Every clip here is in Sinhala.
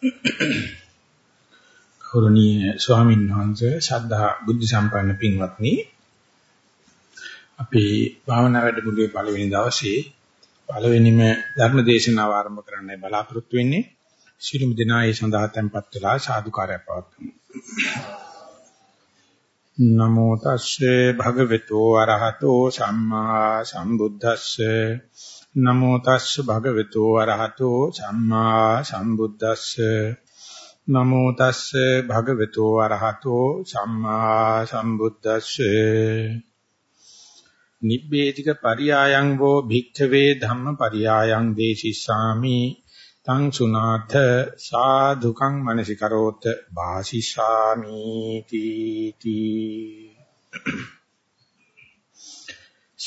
ගෞරවනීය ස්වාමීන් වහන්සේ ශ්‍රද්ධා බුද්ධ සම්පන්න පින්වත්නි. අපි භාවනා වැඩමුළුවේ පළවෙනි දවසේ පළවෙනිම ධර්ම දේශනාව ආරම්භ කරන්නයි බලාපොරොත්තු වෙන්නේ. ශිළුම දිනා ඒ සඳහා tempත් වෙලා සාදුකාරය පවත්වමු. නමෝ තස්සේ භගවතු අරහතෝ සම්මා සම්බුද්දස්සේ නමෝ තස්ස භගවතු අරහතෝ සම්මා සම්බුද්දස්ස. නමෝ තස්ස භගවතු අරහතෝ සම්මා සම්බුද්දස්ස. නිබ්බේධික පරියායං වෝ භික්ඛවේ ධම්ම පරියායං දේශිස්සාමි. තං සුනාථ සාදුකං මනසිකරෝත වාසිසාමි. තීති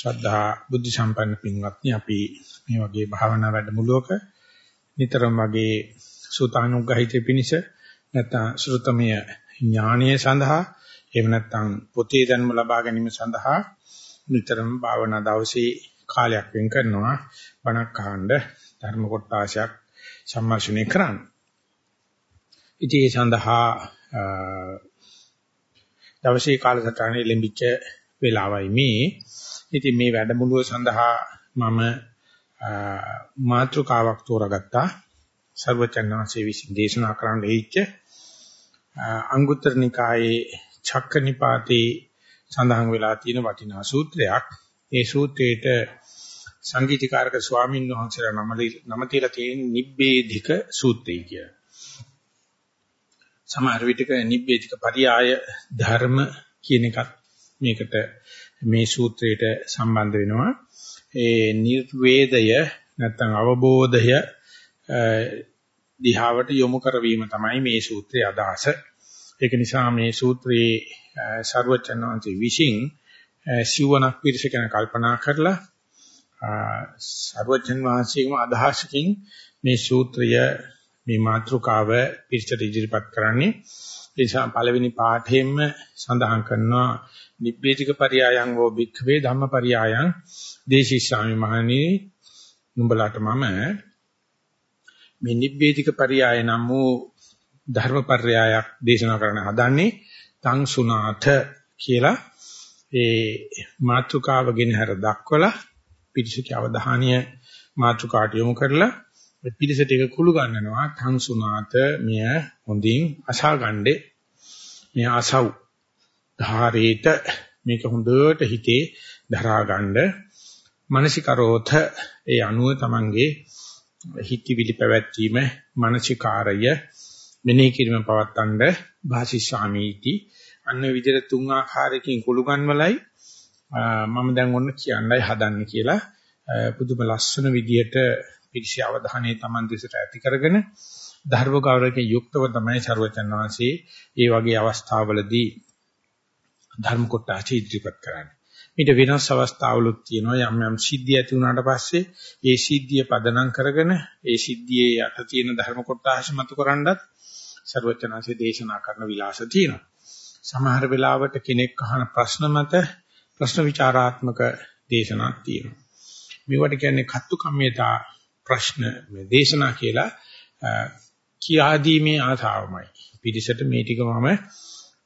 ශ්‍රද්ධා බුද්ධ සම්පන්න පින්වත්නි අපි මේ වගේ භාවනා වැඩමුළුවක නිතරම වගේ සූතානුග්‍රහිතය පිණිස නැත්නම් ශ්‍රුතමය ඥානීය සඳහා එහෙම නැත්නම් පොතේ දැනුම ලබා ගැනීම සඳහා නිතරම භාවනා දවසේ කාලයක් වෙන් කරනවා බණක් අහන්න ධර්ම කොටාශයක් සම්මාසුනේ කරන්න. ඉතින් ඒ සඳහා දවසේ කාලසටහනේ ලැබිච්ච වෙලාවයි මේ ඉතින් මේ වැඩමුළුව සඳහා මම මාතෘකාවක් තෝරාගත්තා. සර්වචන්නාංශයේ විසින් දේශනා කරන්න ලැබිච්ච අංගුත්තර නිකායේ චක්කනිපාතේ සඳහන් වෙලා තියෙන වටිනා සූත්‍රයක්. ඒ සූත්‍රයේට සංගීතකාරක ස්වාමීන් වහන්සේලා නම තියලා තියෙන නිබ්බේධික සූත්‍රය කියලා. සමහර විටක නිබ්බේධික පරියාය ධර්ම කියන එකත් මේකට මේ සූත්‍රයට සම්බන්ධ වෙනවා. ඒ නිර්වේදය නැත්නම් අවබෝධය දිහාවට යොමු කරවීම තමයි මේ සූත්‍රයේ අදහස. ඒක නිසා මේ සූත්‍රයේ ਸਰවචනන්ති විසින් සිවණක් පිරිස ගැන කල්පනා කරලා ਸਰවචන් වහන්සේගේම අදහසකින් මේ සූත්‍රය මේ මාතෘකාව පිරිසට ඉදිරිපත් කරන්නේ. ඒ නිසා පළවෙනි පාඩේම සඳහන් කරනවා නිබ්බේධික පරියායන් වෝ භික්ඛවේ ධම්මපරියායන් දේශිස්සාමි මහණෙනි නුඹලාට මම මේ නිබ්බේධික පරියාය නම් වූ ධර්මපර්යායක් දේශනා කරන්න හදන්නේ තං සුනාත කියලා. ඒ මාතෘකාවගෙන හැර දක්වලා පිටිසක අවධානය මාතෘකාට යොමු කරලා පිටිසට එක කුළු ගන්නනවා තං සුනාත මෙය හොඳින් අසා ගන්නේ මේ අසව් ධාරේත මේක හොඳට හිතේ දරා ගන්න. මානසිකරෝධ ඒ අනුව තමන්ගේ හිතවිලි පැවැත්වීම මානසිකාරය මෙනෙහි කිරීම පවත්තන්න භාසිස්වාමීති අන්න විදිහට තුන් ආකාරයකින් කුළු ගන්නවලයි මම දැන් ඔන්න කියන්නයි හදන්නේ කියලා. පුදුම ලස්සන විදිහට පිරිසි අවධානය Taman දෙසට ඇති කරගෙන ධර්ම ගෞරවයෙන් යුක්තව තමයි ਸਰවචන් වහන්සේ මේ වගේ අවස්ථාවලදී ධර්ම කොටස ඉදිරිපත් කරන්නේ. ඊට වෙනස් අවස්ථාවලුත් තියෙනවා යම් යම් සිද්ධිය ඇති වුණාට පස්සේ ඒ සිද්ධිය පදනම් කරගෙන ඒ සිද්ධියේ යට තියෙන ධර්ම කොටස මතු කරන්නත් ਸਰවචනාංශයේ දේශනා කරන විලාස තියෙනවා. සමහර වෙලාවට කෙනෙක් අහන ප්‍රශ්න මත ප්‍රශ්න විචාරාත්මක දේශනාවක් තියෙනවා. මේවට කියන්නේ කත්තු කම්මිතා ප්‍රශ්න මේ දේශනා කියලා කියාදීමේ ආසාවමයි. පිටිසට මේ ටික මම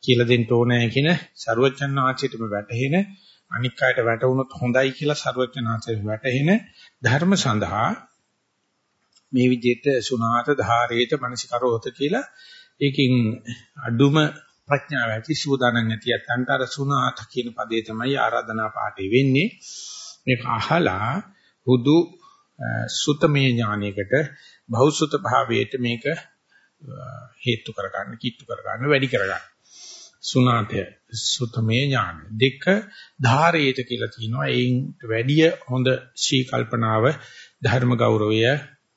කියලා දෙන්න ඕනේ කියන ਸਰුවචන් ආචිතම වැටහෙන අනික් අයට වැටුණොත් හොඳයි කියලා ਸਰුවචන් ආචිතම වැටහෙන ධර්ම සඳහා මේ විදිහට සුණාත ධාරේත මනසිකරෝත කියලා ඒකින් අඩුම ප්‍රඥාව ඇති සූදානම් නැති අන්ට අර සුණාත කියන ಪದේ තමයි ආරාධනා පාඩේ වෙන්නේ. මේක අහලා හුදු සුතමේ ඥානයකට බහුසුත භාවයට මේක හේතු කරගන්න කිට්ටු කරගන්න වැඩි කරගන්න. සුණාතය සුතමේ ඥාන දෙක ධාරේත කියලා තියෙනවා. ඒන් වැඩිය හොඳ ශී කල්පනාව ධර්ම ගෞරවය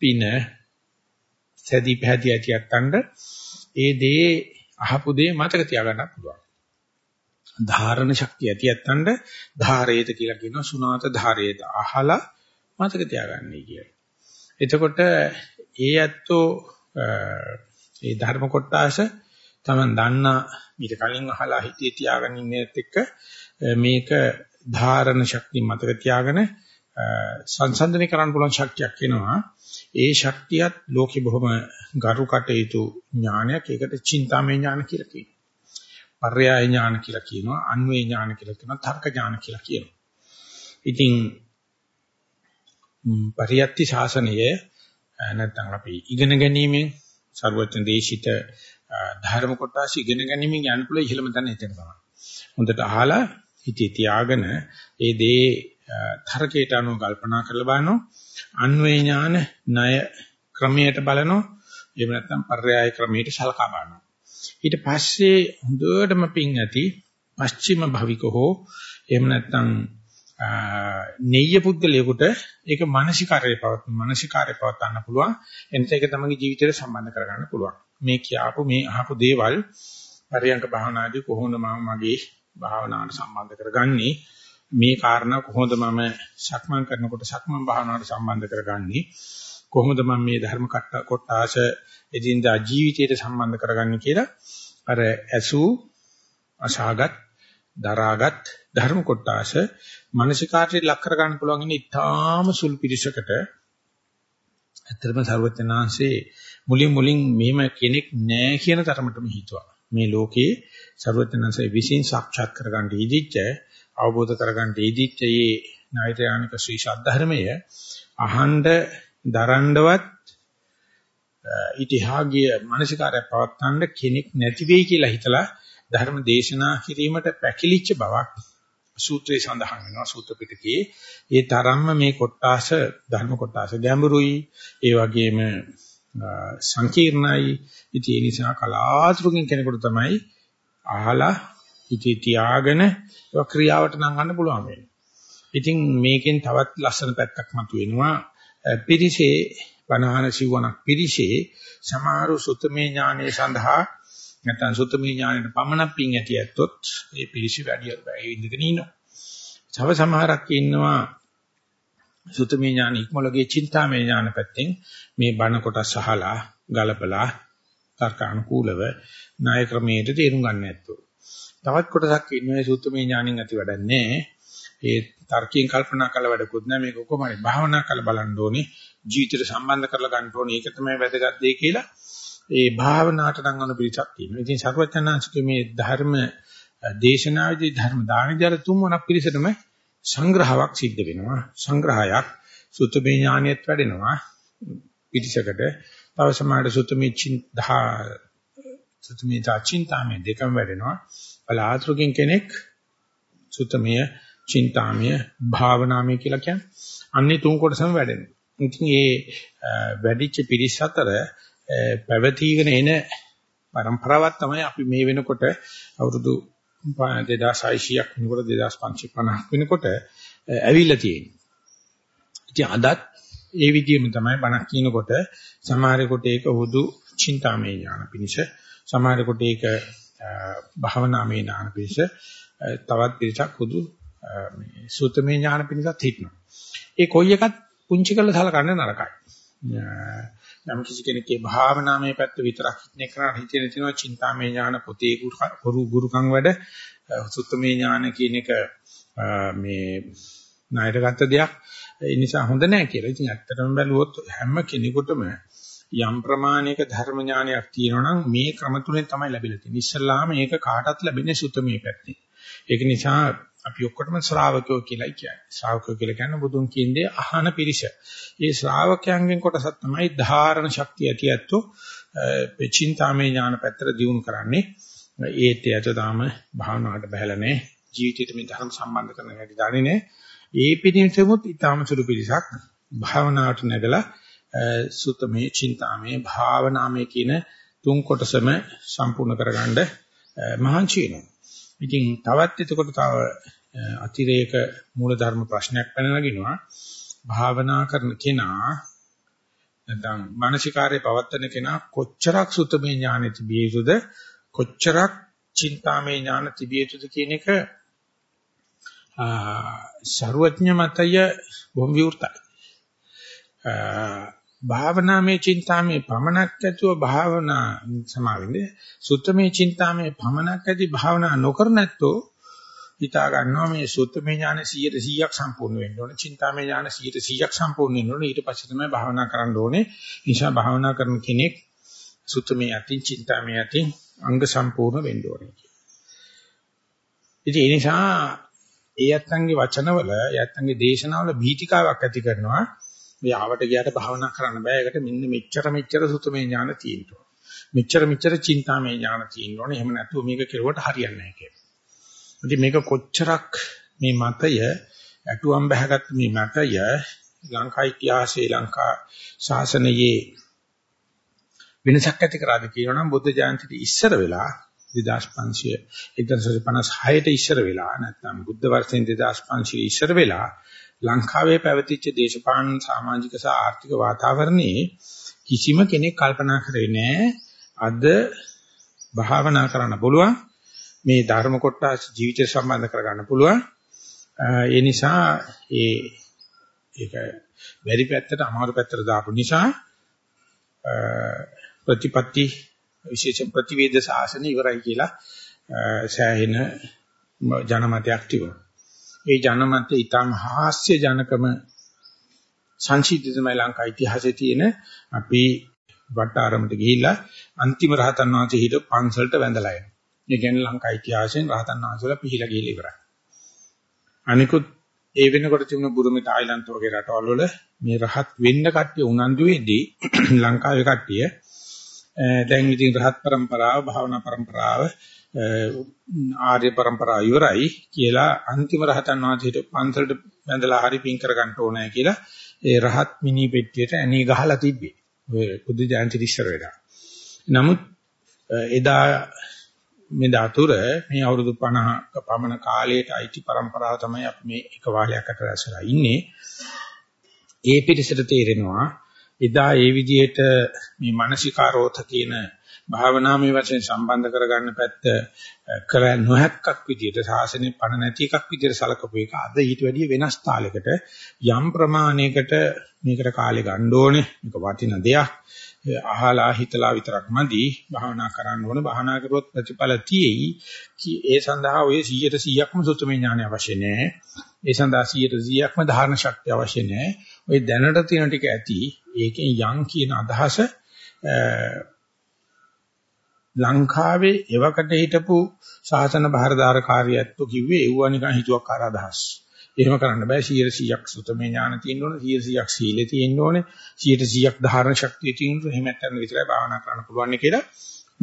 පින සැදී පැහැදී ඇතියත්තන්ට ඒ දේ අහපු දේ මතක තියාගන්න පුළුවන්. ධාරණ ශක්තිය ඇතියත්තන්ට ධාරේත කියලා කියනවා. සුණාත ධාරේත අහලා මතක තියාගන්නයි කියලා. එතකොට ඒ ඇත්තෝ ඒ ධර්ම කොටස තමන් දන්නා ඊට කලින් අහලා හිතේ තියාගෙන ඉන්නේත් එක්ක මේක ධාරණ ශක්තිය මතක තියාගෙන සංසන්දනය කරන්න පුළුවන් ශක්තියක් එනවා. ඒ ශක්තියත් ලෝකෙ බොහොම ගරු කටයුතු ඥානයක්. ඒකට චින්තාමය ඥාන කියලා කියනවා. පර්යාය ඥාන කියලා කියනවා. අන්වේ ඥාන කියලා කියනවා. තර්ක ඥාන කියලා කියනවා. ඉතින් පරියත්ති ශාසනයේ නැත්නම් අපි ඉගෙන ගැනීමෙන් ਸਰවඥ දේශිත ධර්ම කොටස ඉගෙන ගැනීමෙන් යන්න පුළුවන් ඉහළම තැන එතන තමයි. හොඳට අහලා හිතේ තියාගෙන ඒ දේ තර්කයට අනුව කල්පනා කරලා බලනවා. අන්වේ ඥාන ණය ක්‍රමයට බලනවා. එහෙම නැත්නම් පර්යාය ක්‍රමයට සලකා බලනවා. ඊට පස්සේ හොඳටම පිං ඇති පස්චිම භවික හෝ එහෙම නැත්නම් නෙය්‍ය පුද්ගලයෙකුට ඒක මානසිකාරය පවත් මානසිකාරය පවත් ගන්න පුළුවන් එනිසා ඒක තමයි ජීවිතේට සම්බන්ධ කරගන්න පුළුවන් මේ කියාපු මේ අහපු දේවල් පරියංක භාවනාදී කොහොමද මම මගේ භාවනාවට සම්බන්ධ කරගන්නේ? මේ කාරණා කොහොමද මම සක්මන් කරනකොට සක්මන් භාවනාවට සම්බන්ධ කරගන්නේ? කොහොමද මම මේ ධර්ම කොටාස එදිනදා ජීවිතයට සම්බන්ධ කරගන්නේ කියලා අර ඇසු අසහාගත් දරාගත් ධර්ම කොටාස මානසිකාර්යයට ලක් කර ගන්න පුළුවන් ඉන්නේ ඊටාම සුළු පිරිසකට ඇත්තටම සර්වඥාන්සේ මුලින් මුලින් මෙහෙම කෙනෙක් නැහැ කියන තරමටම හිතුවා. මේ ලෝකේ සර්වඥාන්සේ විසින් සාක්ෂාත් කරගන්න ඉදිච්ච අවබෝධ කරගන්න ඉදිච්ච මේ නෛර්යානික ශ්‍රී ශාද්ධර්මය අහඬ දරණ්ඩවත් ඉතිහාගිය මානසිකාරය පවත්තන්න කෙනෙක් නැති වෙයි කියලා හිතලා ධර්ම දේශනා කිරීමට පැකිලිච්ච බවක් සූත්‍රයේ සඳහන් වෙනවා සූත්‍ර පිටකයේ. ඒ තරම්ම මේ කොටාස ධර්ම කොටාස ගැඹුරුයි. ඒ වගේම සංකීර්ණයි ඉතින් ඒ නිසා කලාතුරකින් කෙනෙකුට තමයි අහලා ඉති තියාගෙන ඒක ක්‍රියාවට නංගන්න පුළුවන් වෙන්නේ. ඉතින් මේකෙන් තවත් ලස්සන පැත්තක් මතුවෙනවා පිරිසේ වනහන සිවණක් පිරිසේ සමහරු සුතමේ ඥානය සඳහා නැත්නම් සුතමේ ඥානෙට පමණක් පිං ඇති ඇත්තොත් ඒ පිළිසි වැඩි ඉඳගෙන ඉන්නවා. තව සමහරක් ඉන්නවා සුතමේ ඥාන ඉක්මලගේ චින්තාමේ ඥාන පැත්තෙන් මේ බණ කොටස් අහලා ගලපලා තර්කානුකූලව ණය ක්‍රමයට තේරුම් ගන්න ඇත්තෝ. තවත් කොටසක් ඉන්නේ සුතමේ ඥානින් ඇති වැඩක් නැහැ. ඒ තර්කයෙන් කල්පනා කළ වැඩකුත් නැහැ මේක කොහොම හරි භාවනා කරලා බලන්න ඕනේ ජීවිතයට සම්බන්ධ කරලා ගන්න ඕනේ ඒක තමයි වැදගත් දෙය කියලා ඒ භාවනාවට නම් අනු පිළිසක් තියෙනවා. ඉතින් සර්වචනාංශකේ මේ ධර්ම දේශනාවේදී ධර්ම දානජර තුන්වනක් පිළිසෙටම සංග්‍රහයක් සිද්ධ වෙනවා. සංග්‍රහයක් සුත්තමේ ඥානියත් වැඩෙනවා. පිටිසකට තව සමාඩ සුත්තමේ චින්තා සුත්තමේ චින්තාමේ දෙකම වැඩෙනවා. බලාතුරකින් කෙනෙක් සුත්තමේ චින්තාමය භාවනාමය කියලා කියන්නේ. අන්නේ තුන් කොටසම වැඩෙනවා. ඉතින් මේ වැඩිච්ච පිරිස් අතර පැවතීගෙන එන પરම්පරාවක් තමයි අපි මේ වෙනකොට අවුරුදු 2600ක් වෙනකොට 2550ක් වෙනකොට ඇවිල්ලා තියෙන්නේ. ඉතින් අදත් ඒ විදිහම තමයි බණක් කියනකොට සමහරෙකුට ඒක හුදු චින්තාමය ඥාන පිණිස සමහරෙකුට ඒක භාවනාමය ඥාන පිණිස තවත් පිරිසක් හුදු මේ සූත්‍රමය ඥාන පිණිසත් හිටනවා. ඒ කොයි එකත් පුංචි කරලා සලකන්න නරකයි. නම් කිසි කෙනෙක්ගේ භාවනාමය පැත්ත විතරක් හිතන එක කරා හිතෙන තියෙනවා චින්තාමය ඥාන පොතේ ගුරු ගුරුකම් වැඩ සුත්තමය ඥාන කියන එක මේ ණයට ගත්ත දෙයක් ඒ නිසා හොඳ නැහැ කියලා. ඉතින් ඇත්තටම බැලුවොත් හැම කෙනෙකුටම යම් ප්‍රමාණයක ධර්ම ඥානයක් තියෙනවා නම් මේ ක්‍රම තුනෙන් තමයි ලැබිලා තියෙන්නේ. ඉස්සල්ලාම මේක කාටත් ලැබෙන්නේ සුත්තමේ පැත්තෙන්. ඒක නිසා අපි ඔක්කොටම ශ්‍රාවකයෝ කියලායි කියන්නේ. ශ්‍රාවකයෝ කියලා කියන්නේ බුදුන් කියන්නේ අහන පිරිස. ඒ ශ්‍රාවකයන්ගෙන් කොටසක් තමයි ධාරණ ශක්තිය ඇති ඇත්තෝ චින්තාමය ඥාන පැත්තට දියුණු කරන්නේ. ඒත් ඇත තාම භාවනාවට බහැලා නැහැ. ජීවිතේට මේ ධර්ම සම්බන්ධ කරන හැටි දන්නේ නැහැ. ඒ පිටින්සෙමුත් ඊටාම සුළු පිරිසක් භාවනාවට නැගලා සුතමේ චින්තාමේ භාවනාමේ කියන තුන් කොටසම සම්පූර්ණ කරගන්න මහන්සි වෙනවා. ඉතින් තවත් එතකොට තව අතිරේක මූලධර්ම ප්‍රශ්නයක් පැනනගිනවා. භාවනා කරන කෙනා නැත්නම් මානසිකාර්යය පවත්තන කෙනා කොච්චරක් සුතමේ ඥානෙ තිබිය යුතුද කොච්චරක් චින්තාමේ ඥාන තිබිය යුතුද කියන එක ਸਰවඥ මතය බොහොම විවෘතයි. භාවනාමේ චින්තාමේ පමනක් ඇතුව භාවනා සමාවෙන්නේ සුත්තමේ චින්තාමේ පමනක් ඇති භාවනා නොකර නැත්තෝ හිතා ගන්නවා මේ සුත්තමේ ඥාන 100%ක් සම්පූර්ණ වෙන්න ඕනේ. චින්තාමේ ඥාන 100%ක් සම්පූර්ණ වෙන්න ඕනේ. ඊට පස්සේ තමයි භාවනා කරන්න ඕනේ. නිසා භාවනා කරන කෙනෙක් සුත්තමේ යටින් චින්තාමේ යටින් අංග සම්පූර්ණ වෙන්න ඕනේ. ඉතින් ඒ නිසා ඒ යත්තන්ගේ වචනවල යත්තන්ගේ දේශනාවල බීතිකාවක් ඇති කරනවා. මේ ආවට ගියාට භාවනා කරන්න බෑ. ඒකට මෙන්න මෙච්චර මෙච්චර සුතමේ ඥාන තියෙනවා. මෙච්චර මෙච්චර චින්තාමේ ඥාන තියෙන්න ඕනේ. එහෙම නැතුව මේක කෙරුවට හරියන්නේ නැහැ කියලා. ඉතින් මේක කොච්චරක් මේ මතය ඇටුවම් බහගත් මේ මතය ලංකා ඉතිහාසයේ ලංකා ශාසනයේ වෙනසක් ඇති කරාද කියනනම් බුද්ධ ජයන්තිට ඉස්සර වෙලා 2500 1956ට ඉස්සර වෙලා නැත්නම් බුද්ධ වර්ෂයෙන් 2500 ඉස්සර වෙලා ලංකාවේ පැවතිච්ච දේශපාලන සමාජික සහ ආර්ථික වාතාවරණයේ කිසිම කෙනෙක් කල්පනා කරේ නැහැ අද භාවනා කරන්න පුළුවන්. මේ ධර්ම කොටස ජීවිතය සම්බන්ධ කරගන්න පුළුවන්. ඒ නිසා ඒ ඒක බැරි පැත්තට අමාරු පැත්තට දාපු නිසා ප්‍රතිපත්ති විශේෂ ප්‍රතිවේද සාසන ඉවරයි කියලා සෑහෙන ජනමතයක් තිබුණා. ඒ ජනමත ඊටං හාස්‍ය ජනකම සංසිද්ධිතමයි ලංකා ඉතිහාසයේ තියෙන අපි වටාරමට ගිහිල්ලා අන්තිම රහතන් වහන්සේ හිට පන්සලට වැඳලා එනවා. ඒ කියන්නේ ලංකා ඉතිහාසයෙන් රහතන් වහන්සේලා පිහිලා ගිහිල්ලා ඉවරයි. අනිකුත් ඒ වෙනකොට තිබුණ බුරුමේ තායිලන්ත වගේ රටවල් වල මේ රහත් වෙන්න කට්ටිය උනන්දු වෙද්දී ලංකාවේ කට්ටිය දැන් ඉතින් රහත් પરම්පරාව භාවනා પરම්පරාව ආර්ය પરම්පරාව ඉවරයි කියලා අන්තිම රහතන් වහන්සේට පන්සලට වැඳලා හරි පින් කරගන්න ඕනේ කියලා ඒ රහත් මිනි පෙට්ටියට ඇණේ ගහලා තිබ්බේ. ඔය බුද්ධ ජයන්ති ඉස්සර වෙලා. නමුත් එදා මේ දතුර මේ අවුරුදු 50ක පමණ කාලයට අයිති પરම්පරාව තමයි අපි මේ එක වාලයක් අතරසලා ඉන්නේ. ඒ පිටසට තේරෙනවා එදා ඒ විදිහට මේ මානසිකාරෝධ කියන භාවනාමය වශයෙන් සම්බන්ධ කරගන්න පැත්ත කර නොහැක්කක් විදිහට සාසනේ පණ නැති එකක් විදිහට සලකපු එක. අද ඊට වැඩිය වෙනස් තාලයකට යම් ප්‍රමාණයකට මේකට කාලේ ගන්න ඕනේ. මේක වටින දෙයක්. අහලා හිතලා විතරක් මදි. භාවනා කරන්න ඕනේ. භාවනා කරුවොත් ප්‍රතිඵල තියෙයි. ඒ සඳහා ඔය 100ට 100ක්ම සුත්තමේ ඥානය අවශ්‍ය නැහැ. ඒ සඳහා 100ට 100ක්ම ධාරණ ශක්තිය අවශ්‍ය නැහැ. ඔය දැනට තියෙන ටික ඇති. ඒකෙන් යම් කියන අදහස ලංකාවේ එවකට හිටපු ශාසන බාහිරදාරකාරියත්තු කිව්වේ ඒව නිකන් හිතුවක්කාර අදහස්. එහෙම කරන්න බෑ 100%ක් සුතමේ ඥාන තියෙන්න ඕනේ 100%ක් සීලේ තියෙන්න ඕනේ 100%ක් ධාරණ ශක්තිය තියෙන්න ඕනේ එහෙම නැත්නම් විතරයි භාවනා කරන්න පුළුවන් කියලා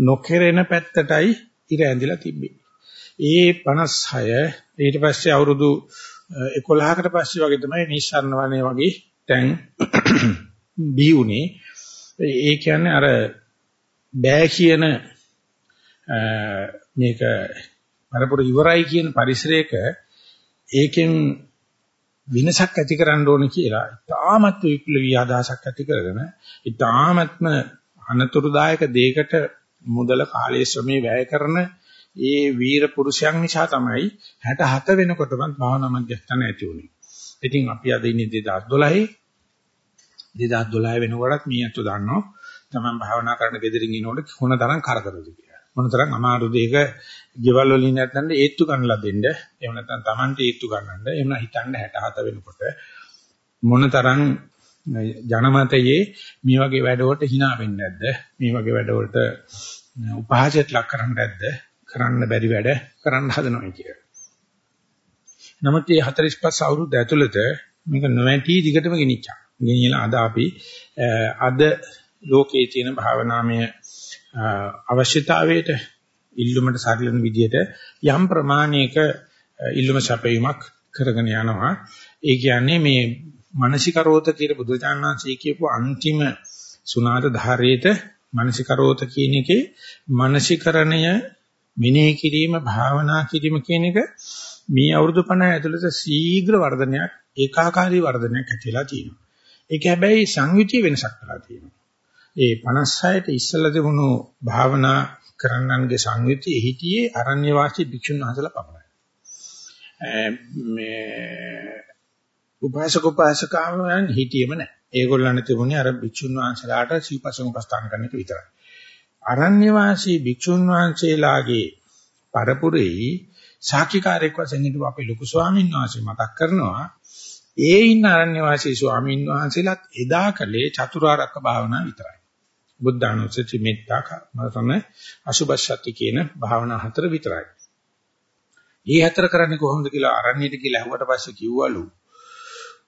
නොකෙරෙන පැත්තටයි ඉර ඇඳිලා තිබ්බේ. ඒ 56 ඊට පස්සේ අවුරුදු 11කට පස්සේ වගේ තමයි නිස්සාරණ වනේ වගේ දැන් බී උනේ. ඒ කියන්නේ අර බෑ කියන මේක පරපුර ඉවරයි කියන පරිසරයක ඒකෙන් විනසක් ඇති කරන්න ඕන කියලා ඉතාමත් විප්ලවීය අදහසක් ඇති කරගෙන ඉතාමත්ම අනතුරුදායක දෙයකට මුදල කාලයේ ශ්‍රමයේ වැය කරන ඒ වීර පුරුෂයන් නිසා තමයි 67 වෙනකොටම භාවනා මධ්‍යස්ථාන ඇති වුනේ. ඉතින් අපි අද ඉන්නේ 2012 2012 වෙනකොටත් මේ අතු දන්නවා තමන් භාවනා කරන gedirin ඉනකොට කොන තරම් කරදරද කියලා. මොන තරම් අමාරුද ඒක ගෙවල් වලින් නැත්නම් ඒත්තු ගන්නලා දෙන්න. එහෙම නැත්නම් Tamante ඒත්තු ගන්නන්න. එහෙම හිතන්න 67 වෙනකොට මොන තරම් ජනමතයේ මේ වගේ වැඩවලට hina වෙන්නේ නැද්ද? මේ වගේ වැඩවලට උපහාසයට ලක් කරන්නේ නැද්ද? කරන්න බැරි වැඩ කරන්න හදනවා කියලා. නමුත් මේ 45 අවුරුද්ද ඇතුළත මේක නොවැටි දිගටම ගෙනිච්චා. ගෙනියලා අද අපි අද ලෝකයේ තියෙන භාවනාමය අවශ්‍යතාවයට ඉල්ලුමට සරිලන විදිහට යම් ප්‍රමාණයක ඉල්ලුම සැපයීමක් කරගෙන යනවා. ඒ කියන්නේ මේ මානසිකරෝත කියලා බුදුචානන්සේ කියපු අන්තිම සුණාත ධාරයේත මානසිකරෝත කියන එකේ මානසිකරණය මෙනෙහි කිරීම භාවනා කිරීම කියන එක මේ අවුරුදු 50 ඇතුළත ශීඝ්‍ර වර්ධනයක් ඒකාකාරී වර්ධනයක් ඇතිලා තියෙනවා. ඒක හැබැයි සංවිධි වෙනසක් කරලා තියෙනවා. ඒ 56ට ඉස්සලා තිබුණු භාවනා කරන්නන්ගේ සංවිධියේ හිටියේ අරණ්‍ය වාසී භික්ෂුන් වහන්සේලා පමණයි. මේ උපාසක උපාසකාවන් හිටියේම නැහැ. ඒගොල්ලන් තිබුණේ අර භික්ෂුන් වහන්සේලාට සීපසම උපස්ථාන කරන එක විතරයි. අරණ්‍ය වාසී භික්ෂුන් වහන්සේලාගේ පරපුරේ සාක්ෂිකාරයෙක් වශයෙන් හිටපු අපේ ලොකු ස්වාමීන් වහන්සේ මතක් කරනවා ඒ ඉන්න අරණ්‍ය වාසී ස්වාමීන් වහන්සේලාත් එදා කලේ චතුරාර්යක භාවනා විතරයි. බුද්ධානුස්සති මෙත්තා කර්මතන අසුබස්සති කියන භාවනා හතර විතරයි. මේ හතර කරන්නේ කොහොමද කියලා අරණ්‍යයට කියලා ඇහුවට පස්සේ කිව්වලු.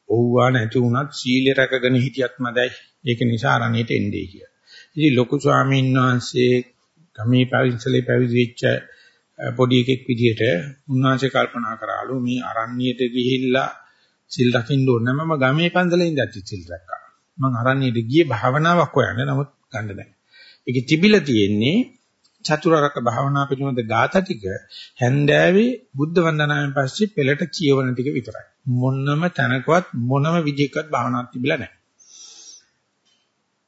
ඔව්වා නැති වුණත් සීලය රැකගෙන හිටියත් මදයි. ඒක නිසා අරණ්‍යයට එන්නේ කියලා. ඉතින් ලොකු ස්වාමීන් වහන්සේ ගමේ පැවිදිලේ පැවිදි වෙච්ච පොඩි එකෙක් විදිහට උන්වහන්සේ කල්පනා කරාලු මේ අරණ්‍යයට ගිහිල්ලා සිල් රකින්න ඕන මම ගමේ පන්සලේ ඉඳලා සිල් රැක්කා. මම අරණ්‍යයට ගියේ භාවනාවක් හොයන්න නමුත් ගන්න බෑ. ඒකේ තිබිලා තියෙන්නේ චතුරාර්යක භාවනා පිළිබඳ ગાථා ටික හැන්දෑවේ බුද්ධ වන්දනාවෙන් පස්සේ පෙළට කියවන ටික විතරයි. මොනම තැනකවත් මොනම විදිහකවත් භාවනාවක් තිබිලා නැහැ.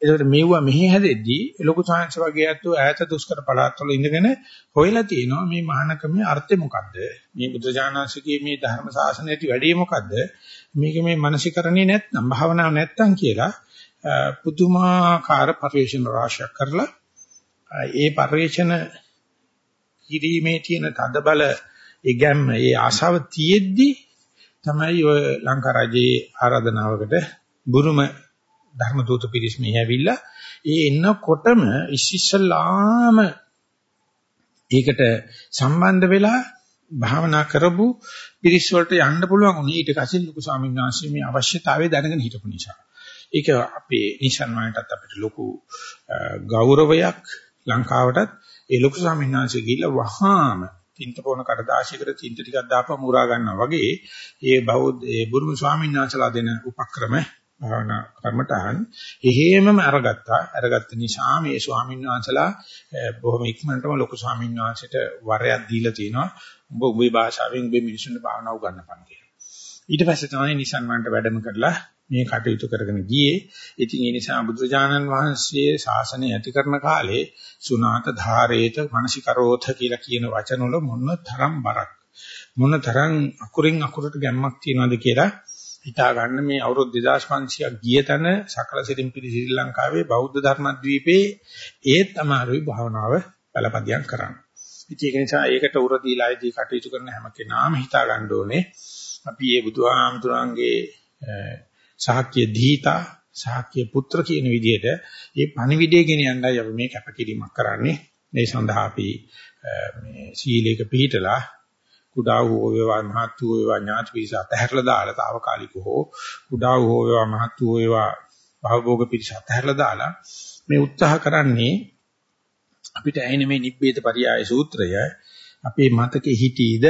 ඒකට මෙවුවා මෙහි හැදෙද්දී ලොකු සාංශ වගේ අතෝ ඈත දුෂ්කර පළාත්වල ඉඳගෙන හොයලා තියෙනවා මේ මහානකමේ අර්ථය මොකද්ද? මේ බුදුජානනාංශිකේ මේ ධර්ම ශාසනයේදී වැඩේ මොකද්ද? මේක මේ මානසිකරණේ නැත්නම් භාවනාවක් නැත්නම් කියලා පුදුමාකාර පරිශන රාශියක් කරලා ඒ පරිශන කිරීමේ තියෙන තදබල ඒ ගැම්ම ඒ ආශාව තියෙද්දි තමයි ඔය ලංකා රජයේ ආරාධනාවකට බුරුම ධර්ම දූත පිරිස් මෙහි ඇවිල්ලා ඒ එන්නකොටම ඉස්සෙල්ලාම ඒකට සම්බන්ධ වෙලා භාවනා කරපු පිරිස් වලට යන්න පුළුවන් උනේ ඊට කසින් ලොකු ස්වාමීන් වහන්සේ මේ අවශ්‍යතාවය දැනගෙන හිටපු නිසා. ඒක අපේ නිසන් වලටත් අපිට ලොකු ගෞරවයක් ලංකාවටත් ඒ ලොකු ස්වාමීන් වහන්සේ ගිහිල්ලා වහාම තින්ත පොන කඩදාසියකට තින්ත ටිකක් දාපුවා මුරා ගන්නවා වගේ ඒ බෞද්ධ ඒ බුරුම ස්වාමීන් වහන්සේලා දෙන උපක්‍රම භාවනා කර්මතහන් එහෙමම අරගත්තා. අරගත්ත නිසා මේ ස්වාමීන් වහන්සේලා බොහොම ඉක්මනටම ලොකු ස්වාමීන් වහන්සේට වරයක් දීලා තිනවා. උඹ උඹේ භාෂාවෙන් උඹේ මිනිසුන්ට භාවනා උගන්වපන් කියලා. ඊට පස්සේ තමයි නිසන් වන්ට වැඩම කරලා මේ කටයුතු කරගෙන ගියේ. ඉතින් ඒ නිසා බුදුජානන් වහන්සේ ශාසනය ඇති කරන කාලේ සුනාත ධාරේත මනසිකරෝධ කියලා කියන වචන වල මොන තරම් බරක් මොන තරම් අකුරින් අකුරට ගැම්මක් තියනවද කියලා හිතා ගන්න මේ අවුරුදු 2500ක් ගිය තැන සකල සිරින් පිළි ශ්‍රී ලංකාවේ බෞද්ධ ධර්මද්වීපේ ඒත් අමාරුයි භාවනාව බලපදියම් කරන්න. ඉතින් ඒක නිසා ඒකට උර දීලායිදී කටයුතු කරන හැම කෙනාම හිතා ගන්න ඕනේ අපි මේ බුදුහාමුදුරන්ගේ ශාක්‍ය දීතා ශාක්‍ය පුත්‍ර කියන විදිහට මේ පණිවිඩය ගෙන යන්නයි අපි මේ කැපකිරීමක් කරන්නේ. මේ සඳහා අපි මේ සීලයක පිළිහිටලා කුඩා වූ වේවා මහත් වූ වේවා ඥාති පිරිස අතහැරලා දාලා తాවකාලික හෝ කුඩා වූ වේවා මහත් වූ වේවා භවභෝග පිරිස අතහැරලා දාලා මේ උත්සාහ කරන්නේ අපිට ඇහෙන මේ නිබ්බේත පරියාය සූත්‍රය අපේ මතකෙ හිටීද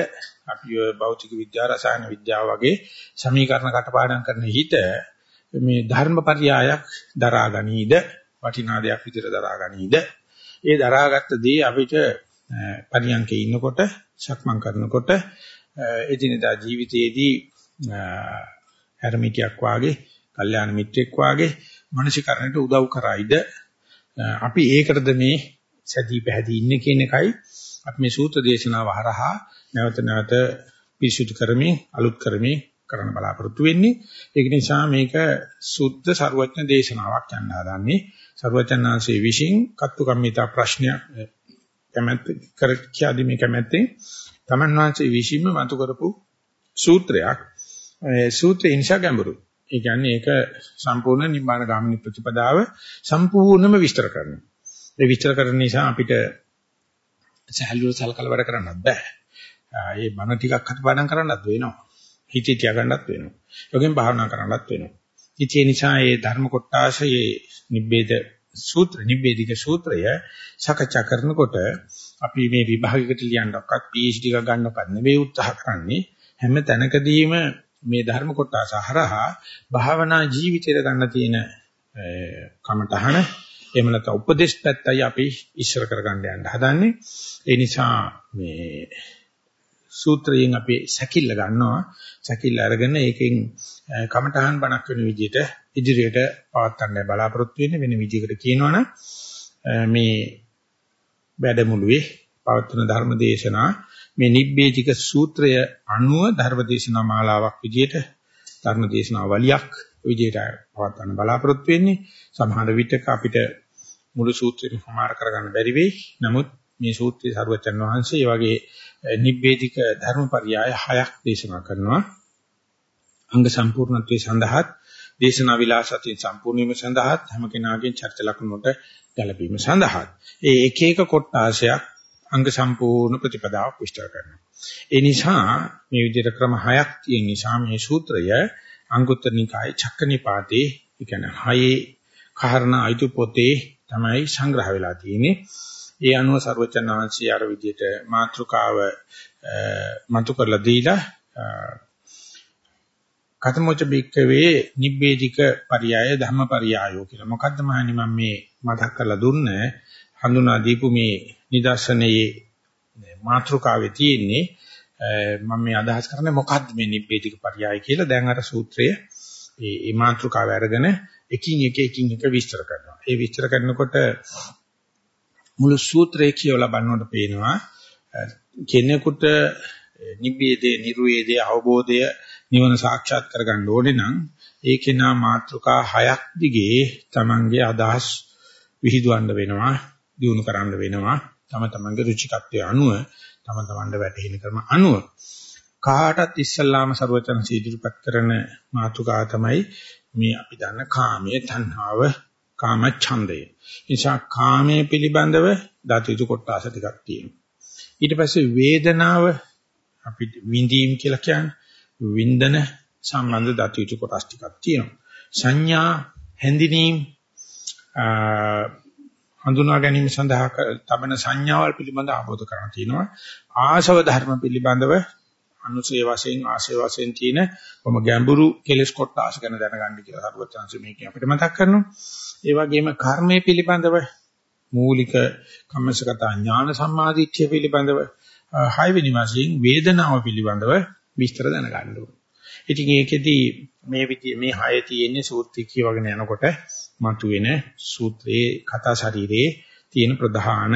අපි භෞතික විද්‍යාව රසායන විද්‍යාව වගේ සමීකරණ කටපාඩම් කරන හිත මේ ධර්මපරියායක් දරා ගනීද? වටිනා දෙයක් විදිහට දරා ගනීද? ඒ දරාගත්ත දේ අපිට පරියන්කේ ඉන්නකොට සක්මන් කරනකොට එදිනදා ජීවිතයේදී හැරමිටියක් වාගේ කල්යාණ මිත්‍රෙක් වාගේ මනසිකරණයට උදව් කරයිද? අපි ඒකටද මේ සැදී පැහැදී ඉන්නේ කියන එකයි අපි මේ සූත්‍ර දේශනාව හරහා නැවත නැවත පිරිසුදු කරමින් අලුත් කරමින් කරන්න බලාපොරොත්තු වෙන්නේ. ඒක නිසා මේක සුද්ධ ਸਰවඥ දේශනාවක් යන්න හදන්නේ. ਸਰවඥාන්සේ විසින් කත්තු කම්මිතා ප්‍රශ්නයක් කැමැති කර කියadii මේ කැමැත්තෙන් තමන් වහන්සේ විසින්ම මතු කරපු සූත්‍රයක්. ඒ සූත්‍රය ඉනිෂා ගැඹුරු. ඒ කියන්නේ ඒක සම්පූර්ණ නිබ්බාන ගාමිනී ප්‍රතිපදාව සම්පූර්ණම විස්තර කරනවා. ඒ විස්තර කරන නිසා අපිට සහැල්ලුව සල්කල වැඩ කරන්නත් බෑ. ඒ බණ ටිකක් හටපාඩම් කරන්නත් වෙනවා. හිතේ තියාගන්නත් වෙනවා. යෝගෙන් භාවනා කරන්නත් වෙනවා. ඉතින් ඒ නිසා මේ ධර්ම කොටාශයේ නිබ්බේද සූත්‍ර නිබ්බේධික සූත්‍රය සාකච්ඡා කරනකොට අපි මේ විභාගයකට ලියන්නක්වත් PhD එකක් ගන්නවත් නෙවෙයි උත්සාහ කරන්නේ හැම තැනකදීම මේ ධර්ම කොටස හරහා භාවනා ජීවිතයට ගන්න තියෙන කමතහන එහෙම නැත්නම් උපදේශ පැත්තයි අපි ඉස්සර කරගන්න යන්න හදන්නේ ඒ නිසා මේ සූත්‍රයෙන් අපි සැකිල්ල ගන්නවා. සැකිල්ල අරගෙන ඒකෙන් කමඨහන් බණක් වෙන විදිහට ඉදිරියට පවත්වන්න බලාපොරොත්තු වෙන්නේ වෙන විදිහකට කියනවනම් මේ වැඩමුළුවේ පවත්වන ධර්ම දේශනා මේ නිබ්බේධික සූත්‍රය අනුව ධර්ම දේශනා මාලාවක් විදිහට ධර්ම දේශනා වලියක් විදිහට පවත්වන්න බලාපොරොත්තු වෙන්නේ සමහර විටක අපිට මුළු සූත්‍රෙම සමාර කරගන්න බැරි වෙයි. නමුත් මේ සූත්‍රයේ සරුවචන් වහන්සේ ඒ වගේ නිබ්බේධික ධර්මපරයය හයක් දේශනා කරනවා. අංග සම්පූර්ණත්වයේ සඳහාත් දේශනා විලාසයෙන් සම්පූර්ණ වීම සඳහාත් හැම කෙනාගේ චර්ච ලකුණුට ගැළපීම සඳහාත් ඒ එක එක කොටාශයක් අංග සම්පූර්ණ ප්‍රතිපදාවක් විස්තර කරනවා. ඒ නිසා මේ විදිහට ක්‍රම හයක් තියෙන නිසා මේ සූත්‍රය අංගුත්තර නිකායේ චක්කනිපාතේ ඒ කියන්නේ හයේ කාරණා අයිතු පොතේ තමයි සංග්‍රහ වෙලා තියෙන්නේ. ඒ අනුව ਸਰවචනාංශී අර විදිහට මාත්‍රකාව මතු කරලා දීලා කතමෝච බික්කවේ නිබ්බේධික පරියාය ධම්මපරියායෝ කියලා. මොකද්ද මහනි මම මේ මතක් කරලා දුන්න හඳුනා දීපු මේ නිදර්ශනයේ මාත්‍රකාවේ තියෙන්නේ මම මේ අදහස් කරන්නේ මොකද්ද මේ නිබ්බේධික පරියාය කියලා. දැන් අර සූත්‍රය මේ මාත්‍රකාව අරගෙන එකින් එක එකින් එක විස්තර කරනවා. ඒ විස්තර කරනකොට මුළු සූත්‍රය කියවලා බලනකොට පේනවා. කෙනෙකුට නිබ්බේදේ නිර්වේදේ අවබෝධය නිවන සාක්ෂාත් කරගන්න ඕනේ නම් ඒකේ නා මාත්‍රකා හයක් දිගේ තමන්ගේ අදහස් විහිදුවන්න වෙනවා දිනු කරන්න වෙනවා. තම තමන්ගේ රුචිකත්වයේ අනුව තම තමන්ට වැටහෙන ක්‍රම අනුව. කාටත් ඉස්සල්ලාම ਸਰවචන සීදිරිපත් කරන මාතෘකාව තමයි මේ අපි දන්න කාමයේ තණ්හාව කාම ඡන්දය. නිසා කාමයේ පිළිබඳව දතිතු කොටස ටිකක් තියෙනවා. ඊට පස්සේ වේදනාව අපි විඳීම් කියලා කියන්නේ වින්දන සම්බන්ධ දතිතු කොටස් ටිකක් තියෙනවා. සංඥා හැඳිනීම් හඳුනා ගැනීම සඳහා තබන සංඥාවල් පිළිබඳ ආબોධ කරන්න තියෙනවා. ආශව ධර්ම පිළිබඳව අනුසේ වශයෙන් ආශය වශයෙන් තියෙන කොම ගැඹුරු කෙලෙස් කොටස ගැන දැනගන්න කියලා හරුවත් chance මේකේ අපිට මතක් කරනවා. ඒ වගේම කර්මයේ පිළිබඳව මූලික කම්මසගත ඥාන සම්මාදිට්ඨිය පිළිබඳව හයවෙනි වශයෙන් වේදනාව පිළිබඳව විස්තර දැනගන්න ඕනේ. ඉතින් ඒකෙදී මේ විදිය මේ හය තියෙන්නේ සූත්‍රය කියවගෙන යනකොට මතුවෙන සූත්‍රයේ කතා ශරීරයේ තියෙන ප්‍රධාන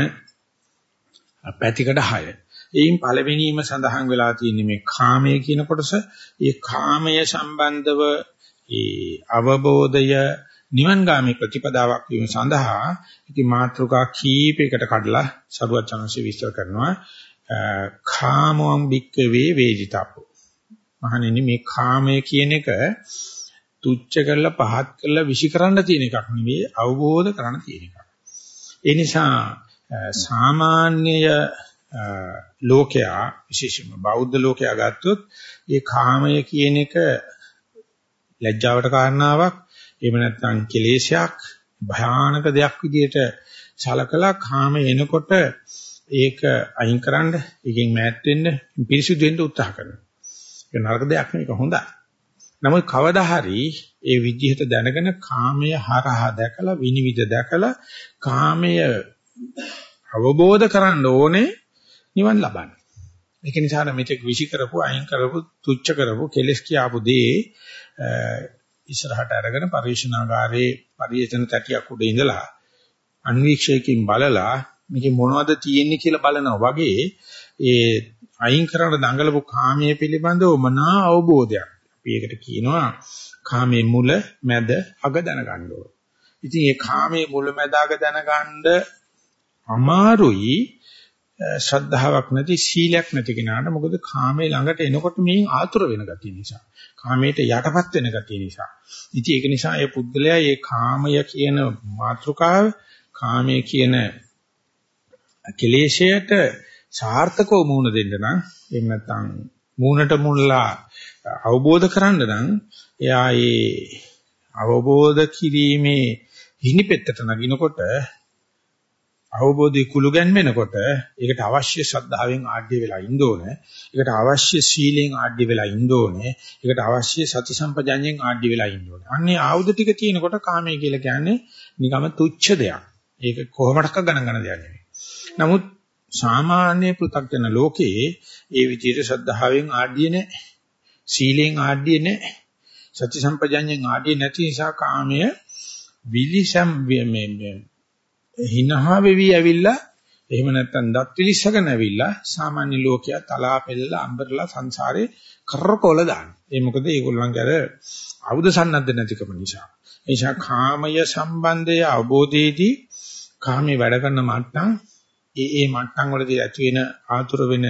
පැතිකඩ හය. එයින් පළවෙනිම සඳහන් වෙලා තියෙන්නේ මේ කාමය කියන කොටස. ඒ කාමය සම්බන්ධව ඒ අවබෝධය නිවන්ගාමී ප්‍රතිපදාවක් වීම සඳහා ඉති මාත්‍රිකා කීපයකට කඩලා සරුවත් චනන්සේ විස්තර කරනවා. කාමෝං බික්කවේ වේදිතප්පෝ. මහණෙනි මේ කාමය කියන එක තුච්ච කරලා පහත් කරලා විෂි කරන්න තියෙන එකක් නෙවෙයි අවබෝධ කරන්න තියෙන එකක්. ඒ නිසා සාමාන්‍ය ලෝකයා විශේෂයෙන්ම බෞද්ධ ලෝකයා ගත්තොත් ඒ කාමය කියන එක ලැජ්ජාවට කාරණාවක් එහෙම නැත්නම් කෙලේශයක් භයානක දෙයක් විදිහට සලකලා කාම එනකොට ඒක අයින් කරන්න, ඒකෙන් මෑත් වෙන්න, පිරිසිදු වෙන්න උත්සාහ කරනවා. ඒක නරක දෙයක් නෙවෙයි, ඒක හොඳයි. නමුත් කවදා හරි ඒ විදිහට දැනගෙන කාමය හරහා දැකලා විනිවිද දැකලා කාමය අවබෝධ කරන්න ඕනේ නිවන් ලබන්න. ඒක නිසා මෙතෙක් විෂි කරපු අයින් කරපු තුච්ච කරපු කෙලස් කියාපු දේ ඉස්සරහට අරගෙන පරිශනාගාරයේ පරිේෂණ තැටියක් උඩ ඉඳලා අන්වීක්ෂයකින් බලලා මේකේ මොනවද තියෙන්නේ කියලා බලනවා වගේ ඒ අයින් කරන දඟලපු කාමයේ පිළිබඳව මනා අවබෝධයක්. අපි ඒකට කියනවා කාමයේ මුල, මැද, අග දැනගන්න ඕන. ඉතින් මේ කාමයේ මුල, මැද, අග දැනගන්න අමාරුයි ශ්‍රද්ධාවක් නැති සීලයක් නැති කෙනාට මොකද කාමයේ ළඟට එනකොට මේ ආතුර වෙන ගතිය නිසා කාමයට යටපත් වෙන ගතිය නිසා. ඉතින් ඒක නිසා ඒ පුද්ගලයා මේ කාමය කියන මාතෘකාව කාමයේ කියන කෙලේශයට සාර්ථකව මුහුණ දෙන්න නම් එහෙම නැත්නම් මූණට මුල්ලා අවබෝධ කරන්න නම් එයා ඒ අවබෝධ කිරීමේ හිණිපෙත්තට නගිනකොට අවබෝධය කුළු ගැන්වෙනකොට ඒකට අවශ්‍ය ශ්‍රද්ධාවෙන් ආඩ්‍ය වෙලා ඉන්න ඕනේ. ඒකට අවශ්‍ය සීලෙන් ආඩ්‍ය වෙලා ඉන්න ඕනේ. ඒකට අවශ්‍ය සති සම්පජඤ්ඤයෙන් ආඩ්‍ය වෙලා ඉන්න ඕනේ. අන්නේ ආයුධ ටික තියෙනකොට කාමයේ කියලා කියන්නේ නිකම්ම තුච්ඡ දෙයක්. ඒක කොහොමඩක්ක ගණන් ගන්න දෙයක් නෙවෙයි. නමුත් සාමාන්‍ය පෘථග්ජන ලෝකයේ ඒ විදිහට ශ්‍රද්ධාවෙන් ආඩ්‍ය නැහැ. සීලෙන් ආඩ්‍ය නැහැ. සති සම්පජඤ්ඤයෙන් ආඩ්‍ය නැති නිසා කාමය විලිසම් මේ හිනහා වෙවි ඇවිල්ලා එහෙම නැත්නම් දත් පිලිස්සගෙන ඇවිල්ලා සාමාන්‍ය ලෝකයා තලා පෙළලා අඹරලා සංසාරේ කරකොල දාන. ඒ මොකද ඒගොල්ලන්ගේ අර ආයුධ සන්නද්ධ නැතිකම නිසා. ඒ නිසා කාමය සම්බන්ධය අවබෝධයේදී කාමයේ වැඩ කරන මට්ටම් ඒ ඒ මට්ටම් වලදී ඇති වෙන ආතුර වෙන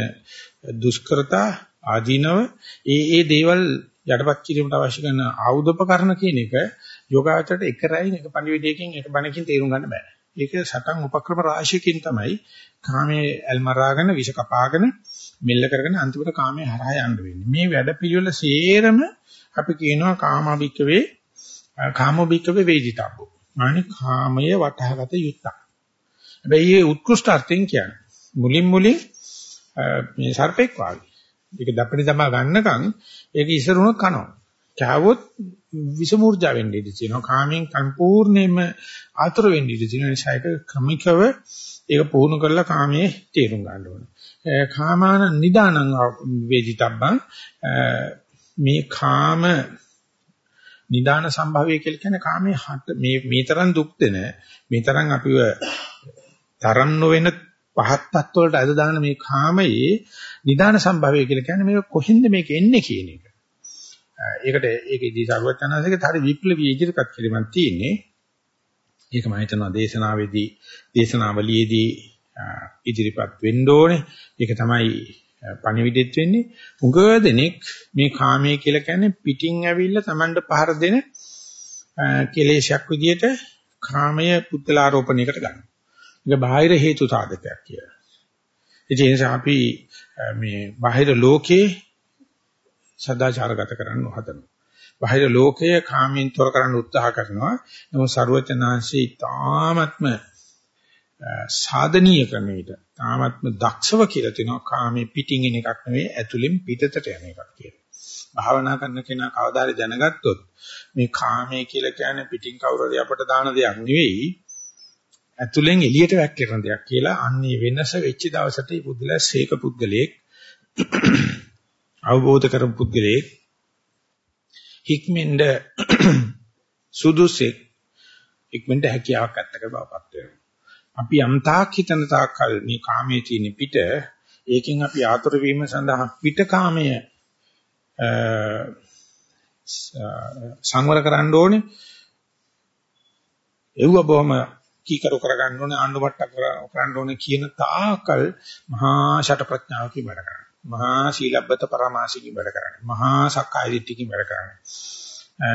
දුෂ්කරතා ආදීනව ඒ ඒ දේවල් යටපත් කිරීමට අවශ්‍ය කරන ආයුධපකරණ කියන එක යෝගාචරයට එක රැයින් එක පණිවිඩයකින් එක බණකින් තේරුම් ගන්න බෑ. ඒක සටන් උපක්‍රම රාශියකින් තමයි කාමයේ ඇල්මරාගෙන විෂ කපාගෙන මෙල්ල කරගෙන අන්තිමට කාමයේ හරහා යන්න වෙන්නේ. මේ වැඩ පිළිවෙල සේරම අපි කියනවා කාමබික්කවේ කාමබික්කවේ වේදිතබ්බෝ. මානි කාමය වටහාගත යුත්තක්. හැබැයි මේ උත්කෘෂ්ඨ අර්ථයෙන් කියන්නේ මුලින් මුලින් මේ සර්පෙක් වාගේ. ඒක දපණි තමා ගන්නකම් ඒක ඉසරුණොත් කනවා. කෑවොත් විසමූර්ජා වෙන්න ඉඩ තියෙනවා. කාමෙන් සම්පූර්ණයෙන්ම ආතුර වෙන්න ඉඩ තියෙන නිසා ඒක ක්‍රමිකව ඒක පුහුණු කරලා කාමයේ තේරුම් ගන්න ඕනේ. කාමාන නිදානං වේදිතබ්බං මේ කාම නිදාන සම්භවය කියලා කියන්නේ කාමයේ හට මේ මේ තරම් දුක් දෙන මේ තරම් අපිව තරම් නොවන පහත් තත්වලට අද දාන මේ කාමයේ නිදාන සම්භවය කියලා කියන්නේ මේක කොහෙන්ද මේක එන්නේ කියන එක. ඒකට ඒකේදී සරුවචනාංශයේ හරි විප්ලවීය ඉදිරිපත් කිරීමක් තියෙන්නේ. ඒක මම හිතනවා දේශනාවේදී දේශනාවලියේදී ඉදිරිපත් වෙන්න ඕනේ. ඒක තමයි පණිවිඩෙත් වෙන්නේ. උග දෙනෙක් මේ කාමයේ කියලා කියන්නේ පිටින් ඇවිල්ලා Tamanට පහර දෙන කෙලේශයක් විදියට කාමය පුත්තලාරෝපණයකට ගන්නවා. ඒක බාහිර හේතු සාධකයක් කියලා. ඒ නිසා අපි මේ බාහිර ලෝකේ සදාචාරගත කරන්න හදනවා. බාහිර ලෝකය කාමයෙන් තොර කරන්න උත්සාහ කරනවා. නමුත් ਸਰවචනාංශී තාමත්ම සාධනීය ක්‍රමයකට තාමත්ම දක්ෂව කියලා තිනවා කාමේ පිටින් එන එකක් නෙවෙයි ඇතුලෙන් පිටතට යන එකක් කියලා. භාවනා කරන කෙනා කවදාද දැනගත්තොත් මේ කාමයේ කියලා කියන්නේ පිටින් කවුරුරි අපට දාන දෙයක් නෙවෙයි ඇතුලෙන් එළියට වැක්කිරන දෙයක් කියලා අන්නේ වෙනස වෙච්ච දවසට මේ පුද්ගලයා සීක පුද්ගලයෙක් අවබෝධ කරපු පුද්ගලයෙක් හික්මෙන්ද සුදුසෙක් හික්මෙන්ද හැකියාවක් ඇත්තක බවපත් වෙනවා. අපි යම් තාක් හිතන තාක්කල් මේ කාමයේ තියෙන පිට ඒකෙන් අපි ආතුර වීම සඳහා පිට කාමය සංවර කරන්න ඕනේ. එව්ව බොහොම කීකරු කරගන්න ඕනේ ආණ්ඩුමට්ටක් කරන්න ඕනේ කියන තාකල් මහා ෂට ප්‍රඥාවකින් වැඩ කරන්නේ. මහා සීලබ්බත පරමාසිකින් වැඩ කරන්නේ. මහා සක්කාය දිට්ඨියකින් වැඩ කරන්නේ.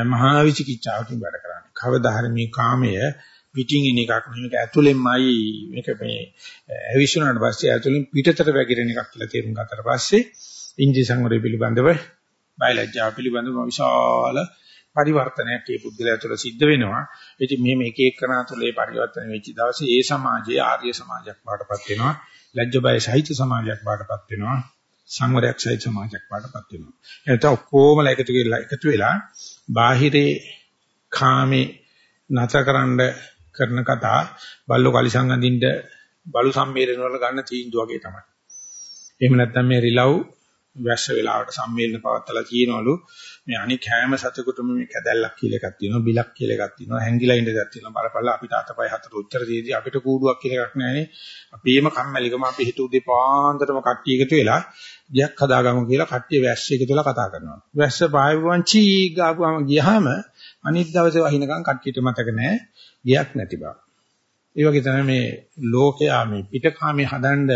මහා විචිකිච්ඡාවකින් වැඩ කරන්නේ. කවදා හරි මේ කාමය පිටින් ඉන එකක් නෙමෙයි ඇතුළෙන්මයි මේක මේ ඇවිස්සුනාට පස්සේ ඇතුළෙන් පිටතට වැగిරෙන එකක් කියලා තේරුම් ගත්තට පස්සේ ඉන්ද්‍රිය සංවරය පිළිබඳව බයලජ්ජාව පිළිබඳව විශාල පරිවර්තනයක් මේ පුද්ගලයා තුළ සිද්ධ වෙනවා. ඉතින් මෙහෙම එක එකනා තුළ මේ පරිවර්තන වෙච්ච දවසේ ඒ සමාජයේ ආර්ය සමාජයක් බාටපත් වෙනවා. ලැජ්ජ බය සහිත සමාජයක් බාටපත් වෙනවා. සංවරයක් සහිත සමාජයක් බාටපත් වෙනවා. එතකොට ඔක්කොමලා එකතු වෙලා එකතු වෙලා බාහිරේ කාමේ නැතකරන කරන කතා බල්ලෝ කලිසම් අඳින්න බලු සම්මේලන වල ගන්න තීන්දුව වගේ තමයි. එහෙම නැත්නම් මේ රිලව් වැස්ස වෙලාවට සම්මේලන පවත්තලා කියනවලු මේ අනික් හැම සතෙකුටම මේ කැදැල්ලක් කියලා එකක් තියෙනවා බිලක් කියලා එකක් තියෙනවා හැංගිලා ඉන්න දෙයක් තියෙනවා බලපල්ලා අපිට අතපය හතර උත්තර දෙදී අපිට කූඩුවක් කියලා එකක් නැහැනේ අපේම කම්මැලිකම අපි හිතුව දෙපාන්දරම කට්ටිය එකතු වෙලා ගියක් හදාගමු කියලා කට්ටිය වැස්ස එකතු වෙලා කතා කරනවා වැස්ස පායුවන් චී ගාපුවම ගියාම අනිත් දවසේ වහිනකම් කට්ටියට මතක නැහැ ගියක් නැති බව ඒ වගේ තමයි මේ ලෝකයා මේ පිටකාමී හදන්න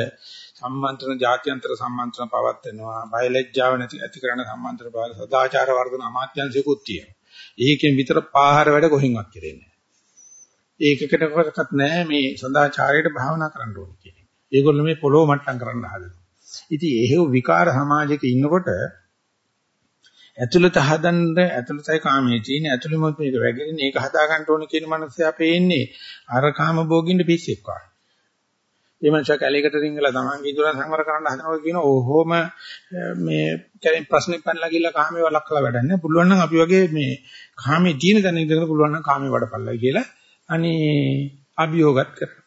සම්මන්ත්‍රණ ජාත්‍යන්තර සම්මන්ත්‍රණ පවත්වනවා බයලජ්ජාව නැති ඇති කරන සම්මන්ත්‍රණ බල සදාචාර වර්ධන අමාත්‍යංශයකුත් තියෙනවා. ඒකෙන් විතර පාහර වැඩ කොහෙන්වත් කෙරෙන්නේ නැහැ. ඒකකට කරකත් නැහැ මේ සදාචාරයට භාවනා කරන්න ඕනේ කියන්නේ. ඒගොල්ලෝ මේ පොළොව මට්ටම් කරන්න හදනවා. ඉතින් එහෙව විකාර සමාජයක ඉන්නකොට ඇතුළත හදන්න ඇතුළතයි කාමයේ තියෙන ඇතුළෙම මේක වැගෙන්නේ ඒක හදා ගන්න ඕනේ කියන මනසේ අපේ ඉන්නේ අර කාම භෝගින්ද පිස්සෙක් වගේ. ඒ මනුෂයා කැලේකට රිංගලා තමන්ගේ ඉදලා සංවර කරන්න හදනවා කියන ඕහොම මේ කැලේ ප්‍රශ්නේ පැනලා ගිහලා කාමේ වලක්කලා වැඩන්නේ. පුළුවන් නම් අපි වගේ මේ කාමේ තියෙන තැන ඉඳගෙන පුළුවන් නම් කාමේ වඩපල්ලා කියලා අනේ අභියෝගත් කරනවා.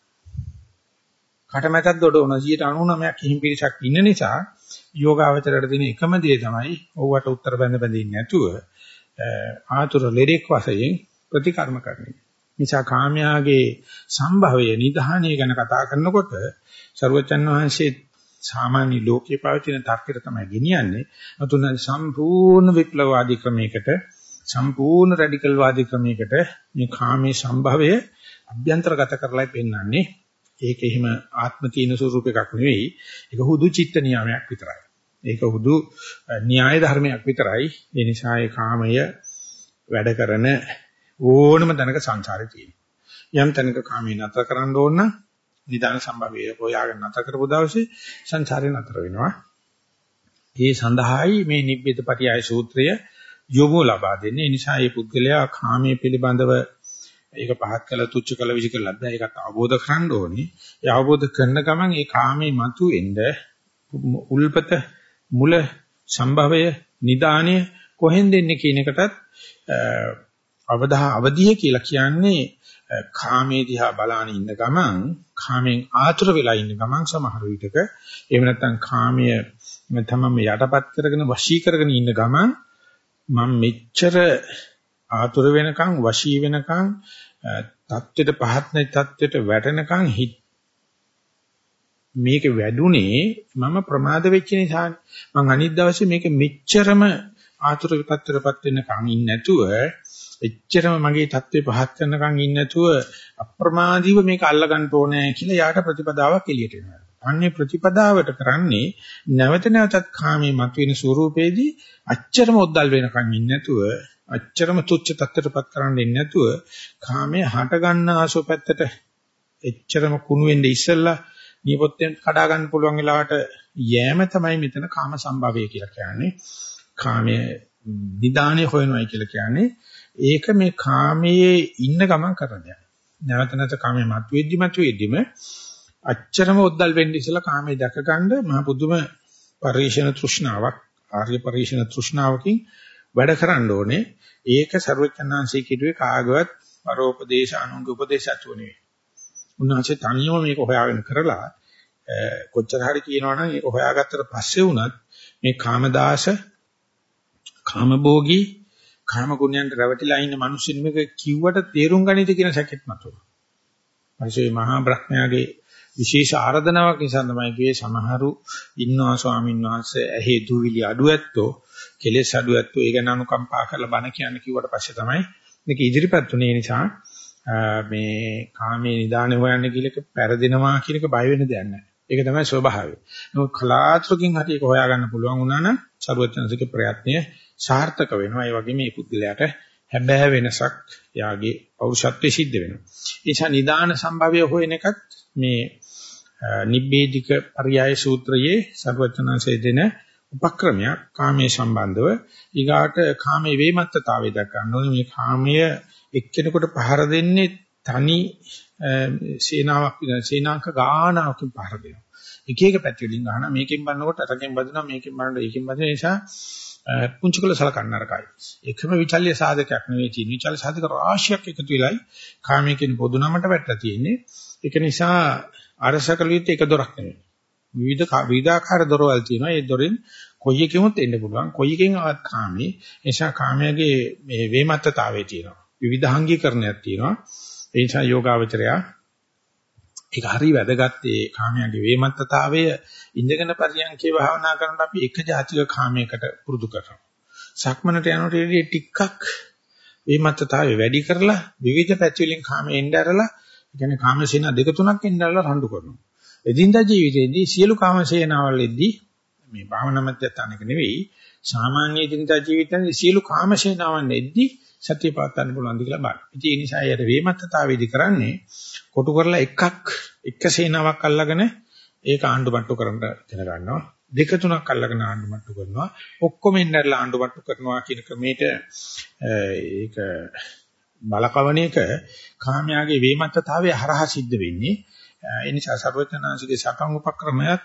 කටමැතක් දොඩවන 99ක් හිම් පිරිසක් ඉන්න නිසා යෝගාවචරයට දෙන එකම දේ තමයි ඔව්වට උත්තර බඳ බඳින්නේ නැතුව ආතුර ලෙඩෙක් වශයෙන් ප්‍රතිකර්ම කරන්නේ. නිසා කාමයාගේ සම්භවය නිධානය ගැන කතා කරනකොට ਸਰවචන් වහන්සේ සාමාන්‍ය ලෝකේ පවතින තර්කයට තමයි ගෙනියන්නේ. අතුන සම්පූර්ණ විප්ලවවාදී ක්‍රමයකට සම්පූර්ණ රැඩිකල් වාදී ක්‍රමයකට මේ කාමයේ සම්භවය අභ්‍යන්තරගත කරලා පෙන්වන්නේ ඒක එහෙම ආත්ම තීන ස්වරූපයක් නෙවෙයි. ඒක හුදු චිත්ත නියාමයක් විතරයි. ඒක හුදු න්‍යාය ධර්මයක් විතරයි. ඒ නිසා ඒ කාමය වැඩ කරන ඕනම තැනක සංසාරේ තියෙනවා. යම් තැනක කාමී නතර කරන්න ඕන නම් නිදාන සම්භවය හොයාගෙන නතර කරපු දවසේ සංසාරේ නතර වෙනවා. ඒ සඳහායි මේ නිබ්බිත පරියාය සූත්‍රය යොමු ලබා දෙන්නේ. ඒ නිසා මේ පුද්ගලයා කාමයේ පිළිබඳව ඒක පහත් කළ තුච්ච කළ විසි කළා බෑ. ඒකට අවබෝධ කරගන්න ඕනේ. ඒ අවබෝධ කරන ගමන් ඒ කාමයේ මතුවෙන්න උල්පත මුල සම්භවය නිදානය කොහෙන්ද එන්නේ කියන එකටත් අවදා අවදිය කියලා කියන්නේ කාමයේ දිහා බලාන ඉන්න ගමන් කාමෙන් ආතුර වෙලා ඉන්න ගමන් සමහර විටක එහෙම නැත්නම් කාමය තමයි යටපත් කරගෙන වශී කරගෙන ඉන්න ගමන් මම මෙච්චර ආතුර වෙනකන් වශී වෙනකන් தත්ත්වෙට පහත් නැති தත්ත්වෙට වැටෙනකන් හිට මේක වැඩුණේ මම ප්‍රමාද වෙච්ච නිසානේ මං අනිත් දවසේ මේක මෙච්චරම ආතුර විපත්තරපත් වෙනකන් ඉන්නේ නැතුව එච්චරම මගේ தත්ත්වෙ පහත් කරනකන් ඉන්නේ නැතුව අප්‍රමාදීව මේක අල්ලගන්න ඕනේ කියලා යාට ප්‍රතිපදාවක් එළියට එනවා. අන්නේ ප්‍රතිපදාවට කරන්නේ නැවත නැවතත් කාමයේ මතුවෙන ස්වરૂපේදී අච්චරම ඔද්දල් වෙනකන් ඉන්නේ නැතුව අච්චරම තුච්ච තත්ත්වයටපත් කරන්න ඉන්නේ නැතුව කාමයේ හට ගන්න ආසෝ පැත්තට එච්චරම කුණු වෙන්නේ ඉස්සෙල්ලා නියපොත්තෙන් කඩා ගන්න පුළුවන් වෙලාවට යෑම තමයි මෙතන කාම සම්භවය කියලා කියන්නේ. කාමයේ නිදානේ හොයනවායි කියලා කියන්නේ ඒක මේ කාමයේ ඉන්න ගමන් කරන දෙයක්. නැවත නැවත කාමයේ මතුවෙද්දි මතුවෙද්දිම අච්චරම ඔද්දල් වෙන්නේ ඉස්සලා කාමයේ දැක ගන්න මහ පුදුම පරිශන තෘෂ්ණාවක් ආර්ය පරිශන තෘෂ්ණාවකින් වැඩ කරන්න ඕනේ. ඒක ਸਰවඥාන්සේ කිව්වේ කාගවත් පරෝපදේශ අනුංග උපදේශ අතුව නෙවෙයි. උන්වහන්සේ තනියම මේක හොයාගෙන කරලා කොච්චර හරි කියනවනම් ඒක හොයාගත්තට පස්සේ වුණත් මේ කාමදාස කාමභෝගී කාම ගුණයන්ට රැවටිලා ඉන්න මිනිස්සුන් මේක කිව්වට තේරුම් ගනිත කියන සැකෙත් මතුවෙනවා. පස්සේ මහා බ්‍රහ්මයාගේ විශේෂ ආරාධනාවක් නිසා තමයි කියේ සමහරු ඉන්නවා ස්වාමීන් වහන්සේ ඇහි දුවිලි අඩු ඇත්තෝ කෙලෙස් අඩු ඇත්තෝ ඒ ගැන අනුකම්පා කරලා බණ කියන්න කිව්වට පස්සේ තමයි මේක ඉදිරිපත් උනේ නිසා මේ කාමයේ නිදාන හොයන්න කියලක පෙරදෙනවා කියලක බය වෙන දෙයක් නැහැ. ඒක තමයි ස්වභාවය. නමුත් කලාතුරකින් හරි ඒක හොයාගන්න පුළුවන් වුණා නම් ਸਰවඥසික ප්‍රයත්නය සාර්ථක වෙනවා. ඒ වගේම මේ පුද්ගලයාට හැබෑ වෙනසක් යාගේ පෞරුෂත්වයේ සිද්ධ වෙනවා. ඒ නිසා නිදාන සම්භවය හොයන එකත් මේ නිබ්බේධික පරයය සූත්‍රයේ ਸਰවඥාන්සේ දෙන උපක්‍රමයක් කාමයේ සම්බන්ධව ඊගාට කාමයේ වේමත්තතාවය දක් ගන්න ඕනේ මේ කාමය එක්කෙනෙකුට පහර දෙන්නේ තනි සේනාවක් සේනාංක ගානාවකින් පහර දෙනවා. එක එක පැති වලින් ගන්නවා මේකෙන් බලනකොට අරකින් බදිනවා මේකෙන් බලනකොට ඒකෙන් බදින නිසා පුංචි කළ සලකන්න අරකයි. එකම විචල්්‍ය සාධකයක් නෙවෙයි තියෙන්නේ. විචල්්‍ය සාධක රාශියක් එකතු වෙලයි කාමයේ පොදු නමට වැටලා තියෙන්නේ. ඒක නිසා අරසකල යුත්තේ එක දොරක් නෙවෙයි. විවිධ විවිධාකාර දොරවල් තියෙනවා. ඒ දොරෙන් කොයි එකෙමුත් එන්න පුළුවන්. කොයි එකෙන් ආවත් කාමී. ඒ නිසා කාමයේ මේ වේමත්තතාවය තියෙනවා. විවිධාංගීකරණයක් තියෙනවා. ඒ නිසා යෝගාවචරයා ඒක හරි වැදගත් ඒ කාමයේ වේමත්තතාවය ඉඳගෙන පරියන්කේ භාවනා කරනකොට අපි එක જાතික කාමයකට පුරුදු කරනවා. සක්මනට යනකොට ඉතින් ටිකක් වේමත්තතාවය වැඩි කරලා විවිධ පැති වලින් කාමෙන් එන්න ඇරලා කියන්නේ කාමසේන දෙක තුනක් එන්න ඇරලා රණ්ඩු කරනවා. එදින්දා ජීවිතේදී සියලු කාමසේනාවලෙදී මේ භාවනා මධ්‍යස්ථානක නෙවෙයි සාමාන්‍ය එදින්දා ජීවිතයේ සියලු කාමසේනාවන් එද්දී සතිය පාත්තන්න පුළුවන්ද කියලා බලන්න. ඉතින් ඒ නිසා යට වේමත්තතාවේදී කරන්නේ කොටු කරලා එකක් එක සේනාවක් අල්ලගෙන ඒක ආණ්ඩුමට්ටු කරන්න දෙන ගන්නවා. දෙක තුනක් අල්ලගෙන ආණ්ඩුමට්ටු කරනවා. ඔක්කොම ඉන්නර්ලා ආණ්ඩුමට්ටු කරනවා කියන ක්‍රමයට ඒක බලකවණ එක කාමයාගේ වේමත්තතාවය හරහා සිද්ධ වෙන්නේ. ඒ නිසා සර්වඥාන්සේගේ සතන් උපක්‍රමයක්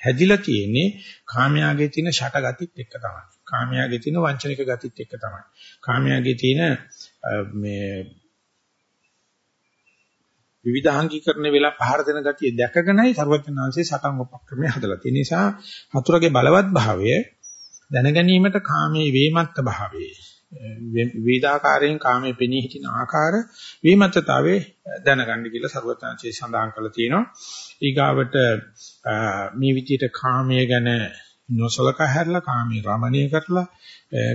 හැදිලා තියෙන්නේ කාමයාගේ තියෙන ෂටගතිත් එක්ක තමයි. කාමයාගේ තියෙන වංචනික ගතිත් එක්ක තමයි. කාමයාගේ තියෙන මේ විවිධාංගීකරණ වෙලා පහර දෙන ගතිය දැකගෙනයි සර්වඥාන්සේ සතන් උපක්‍රමය හදලා තියෙන නිසා හතුරගේ බලවත් භාවය දැනගැනීමට කාමයේ වේමත්ත භාවයේ විවිධාකාරයෙන් කාමයේ පෙනී හිටින ආකාර විමත්තතාවේ දැනගන්න කියලා සර්වඥාන්සේ සඳහන් කරලා තියෙනවා ඊගාවට මේ විදිහට කාමයේ ගැන නොසලකා හැරලා කාමී රමණීය කරලා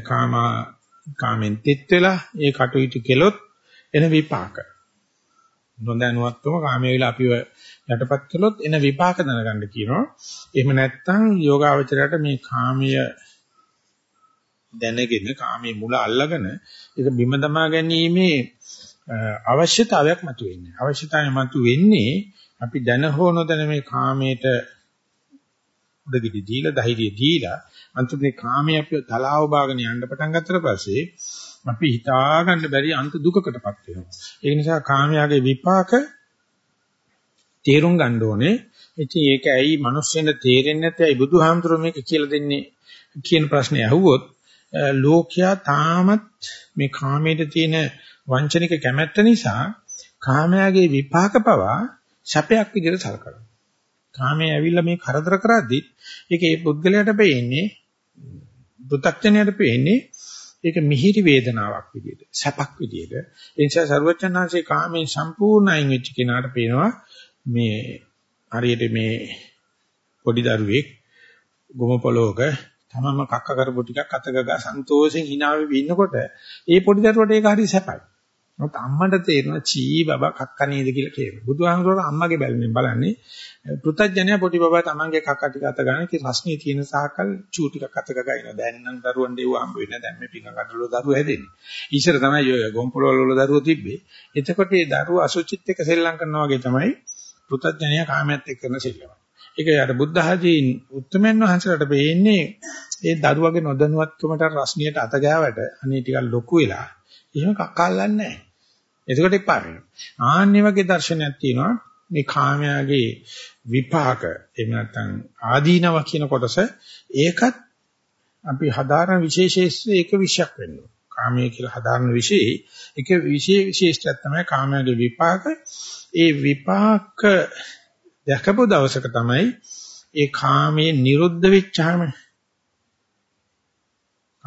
කාම කාමෙන් තෙත් වෙලා ඒ කටයුතු කෙලොත් එන විපාක. නොදැනුවත්වම කාමයේ විලා අපිව යටපත් කළොත් එන විපාක දැනගන්න කියනවා. එහෙම නැත්නම් යෝගාවචරයට මේ කාමයේ දැනගෙන කාමයේ මුල අල්ලගෙන ඒක බිම දමා ගැනීමේ අවශ්‍යතාවයක් මතුවෙන්නේ. අවශ්‍යතාවය මතුවෙන්නේ අපි දැන හෝ නොදැන මේ කාමයට උඩගිඩි දීලා ධෛර්යය දීලා අන්තිමේ කාමයේ අපි තලාව බාගෙන යන්න පටන් ගත්තට පස්සේ අපි හිතා ගන්න බැරි අන්ත දුකකටපත් වෙනවා. ඒ නිසා කාමයාගේ විපාක තේරුම් ගන්න ඕනේ. ඉතින් ඒක ඇයි මිනිස්සුන්ට තේරෙන්නේ නැත්තේ? ඇයි බුදුහාමුදුරුවෝ මේක කියලා දෙන්නේ කියන ප්‍රශ්නේ අහුවොත් ලෝකයා තාමත් මේ කාමයට තියෙන වංචනික කැමැත්ත නිසා කාමයාගේ විපාක පවා සැපයක් විදිහට සලකනවා. කාමයේ ඇවිල්ලා මේ කරදර කරද්දි ඒක ඒ පුද්ගලයාට පෙන්නේ දුක්ඥයට පෙන්නේ ඒක මිහිරි වේදනාවක් විදිහට සැපක් විදිහට. ඒ නිසා ਸਰවචනාංශේ කාමයෙන් සම්පූර්ණ අයින් වෙච්ච කෙනාට පේනවා මේ හරියට මේ පොඩි දරුවෙක් ගොම පොලෝක තමම කක්ක කරපු ටිකක් අතක ගා සන්තෝෂෙන් hina වෙවි ඉන්නකොට ඒ පොඩි දරුවට ඒක හරි සැපයි. මොකද අම්මට තේරෙනවා චී බබා කක්ක නේද කියලා කියනවා. බුදුහාමුදුරුවෝ අම්මගේ බැලුමෙන් බලන්නේ පෘථජ්ජනයා පොඩි බබා තමන්ගේ කක්ක ටික අත ගන්න කි රස්නේ තියෙන සාකල් චූ ටිකක් අත ගගිනවා. දැන් නම් දරුවන් දෙව්ව හම්බ වෙන්නේ දැන් මේ පිංග කඩවල දරුවෝ හැදෙන්නේ. ඊශ්වර තමයි ඔය ගොම්පොළවල වල දරුවෝ තිබ්බේ. එතකොට ඒ දරුවෝ අසුචිත් එක්ක සෙල්ලම් කරනවා වගේ තමයි පෘථජ්ජනයා කාමයට එක්ක කරන සෙල්ලම. ඒක යට බුද්ධ ආදීන් උත්තරමන් වහන්සේලාට වෙන්නේ ඒ දරුවගේ නොදැනුවත්කමට රස්නියට අත ගෑවට අනේ ටිකක් ලොකු වෙලා එහෙම කක්කල්ලන්නේ නැහැ. එතකොට එපා වෙනවා. ආන්නේ වගේ දර්ශනයක් තියෙනවා මේ කාමයාගේ විපාක එහෙම නැත්නම් ආදීනව කියන කොටස ඒකත් අපි හදාරන විශේෂයේ එක විශයක් වෙනවා. කාමයේ කියලා හදාරන විශේෂයි එක විශේෂ විශේෂයක් තමයි කාමයාගේ විපාක. ඒ විපාක දැකපු දවසක තමයි ඒ කාමයේ නිරුද්ධ වෙච්චාම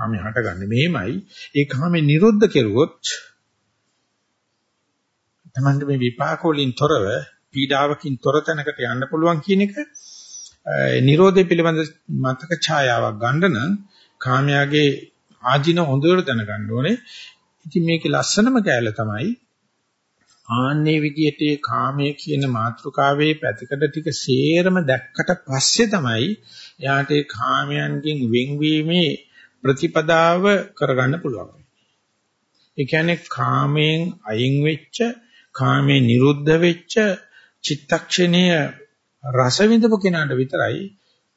කාමයේ හටගන්නේ මෙහෙමයි ඒ කාමයේ නිරුද්ධ කෙරුවොත් තමන්ගේ මේ විපාක වලින් තොරව පීඩාවකින් තොර තැනකට යන්න පුළුවන් කියන එක නිරෝධය පිළිබඳ මතක ඡායාවක් ගන්න නම් කාමයාගේ ආධින හොඳට දැනගන්න ඕනේ. ඉතින් මේකේ ලස්සනම කැලල තමයි ආන්නේ විදිහට ඒ කාමයේ කියන මාතෘකාවේ පැතිකඩ ටික සේරම දැක්කට පස්සේ තමයි එයාට ඒ කාමයන්ගෙන් වෙන්වීමේ ප්‍රතිපදාව කරගන්න පුළුවන්. ඒ කියන්නේ කාමයෙන් අයින් වෙච්ච, කාමයෙන් නිරුද්ධ වෙච්ච චිත්තක්ෂණීය රස විඳපු කෙනාට විතරයි,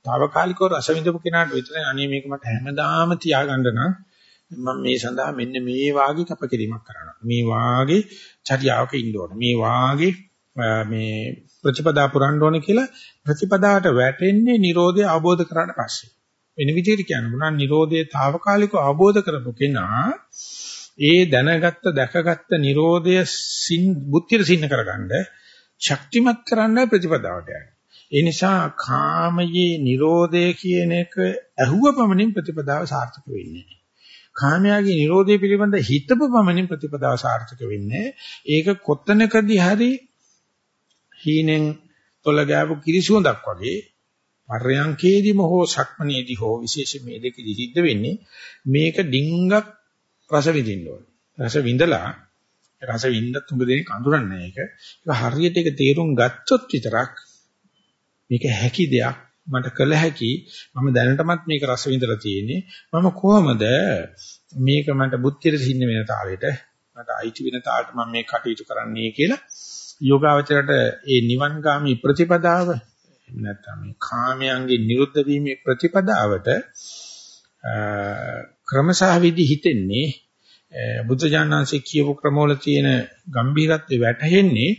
తాවකාලිකව රස විඳපු කෙනාට විතරයි අනේ මේක මට හැමදාම තියාගන්න නම් මම මේ සඳහා මෙන්න මේ වාගේ කැපකිරීමක් කරනවා. මේ වාගේ චර්යාවක ඉන්න ඕන. මේ වාගේ මේ ප්‍රතිපදා පුරන්න ඕනේ කියලා ප්‍රතිපදාවට වැටෙන්නේ Nirodha අවබෝධ කරාට පස්සේ. වෙන විදිහට කියන්න බුණා Nirodhe తాවකාලිකව අවබෝධ කරපු කෙනා ඒ දැනගත්ත දැකගත්ත Nirodha සින් බුද්ධියට සින්න කරගන්න ශක්තිමත් කරන්න ප්‍රතිපදාවට යන්නේ. ඒ නිසා කාමයේ Nirodhe කියන එක ඇහුව පමණින් ප්‍රතිපදාව සාර්ථක වෙන්නේ නැහැ. කාමයාගේ Nirodhe පිළිබඳ හිතපු පමණින් ප්‍රතිපදාව සාර්ථක වෙන්නේ. ඒක කොතනකදී හරි හීනෙන් තොල ගෑවු කිරිසුවඳක් වගේ පර්යංකේදීම හෝ සක්මනේදී හෝ විශේෂ මේ දෙකදී සිද්ධ වෙන්නේ මේක ඩිංගක් රස විඳින්න ඕනේ. රස විඳලා රස විඳ තුඹ දෙනෙක් අඳුරන්නේ ඒක. ඒක හරියට ඒක තේරුම් ගත්තොත් විතරක් මේක හැකි දෙයක් මට කළ හැකි මම දැනටමත් මේක රස විඳලා තියෙන්නේ මම කොහොමද මේක මට බුද්ධියට සින්න වෙන තාලෙට මට අයිති වෙන තාලට මම මේ කටයුතු කරන්නේ කියලා යෝගාවචරයට ඒ නිවන්ගාමී ප්‍රතිපදාව නැත්නම් මේ කාමයන්ගේ නිරුද්ධ වීමේ ප්‍රතිපදාවට ක්‍රමසහ විදි හිතෙන්නේ බුද්ධ ඥානanse කියපු ක්‍රමවල තියෙන gambhiratwe වැටහෙන්නේ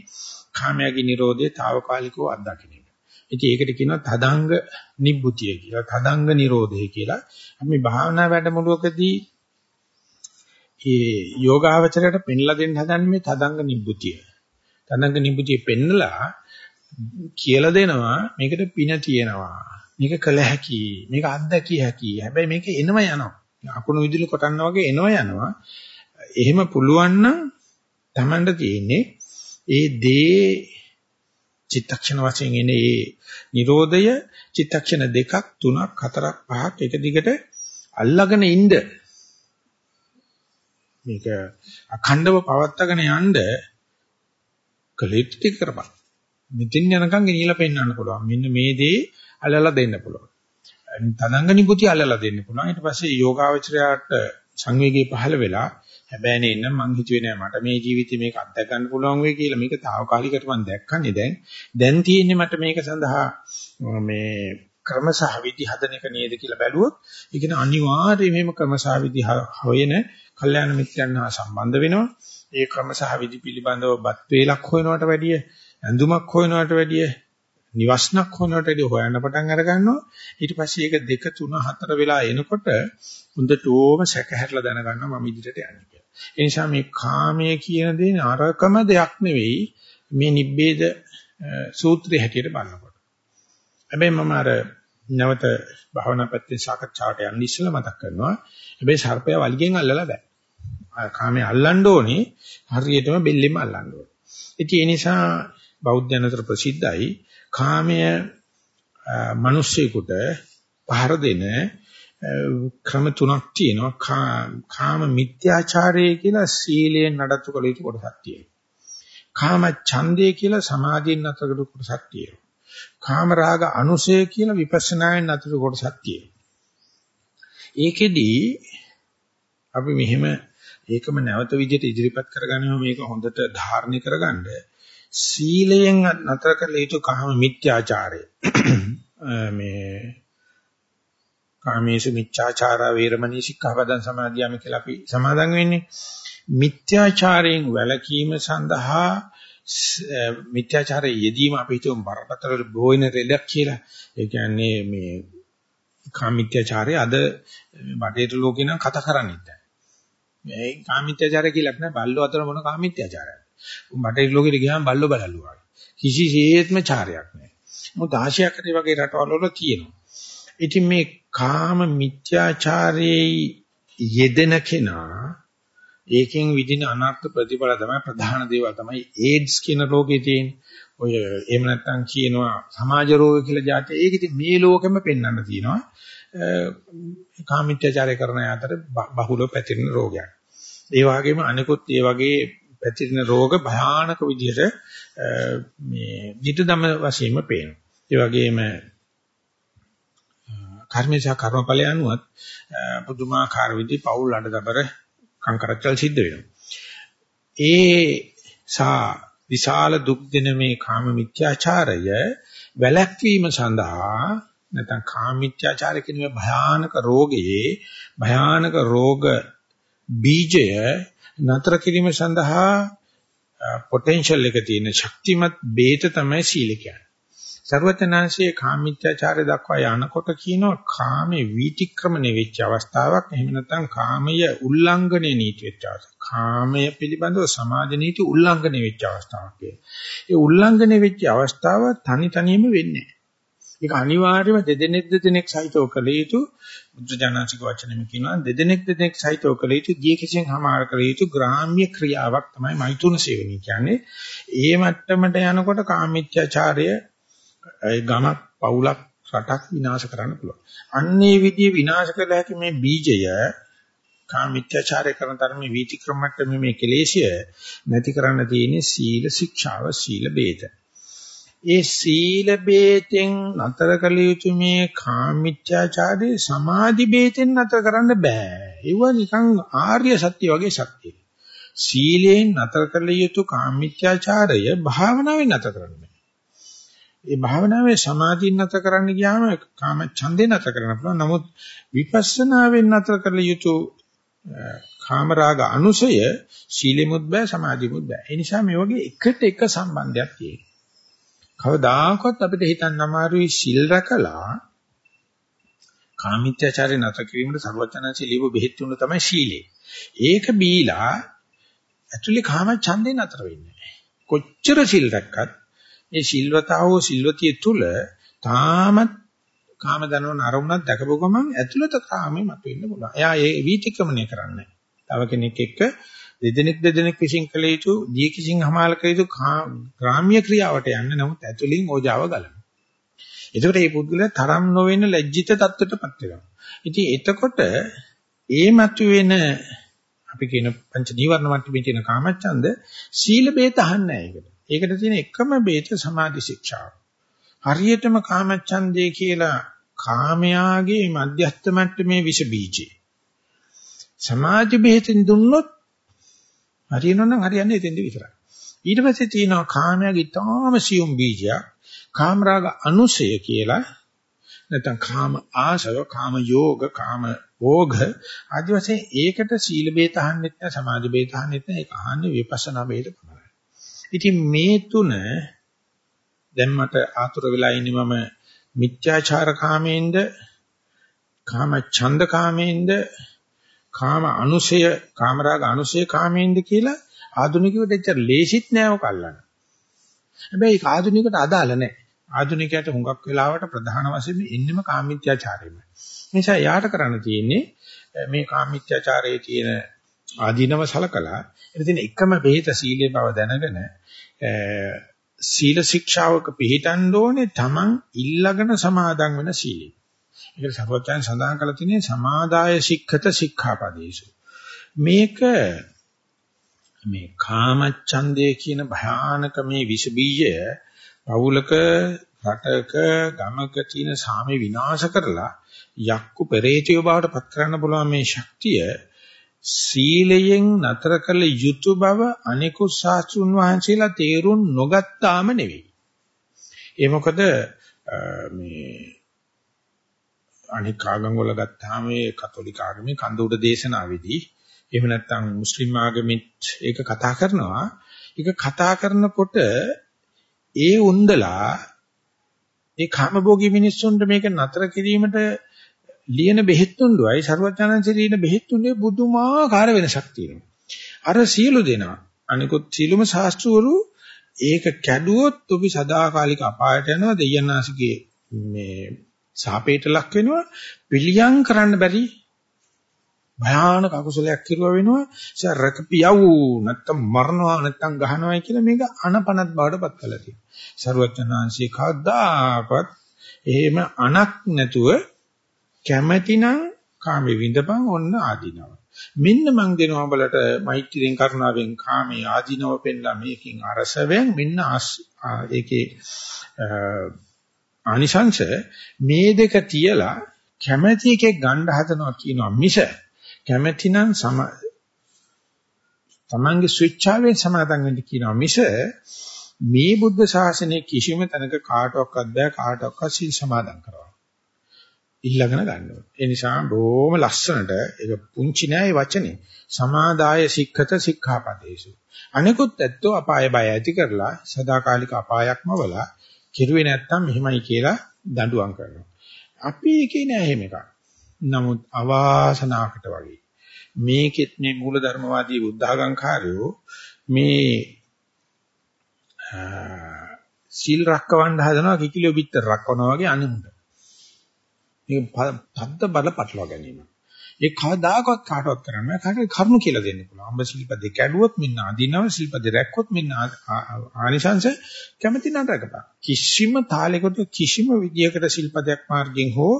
කාමයාගේ Nirodhe తాවකාලිකව අත්දකින්න. ඉතින් ඒකට කියනවා තදංග නිබ්බුතිය කියලා. තදංග නිරෝධය කියලා. අපි භාවනා වැඩමුළුවකදී ඒ යෝගාවචරයට පෙන්ලා දෙන්න හදන්නේ මේ තදංග නිබ්බුතිය. තදංග නිබ්බුතිය පෙන්නලා කියලා දෙනවා මේකට පින තියෙනවා. මේක කළ හැකි. මේක අත්දැකිය හැකි. හැබැයි මේක එනම යනවා. අකුණු විදුලි කොටන්න වගේ එනවා යනවා. එහෙම පුළුවන් නම් Tamanට තියෙන්නේ ඒ දේ චිත්තක්ෂණ වශයෙන් එන ඒ Nirodhaය චිත්තක්ෂණ දෙකක් තුනක් හතරක් පහක් එක දිගට අල්ලගෙන ඉන්න මේක අඛණ්ඩව පවත්වාගෙන යන්න කලෙට් ටික කරපන්. මෙතෙන් යනකම් ගෙනියලා පෙන්වන්න පුළුවන්. මෙන්න මේ දේ අල්ලලා දෙන්න පුළුවන්. තදංග නිබුති අල්ලලා දෙන්න පුළුවන්. ඊට පස්සේ යෝගාවචරයට සංවේගී පහළ වෙලා හැබැයි නේ නම් මං හිතුවේ නෑ මට මේ ජීවිතේ මේක අත්දැක ගන්න පුළුවන් වෙයි කියලා. මේක తాවකාලිකට මං දැක්කන්නේ දැන්. දැන් තියෙන්නේ මට මේක සඳහා මේ ක්‍රම සහ විදි හදන එක නේද කියලා බැලුවොත් ඒ කියන්නේ අනිවාර්යයෙන්ම මේම ක්‍රම සහ විදි හොයන කල්යාණ මිත්‍රයන් හා සම්බන්ධ වෙනවා. ඒ ක්‍රම සහ විදි පිළිබඳව බත් වේලක් හොයනවට වැඩිය ඇඳුමක් හොයනවට වැඩිය නිවස්නක් හොයනවට වැඩිය හොයන්න පටන් අර ගන්නවා. ඊට පස්සේ ඒක 2 3 4 වෙලා එනකොට හොඳටම සැකහැරලා දැනගන්නවා මම ඉදිරියට යන්නේ කියලා. ඒ නිසා මේ කාමය කියන දේ නරකම දෙයක් නෙවෙයි මේ නිබ්බේද සූත්‍රය හැටියට බලනකොට. හැබැයි මම අර නැවත භාවනා පැත්තේ සාකච්ඡාවට යන්න ඉස්සෙල්ලා මතක් කරනවා. හැබැයි සර්පය වලිගෙන් අල්ලලා බෑ. කාමයේ අල්ලන්න ඕනේ හරියටම බෙල්ලෙම අල්ලන්න ඕනේ. ඉතින් ඒ නිසා බෞද්ධයන් අතර ප්‍රසිද්ධයි. කාමය මිනිස්සෙකුට පහර දෙන ක්‍රම තුනක් තියෙනවා. කාම මිත්‍යාචාරය කියලා සීලයෙන් නඩත්තු කළ යුතු කොටසක් තියෙනවා. කාම ඡන්දය කියලා සමාධියෙන් නතර කළ කොටසක් තියෙනවා. කාම රාග අනුසය කියලා විපස්සනායෙන් නතර කොටසක් තියෙනවා. ඒකෙදි අපි මෙහෙම ඒකම නැවත විදිහට ඉදිරිපත් කරගන්නවා මේක හොඳට ධාරණය කරගන්න. සීලයෙන් නතර කළ යුතු කාම මිත්‍යාචාරය. මේ කාමේසු මිච්ඡාචාරා වේරමණී සික්ඛාපදං සමාදියාමි කියලා අපි සමාදන් වෙන්නේ. මිත්‍යාචාරයෙන් වැළකීම සඳහා මිත්‍යාචාරයේ යෙදීම අපි හිතුවම බරපතල බොයින රෙලක් කියලා. ඒ කියන්නේ මේ කාමිත්‍යාචාරය අද බටේට ලෝකේ නම් කතා කරන්නේ නැහැ. මේ කාමිත්‍යාචාරය කියලා නෑ. බල්ලෝ අතර මොන කාමිත්‍යාචාරයක්ද බටේට ලෝකෙට ගියාම බල්ලෝ බලලු වගේ කිසිසේත්ම චාරයක් නෑ මොකද ආශයක් වගේ රටවල් වල තියෙනවා ඉතින් මේ කාම මිත්‍යාචාරයේ යෙදෙන කෙනා ඒකෙන් විදින අනර්ථ ප්‍රතිඵල තමයි ප්‍රධාන දේවල් තමයි ඒඩ්ස් කියන රෝගේ තියෙන්නේ. ඔය එහෙම නැත්නම් කියනවා සමාජ රෝග කියලා જાතිය. ඒක ඉතින් මේ ලෝකෙම පෙන්වන්න තියෙනවා. කාමිත්‍යාචාරය කරන අතර බහුලව පැතිරෙන රෝගයක්. ඒ වගේම අනිකුත් ඒ වගේ පැතිරෙන රෝග භයානක විදිහට මේ විදදම වශයෙන්ම පේනවා. ඒ වගේම කර්මේශා කර්මඵලය අනුවත් පුදුමාකාර විදි පෞල් අඬදබර කංකරච්චල් සිද්ධ වෙනවා. ඒ සා විශාල දුක් දෙන මේ කාම මිත්‍යාචාරය වැළැක්වීම සඳහා නැත්නම් කාම මිත්‍යාචාරය කියන භයානක රෝගයේ භයානක රෝග බීජය නතර කිරීම සඳහා පොටෙන්ෂල් එක තියෙන ශක්තිමත් බේත තමයි සීල කියන්නේ. ਸਰවඥාන්සේ කාමීත්‍යාචාරය දක්වා යනකොට කියනවා කාමේ වීතික්‍රමණය වෙච්ච අවස්ථාවක් එහෙම නැත්නම් කාමය උල්ලංඝනයේ නීති වෙච්ච අවස්ථාවක්. කාමය පිළිබඳව සමාජ නීති උල්ලංඝනය වෙච්ච අවස්ථාවක්. ඒ උල්ලංඝනය වෙච්ච අවස්ථාව තනි තනියම වෙන්නේ ඒක අනිවාර්යයෙන්ම දෙදෙනෙක් දෙදෙනෙක් සහිතව කළ යුතු බුද්ධ ජානසික වචනෙම කියනවා දෙදෙනෙක් දෙදෙනෙක් සහිතව කළ යුතු දී කිසිෙන් හමාර කළ යුතු ග්‍රාම්‍ය ක්‍රියාවක් තමයි මෛතුන සේවනය කියන්නේ. ඒ මට්ටමට යනකොට කාමීත්‍යාචාරය ඒ ගමක් පවුලක් රටක් විනාශ කරන්න පුළුවන්. අන්නේ විදිය විනාශ කළ හැකි මේ බීජය කාමිත්‍යාචාරය කරන තරමේ වීතික්‍රමකට මේ කෙලේශය නැති කරන්න තියෙන්නේ සීල ශික්ෂාව සීල බේද. ඒ සීල බේතෙන් නතර කළ යුතු මේ කාමිත්‍යාචාරයේ සමාධි බේතෙන් නතර කරන්න බෑ. ඒව නිකන් ආර්ය සත්‍ය වගේ සත්‍යයි. සීලයෙන් නතර කළ යුතු කාමිත්‍යාචාරය භාවනාවෙන් නතර කරන්න බෑ. ඒ භාවනාවේ සමාධියෙන් නැතර කරන්න ගියාම කාම ඡන්දේ නැතර කරන්න පුළුවන්. නමුත් විපස්සනාවෙන් නැතර කළ යුතු කාම රාග අනුසය සීලෙමුත් බෑ සමාධියමුත් බෑ. ඒ නිසා මේ වගේ එකට එක සම්බන්ධයක් තියෙනවා. කවදාකවත් අපිට හිතන්න අමාරුයි සිල් රැකලා කාමීත්‍යචාරය නැතර කිරීමට සර්වඥාන්සේ ලියව බෙහෙත් තුන තමයි ශීලය. ඒක බීලා ඇතුලේ කාම ඡන්දේ නැතර වෙන්නේ කොච්චර සිල් රැක්කත් ඒ සිල්වතාවෝ සිල්වතිය තුල තාමත් කාම දනවන අරමුණක් දැකපු ගමන් ඇතුළත කාමේ මතුවෙන්න පුළුවන්. එයා ඒ වීතික්‍රමණය කරන්නේ. තව කෙනෙක් එක්ක දෙදෙනෙක් දෙදෙනෙක් විශ්ින් කළ යුතු දී කිසිං හමාල කළ යුතු ග්‍රාම්‍ය ක්‍රියාවට යන්නේ නමුත් ඇතුළින් ඕජාව ගලනවා. එතකොට මේ පුද්ගලයා තරම් නොවෙන ලැජ්ජිත තත්ත්වයටපත් වෙනවා. ඉතින් එතකොට ඒ මතුවෙන අපි කියන පංච නීවරණ මට්ටමේ තියෙන කාමච්ඡන්ද සීල බේත අහන්නේ නැහැ ඒකට. ඒකට තියෙන එකම බේත සමාධි ශික්ෂාව. හරියටම කාමච්ඡන්දේ කියලා කාමයාගේ මධ්‍යස්ථ මට්ටමේ විස බීජේ. සමාධි බෙහෙතින් දුන්නොත් හරියනනම් හරියන්නේ එතෙන්ද විතරයි. ඊට පස්සේ තියෙනවා කාමයාගේ තාම සියුම් බීජයක් කාමරාග අනුසය කියලා නැත්නම් කාම ආශව කාම යෝග කාම භෝග ආදි වශයෙන් ඒකට සීල බේත අහන්නෙත් නැහැ සමාධි බේත අහන්නෙත් නැහැ ඒක අහන්නේ විපස්සනා බේත පමණයි. ඉතින් මේ තුන දැන් මට ආතුර වෙලා ඉන්නේ මම මිත්‍යාචාර කාමයෙන්ද කාම ඡන්ද කාමයෙන්ද කාම අනුසය කාමරාග අනුසය කාමයෙන්ද කියලා ආධුනිකයෙකුට එච්චර ලේසිත් නෑ ඔක අල්ලන්න. හැබැයි ඒක ආධුනිකයට අදාළ නෑ. ආධුනිකයට හුඟක් වෙලාවට ප්‍රධාන වශයෙන් එන්නෙම කාමීත්‍යාචාරයමයි. නිසා යාට කරන්න තියෙන්නේ මේ කාමීත්‍යාචාරයේ තියෙන ආධිනව සලකලා එතන එකම බෙහෙත සීලේ බව දැනගෙන සීල ශික්ෂාවක පිළිටන්න ඕනේ Taman ඉල්ලගෙන සමාදන් වෙන සීලය. ඒකට සර්වඥයන් සඳහන් කළ තියෙන්නේ සමාදාය සික්ඛත සික්ඛාපදේශු. මේක මේ කාමච්ඡන්දය කියන භයානක මේ විස බීජය පවුලක රටක ගමක තියෙන සාමේ විනාශ කරලා යක්කු පෙරේතයෝ බවට පත් කරන්න පුළුවන් මේ ශක්තිය සීලයෙන් නතර කළ යුතු බව අනිකුත් ශාස්ත්‍රුන් වහන්සේලා තේරුම් නොගත්තාම නෙවෙයි. ඒ මොකද මේ අනික් ආගම් වල ගත්තාම මේ කතෝලික ආගමේ කන්ද උඩ දේශනාවේදී එහෙම නැත්නම් මුස්ලිම් ආගමෙත් ඒක කතා කරනවා. ඒක කතා කරනකොට ඒ උන්දලා ඒ කාමභෝගී මිනිස්සුන්ට මේක නතර කිරීමට ලියන බෙහෙත් තුණ්ඩුවයි ਸਰවඥාන්සේ ලියන බෙහෙත් තුණ්ඩේ බුදුමාකාර වෙනසක් තියෙනවා. අර සියලු දෙනා අනිකුත් සීලුම ශාස්ත්‍රවරු ඒක කැඩුවොත් ඔබි සදාකාලික අපායට යනවා දෙයන්නාසිකේ මේ සාපේට ලක් වෙනවා පිළියම් කරන්න බැරි භයානක අකුසලයක් කිරුවා වෙනවා ඒ රකපියව් නැත්තම් මරනවා නැත්තම් ගහනවා කියලා මේක අනපනත් බවට පත් කළා තියෙනවා. සරුවචනාංශී කවදාකවත් එහෙම අනක් නැතුව කැමැතිනම් කාමේ විඳපන් ඔන්න ආදීනව. මෙන්න මං දෙනවා උඹලට මෛත්‍රියෙන් කරුණාවෙන් කාමේ ආදීනව පෙන්නලා මේකෙන් අරසවෙන් මෙන්න ඒකේ ආනිසංශ මේ දෙක තියලා කැමැති එකේ ගන්න හදනවා කියනවා මිස කැමැතිනම් සම තමන්ගේ ස්විච්චාවෙන් සමාදන් වෙන්න කියනවා මිස මේ බුද්ධ ශාසනයේ කිසිම තැනක කාටවත් බෑ කාටවත් සීල් සමාදන් කරනවා. ඉල්ලගෙන ගන්නවා. ඒ නිසා බොහොම ලස්සනට ඒක පුංචි නෑ ඒ වචනේ. සමාදාය සික්ඛත සික්ඛාපදේශු. අනිකුත් ඇත්තෝ අපාය බය ඇති කරලා සදාකාලික අපායක්ම වලා කිරුවේ නැත්තම් මෙහිමයි කියලා දඬුවම් කරනවා. අපි එකේ නෑ එහෙම එකක්. නමුත් අවාසනාවකට වගේ මේකෙත් මේ මූලධර්මවාදී බුද්ධඝංකාරයෝ මේ සීල් රැකවන්න හදනවා කිකිලිය බිත්තර රැකවනවා වගේ අනිමුද. මේක පද්ද බල පටලවා ගැනීම. ඒ කවදාකවත් කාටවත් කරන්න බෑ. කාටද කරුණු කියලා දෙන්න පුළුවන්. අඹ ශිල්පදේ කැඩුවොත් මෙන්න අදිනව ශිල්පදේ රැක්කොත් මෙන්න ආනිශංශ කැමති නටකපා. කිසිම තාලයකට කිසිම විදියකට ශිල්පදයක් මාර්ගයෙන් හෝ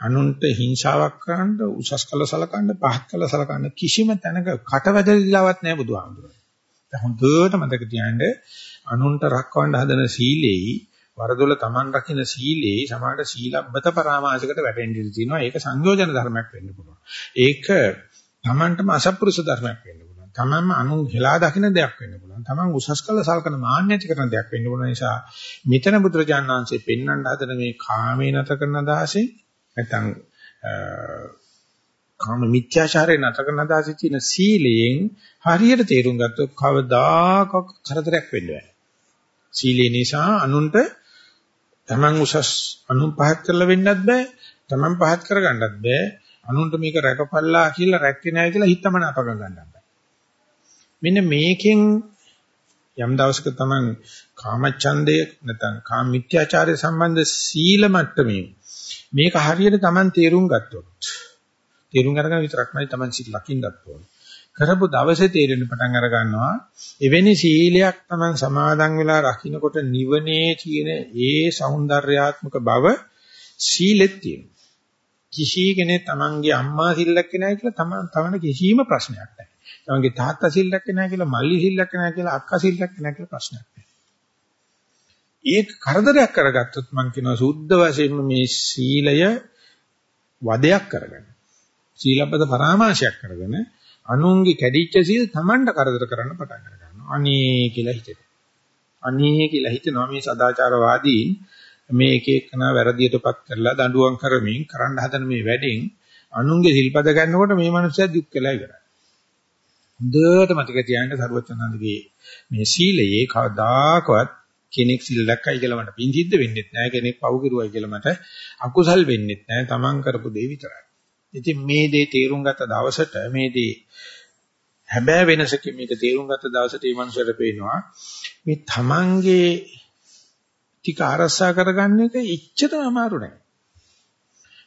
අනුන්ට හිංසාවක් කරන්න උසස් කළ සලකන්න පහත් කළ සලකන්න කිසිම තැනක කටවැදලිලාවක් නැහැ බුදුහාමුදුරුවෝ. දැන් හොඳට මතක තියාගන්න අනුන්ට රක්වන්න හදන සීලෙයි වරදොල Taman රකින්න සීලේ සමාඩ සීලබ්බත පරාමාසයකට වැටෙන්න ඉඩ තියෙනවා. ඒක සංයෝජන ධර්මයක් වෙන්න පුළුවන්. ඒක Tamanටම අසත්පුරුෂ ධර්මයක් වෙන්න පුළුවන්. Tamanම අනුන් හෙලා දකින්න දෙයක් වෙන්න පුළුවන්. Taman උසස් කළ සල්කන මාන්න්‍යති කරන දෙයක් වෙන්න පුළුවන් නිසා මෙතන බුදුරජාණන් වහන්සේ පෙන්වන්න හදන මේ කාමේ නැත කරන අදහසෙන් නැත්නම් කාම මිත්‍යාචාරේ නැත කරන අදහසේ තියෙන සීලයෙන් හරියට තේරුම් ගත්තොත් කවදාක කරදරයක් වෙන්නේ නැහැ. සීලේ නිසා අනුන්ට Taman උසස් අනුන් පහත් කරලා වෙන්නත් බෑ. Taman පහත් කරගන්නත් බෑ. අනුන්ට මේක රැකපල්ලා කියලා රැක්කේ නැහැ කියලා හිතමන අපග ගන්නත් බෑ. මෙන්න මේකෙන් යම් දවසක Taman කාමච්ඡන්දය නැත්නම් කාම මිත්‍යාචාරය සම්බන්ධ සීල මට්ටමේ මේක හරියට Taman තේරුම් ගත්තොත් තේරුම් අරගෙන විතරක්මයි Taman සිල් ලකින්නත් ඕනේ. කරපු දවසේ තේරෙන පටන් අර ගන්නවා. එවැනි සීලයක් තමයි සමාදන් වෙලා රකින්නකොට නිවනේ කියන ඒ సౌందర్యාත්මක බව සීලෙත් තියෙනවා. කිසි කෙනෙක් තමන්ගේ අම්මා සිල්ලක් නැහැ කියලා තමන් තමන කිසිම ප්‍රශ්නයක් නැහැ. තමන්ගේ තාත්තා සිල්ලක් නැහැ කියලා මල්ලි සිල්ලක් නැහැ කියලා අක්කා සිල්ලක් නැහැ කියලා ප්‍රශ්නයක් නැහැ. ඒක කරදරයක් කරගත්තොත් මම කියනවා සුද්ධ වශයෙන්ම මේ සීලය වදයක් කරගන්න. සීලබ්බත පරාමාශයක් කරගෙන අනුන්ගේ කැඩිච්ච සීල් Tamanට කරදර කරන්න පටන් ගන්නවා. අනේ කියලා හිතෙනවා. අනේ කියලා හිතනවා මේ සදාචාරවාදීන් මේ එක එකනා වැරදියටපත් කරලා දඬුවම් කරමින් කරන්න හදන මේ වැඩෙන් අනුන්ගේ සිල්පද ගන්නකොට මේ මනුස්සයා දුක් වෙලා ඉවරයි. හොඳට මතක තියාගන්න සරුවචනන්දගේ මේ සීලයේ කවදාකවත් කෙනෙක් සිල් දැක්කයි කියලා මට පින් සිද්ධ වෙන්නේ නැහැ කෙනෙක් පව් කරුවයි කියලා මට අකුසල් වෙන්නේ නැහැ තමන් කරපු දේ විතරයි. ඉතින් මේ දේ තේරුම් ගත්ත දවසට මේ දේ හැබෑ වෙනසකින් මේක තේරුම් ගත්ත දවසට මේ මනුස්සයට පේනවා මේ තමන්ගේ ටික අරසා කරගන්න එක ඉච්චතම අමාරු නෑ.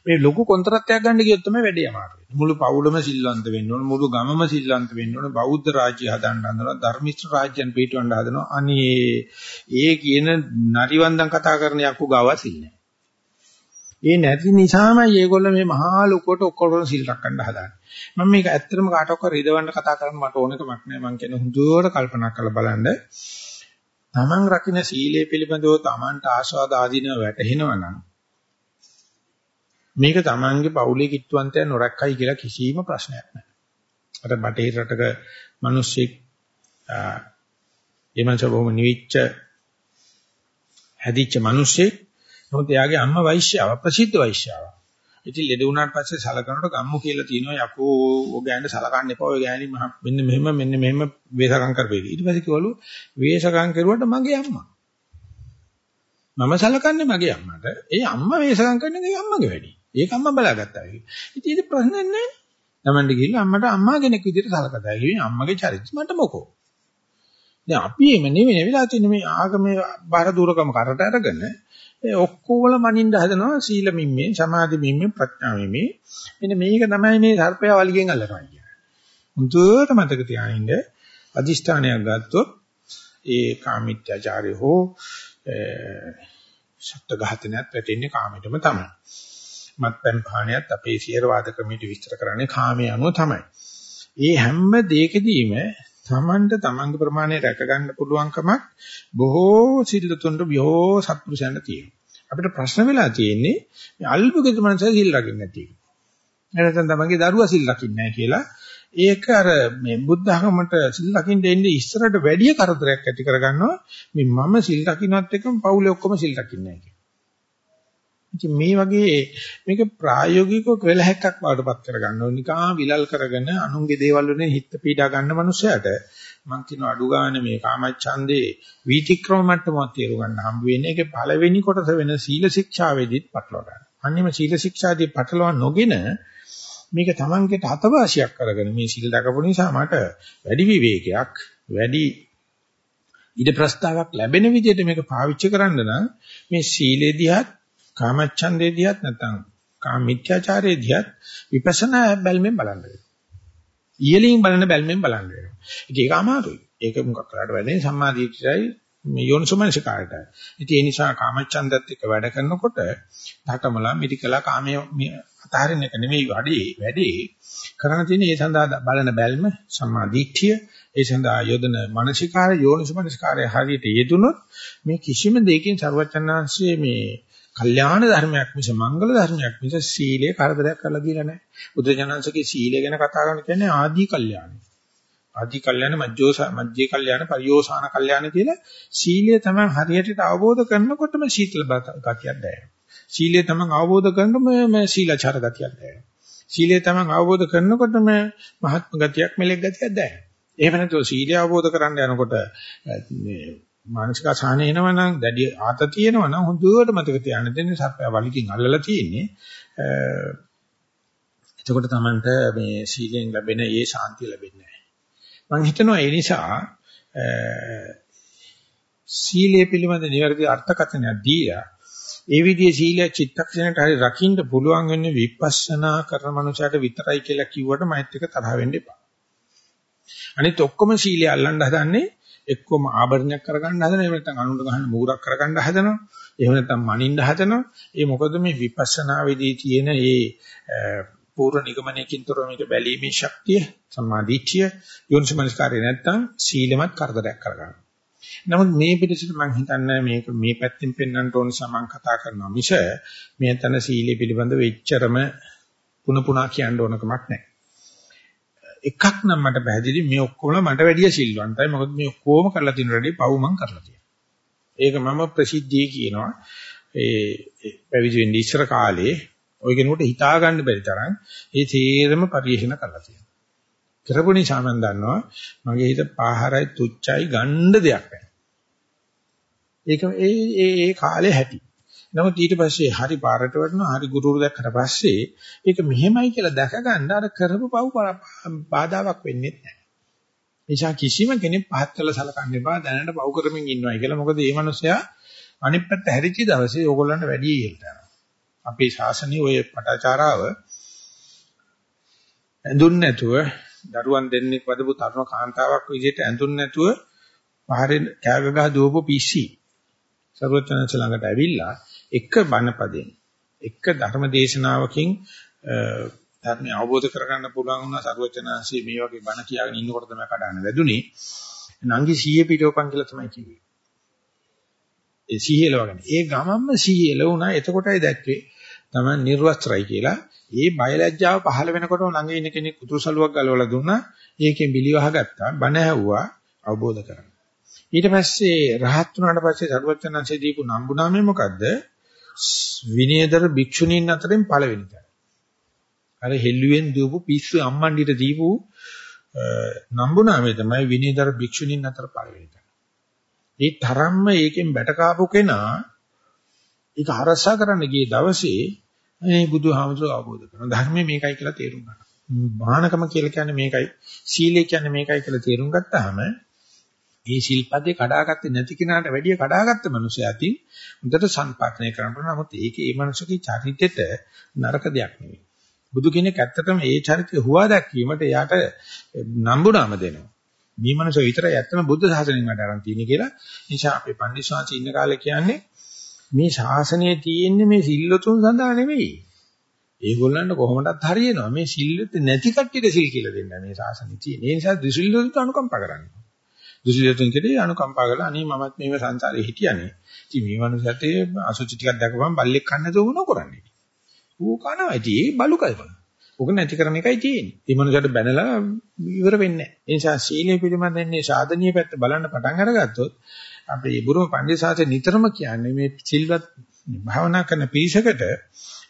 මේ ලොකු කොන්ත්‍රාත්යක් ගන්න ගියොත් තමයි වැඩේ අමාරු වෙන්නේ. මුළු පවුලම සිල්වන්ත වෙන්න ඕන, මුළු ගමම සිල්වන්ත වෙන්න ඕන, බෞද්ධ රාජ්‍ය හදන්න හදනවා, ධර්මිෂ්ඨ රාජ්‍යයන් පිටවන්න හදනවා. අනේ ඒ කියන නරිවන්දන් කතා කරන යක්කු ගාව සිල් නැහැ. ඒ නැති නිසාමයි මේගොල්ලෝ මේ මහා ලොකුවට ඔක්කොම සිල් රැකගන්න හදාන්නේ. මම මේක ඇත්තටම කාටවත් රිදවන්න කතා කරන්න මට ඕනකමක් නැහැ. මම කියන හුදුවට කල්පනා කරලා බලන්න. තමන් රකින්න සීලය පිළිබඳව තමන්ට ආස්වාද ආදීනව වැටහෙනවා නම් මේක තමන්ගේ පෞලේ කිට්ටුවන්තය නොරැක්කයි කියලා කිසිම ප්‍රශ්නයක් නැහැ. අර බටහිර රටක මිනිස්සෙක් එමන්ස බොහොම නිවිච්ච හැදිච්ච මිනිස්සෙක් නමුත් එයාගේ අම්මා වෛශ්‍යාව ප්‍රසිද්ධ වෛශ්‍යාවක්. ඉතින් ලෙඩ වුණාට පස්සේ සලකනකොට ගම්මු කියලා තියෙනවා යකෝ ඔය ගෑනට සලකන්න එපා ඔය ගෑණි මහ මෙන්න මෙහෙම මෙන්න මෙහෙම වේසකම් කරපේ. ඊට පස්සේ කිව්වලු වේසකම් කරුවට මගේ අම්මා. මම සලකන්නේ මගේ අම්මට. ඒ අම්මා වේසකම් කරන එක අම්මගේ වැඩි. ඒක අම්මා බලාගත්තා. ඉතින් ඒක ප්‍රශ්නයක් නෑ. තමන්ට ගිහිල්ලා අම්මට අම්මා කෙනෙක් විදිහට සලකලා. ඒ අම්මගේ චරිත මට මොකෝ. දැන් අපි එමෙ නෙවෙයි වෙලා තියෙන්නේ මේ ආගමේ බාහිර දුරකම කරට අරගෙන ඒ ඔක්කොම මනින්න හදනවා සීල මිම්මේ සමාධි මිම්මේ ප්‍රඥා මිම්මේ මෙන්න මේක තමයි මේ සර්පයා වලිගෙන් අල්ලනවා කියන්නේ. මුදුවට මතක තියාගන්න අදිෂ්ඨානයක් ගත්තොත් ඒ කාමිත්‍යාචාරය හෝ සත්‍ය ඝාතනයත් වැටෙන්නේ කාමයටම තමයි. මත්පැන් පානයත් අපේ සියරවාද ක්‍රමයට විස්තර කරන්නේ කාමයේ අනුව තමයි. ඒ හැම දෙයකදීම තමන්ට තමන්ගේ ප්‍රමාණය රැක ගන්න පුළුවන්කමක් බොහෝ සිල්ලතුන්ට බොහෝ සත්පුරුෂයන්ට තියෙනවා. අපිට ප්‍රශ්න වෙලා තියෙන්නේ මේ අල්පගෙද මනස සිල් රකින්න නැති එක. එහෙනම් තමන්ගේ දරුවා සිල් රකින්නේ නැහැ කියලා ඒක අර මේ බුද්ධ ධර්මයට සිල් රකින්න එන්නේ ඉස්සරට වැඩි කරදරයක් ඇති කරගන්නවා මේ මම සිල් රකින්නත් එක්කම පවුලේ ඔක්කොම සිල් රකින්නේ නැහැ ඉතින් මේ වගේ මේක ප්‍රායෝගිකව කෙලහැක්කක් බවටපත් කරගන්න ඕන නිකා විලල් කරගෙන අනුන්ගේ දේවල් වලින් හිත පීඩා ගන්න මනුස්සයට මම කියන අඩු ගන්න මේ කාමච්ඡන්දේ වීතික්‍රම මට්ටමක් තේරු ගන්න හම්බ වෙන්නේ ඒකේ පළවෙනි කොටස වෙන සීල ශික්ෂාවේදීත් පටලවා ගන්න. අන්නේම සීල ශික්ෂාදී පටලවා නොගෙන මේක තමන්ගේට අතවාසියක් කරගෙන මේ සීල් දකපු නිසා මට වැඩි විවේකයක් වැඩි ඉද ප්‍රස්තාවක් ලැබෙන විදිහට මේක පාවිච්චි කරන්න නම් මේ සීලේදීහත් කාමච්ඡන්දේ දිහත් නැත්නම් කාම මිත්‍යාචාරයේ දිහත් විපස්සනා බැල්මෙන් බලන්න වෙනවා. ඊයලින් බලන බැල්මෙන් බලන්න වෙනවා. ඒක අමාරුයි. ඒක මොකක් කරාට වැඩේ සම්මාදීච්චයි මේ යෝනිසමනසිකාරයටයි. ඉතින් ඒ නිසා කාමච්ඡන්දත් එක්ක වැඩ කරනකොට ධකමලා මිදිකලා කාමයේ අතහරින එක නෙමෙයි වැඩි වැඩි කරණ තියෙන ඒ සඳහා බලන බැල්ම සම්මාදීච්ඡය ඒ සඳහා යොදන මානසිකාර යෝනිසමනසිකාරය හරියට යෙදුනොත් මේ කිසිම දෙයකින් ਸਰවචන්නාංශයේ මේ කල්යාණ ධර්මයක් මිස මංගල ධර්මයක් මිස සීලේ කරදරයක් කරලා දීලා නැහැ. බුදුජානන්සේගේ සීලය ගැන කතා කරන කියන්නේ ආදී කල්යාණ. ආදී කල්යාණ මජ්ජෝ මජ්ජේ කල්යාණ පරියෝසాన කල්යාණ කියලා සීලය තමයි හරියට අවබෝධ කරනකොටම සීතල ගතියක් දැනෙනවා. සීලය තමයි අවබෝධ කරනකොටම මේ සීලාචාර ගතියක් දැනෙනවා. සීලය තමයි අවබෝධ කරනකොටම මහත්ම ගතියක් මෙලෙක් ගතියක් දැනෙනවා. එහෙම නැත්නම් සීලය අවබෝධ කරන්න යනකොට මේ මානසික අසහන එනවනම් දැඩි ආතතිය එනවනම් හොඳට මතක තියාගන්න දෙන්නේ සර්පය වලිකින් අල්ලලා තියෙන්නේ. එතකොට Tamanට මේ සීලෙන් ලැබෙන ඒ ශාන්තිය ලැබෙන්නේ නැහැ. මම හිතනවා ඒ නිසා සීලය පිළිබඳ නිවැරදි අර්ථකථනයක් දීලා ඒ විදිහේ සීලය චිත්තක්ෂණයට හරි රකින්න පුළුවන් වෙන්නේ විපස්සනා කරන මනුස්සයට විතරයි කියලා කිව්වට මෛත් එක තරහ වෙන්න එපා. අනිත් ඔක්කොම සීලය අල්ලන්න හදන්නේ එක්කම ආභරණයක් කරගන්න හදනවා. එහෙම නැත්නම් අනුන්ට ගහන්න මූරක් කරගන්න හදනවා. එහෙම නැත්නම් මනින්න හදනවා. ඒ මොකද මේ විපස්සනා වේදී තියෙන ඒ පූර්ව නිගමනයකින් තොරව මේක බැලීමේ ශක්තිය සම්මාදිට්ඨිය යොන්සමනස්කාරය නැත්නම් සීලමත් කරදරයක් කරගන්නවා නමුත් මේ පිළිසෙට මම හිතන්නේ මේක මේ පැත්තෙන් පෙන්වන්න ඕන සමන් කතා කරනවා මිස මේ තන සීලය පිළිබඳ වෙච්චරම පුන පුනා කියන්න ඕන කමක් නැහැ. එකක් නම් මට පැහැදිලි මේ ඔක්කොම මට වැඩිය සිල්වන්තයි. මොකද මේ ඔක්කොම කරලා තියෙන රෙඩි පව් මං කරලා තියෙනවා. ඒක මම ප්‍රසිද්ධිය කියනවා. ඒ පැවිදි වෙන්න ඉස්සර කාලේ ওই කෙනෙකුට හිතා ගන්න බැරි තරම් ඒ තීරම පරිශන කරලා තියෙනවා. කරපු නිසා මම දන්නවා මගේ හිත පාහරයි තුච්චයි ගන්න දෙයක් නැහැ. ඒක ඒ ඒ ඒ කාලේ හැටි. නමුත් ඊට පස්සේ හරි පාරට වටනවා හරි ගුරුවරු දැක්කට පස්සේ ඒක මෙහෙමයි කියලා දැක ගන්න අර කරපු පව් බාධාවක් වෙන්නේ නැහැ. නිසා කිසිම කෙනෙක් පහත් කළ සලකන්න එපා දැනට පව් කරමින් ඉන්නවයි කියලා. මොකද මේ මිනිස්සයා අනිත් පැත්ත හැරිච්ච දවසේ ඕගොල්ලන්ට වැඩි ඉහෙලට යනවා. අපේ ශාසනයේ ඔය පටාචාරාව ඇඳුන් නැතුව දරුවන් දෙන්නෙක් වදපු තරුණ කාන්තාවක් විදිහට ඇඳුන් නැතුව පහරේ කෑග ගහ දුවපු පිස්සි සර්වඥාන්ස ළඟට ඇවිල්ලා එක බණපදෙන් එක ධර්ම දේශනාවකින් ධර්මය අවබෝධ කරගන්න පුළුවන් වුණා. සර්වඥාන්සේ මේ වගේ බණ කියාගෙන ඉන්නකොට තමයි කඩන්න වැදුනේ. නංගි 100 පිටෝපන් කියලා තමයි කිව්වේ. ඒ 100 එලවගෙන. ඒ ගමම්ම 100 එලවුණා. එතකොටයි දැක්කේ තමයි නිර්වස්ත්‍රයි කියලා. ඒ බයලජ්ජාව පහළ වෙනකොට ළඟ ඉන්න කෙනෙක් උතුරු සලුවක් ගලවලා දුන්නා. ඒකෙන් බිලිවහ ගත්තා බණ ඇහුවා. අවබෝධ කරගන්න. ඊට පස්සේ රහත් වුණාට පස්සේ සරුවචනන්සේ දීපු නම්බුනාමේ මොකද්ද? විනයදර භික්ෂුණීන් අතරින් පළවෙනි තැන. අර හෙල්ලුවෙන් දීපු පිස්සු අම්මන්ඩිට දීපු නම්බුනාමේ තමයි විනයදර භික්ෂුණීන් අතර පළවෙනි තැන. ඒ තරම්ම ඒකෙන් බැට කාපු කෙනා ඒක හරසා කරන්න ගිය දවසේ මේ බුදුහාමුදුරුවෝ අවබෝධ කරනවා. ධර්මයේ මේකයි කියලා තේරුම් ගන්නවා. මහානකම කියලා කියන්නේ මේකයි. සීලය කියන්නේ මේකයි කියලා තේරුම් ගත්තාම මේ ශිල්පදේ කඩාගත්තේ නැති කෙනාට වැඩිය කඩාගත්ත මිනිසයා අතින් හොඳට සම්පාදනය කරන්න පුළුවන්. නමුත් ඒකේ මේ මිනිසගේ චරිතෙට නරක දෙයක් නෙවෙයි. බුදු කෙනෙක් ඇත්තටම ඒ චරිතය හුවා දැක්වීමට එයාට නම්බුනාම දෙනවා. මේ මිනිසෝ විතරයි ඇත්තම බුද්ධ ශාසනයෙන් වැඩ අරන් තියෙන්නේ කියලා. නිසා අපේ පන්දිස්වාංශ ඉන්න කාලේ කියන්නේ මේ ශාසනයේ තියෙන්නේ මේ සිල්ලතුන් සඳහා නෙවෙයි. ඒගොල්ලන්ට කොහොමදත් හරියනවා. මේ සිල්ලත් නැති කට්ටියට සිල් කියලා දෙන්න මේ ශාසනය තියෙන. ඒ නිසා දුසිල්ලතුන්ට අනුකම්පා කරන්න. දුසිල්ලතුන් කෙරේ අනුකම්පා කරලා අනේ මමත් මේව සංසාරේ හිටියානේ. ඉතින් මේ මනුස්සයට අසුචි ටිකක් දැකපම බල්ලෙක් කන්න නැතුව මොනව කරන්නේ? ඌ කනවා ඉතින් ඒ බලුකයි කරන. ඔක නැති කරන එකයි තියෙන්නේ. මේ මනුස්සයට බැනලා ඉවර වෙන්නේ නැහැ. ඒ නිසා සීලය පිළිබඳන්නේ සාධනීය පැත්ත බලන්න පටන් අරගත්තොත් අපේ බුරුම පඬිසාච නිතරම කියන්නේ මේ සිල්වත් භාවනා කරන පිරිසකට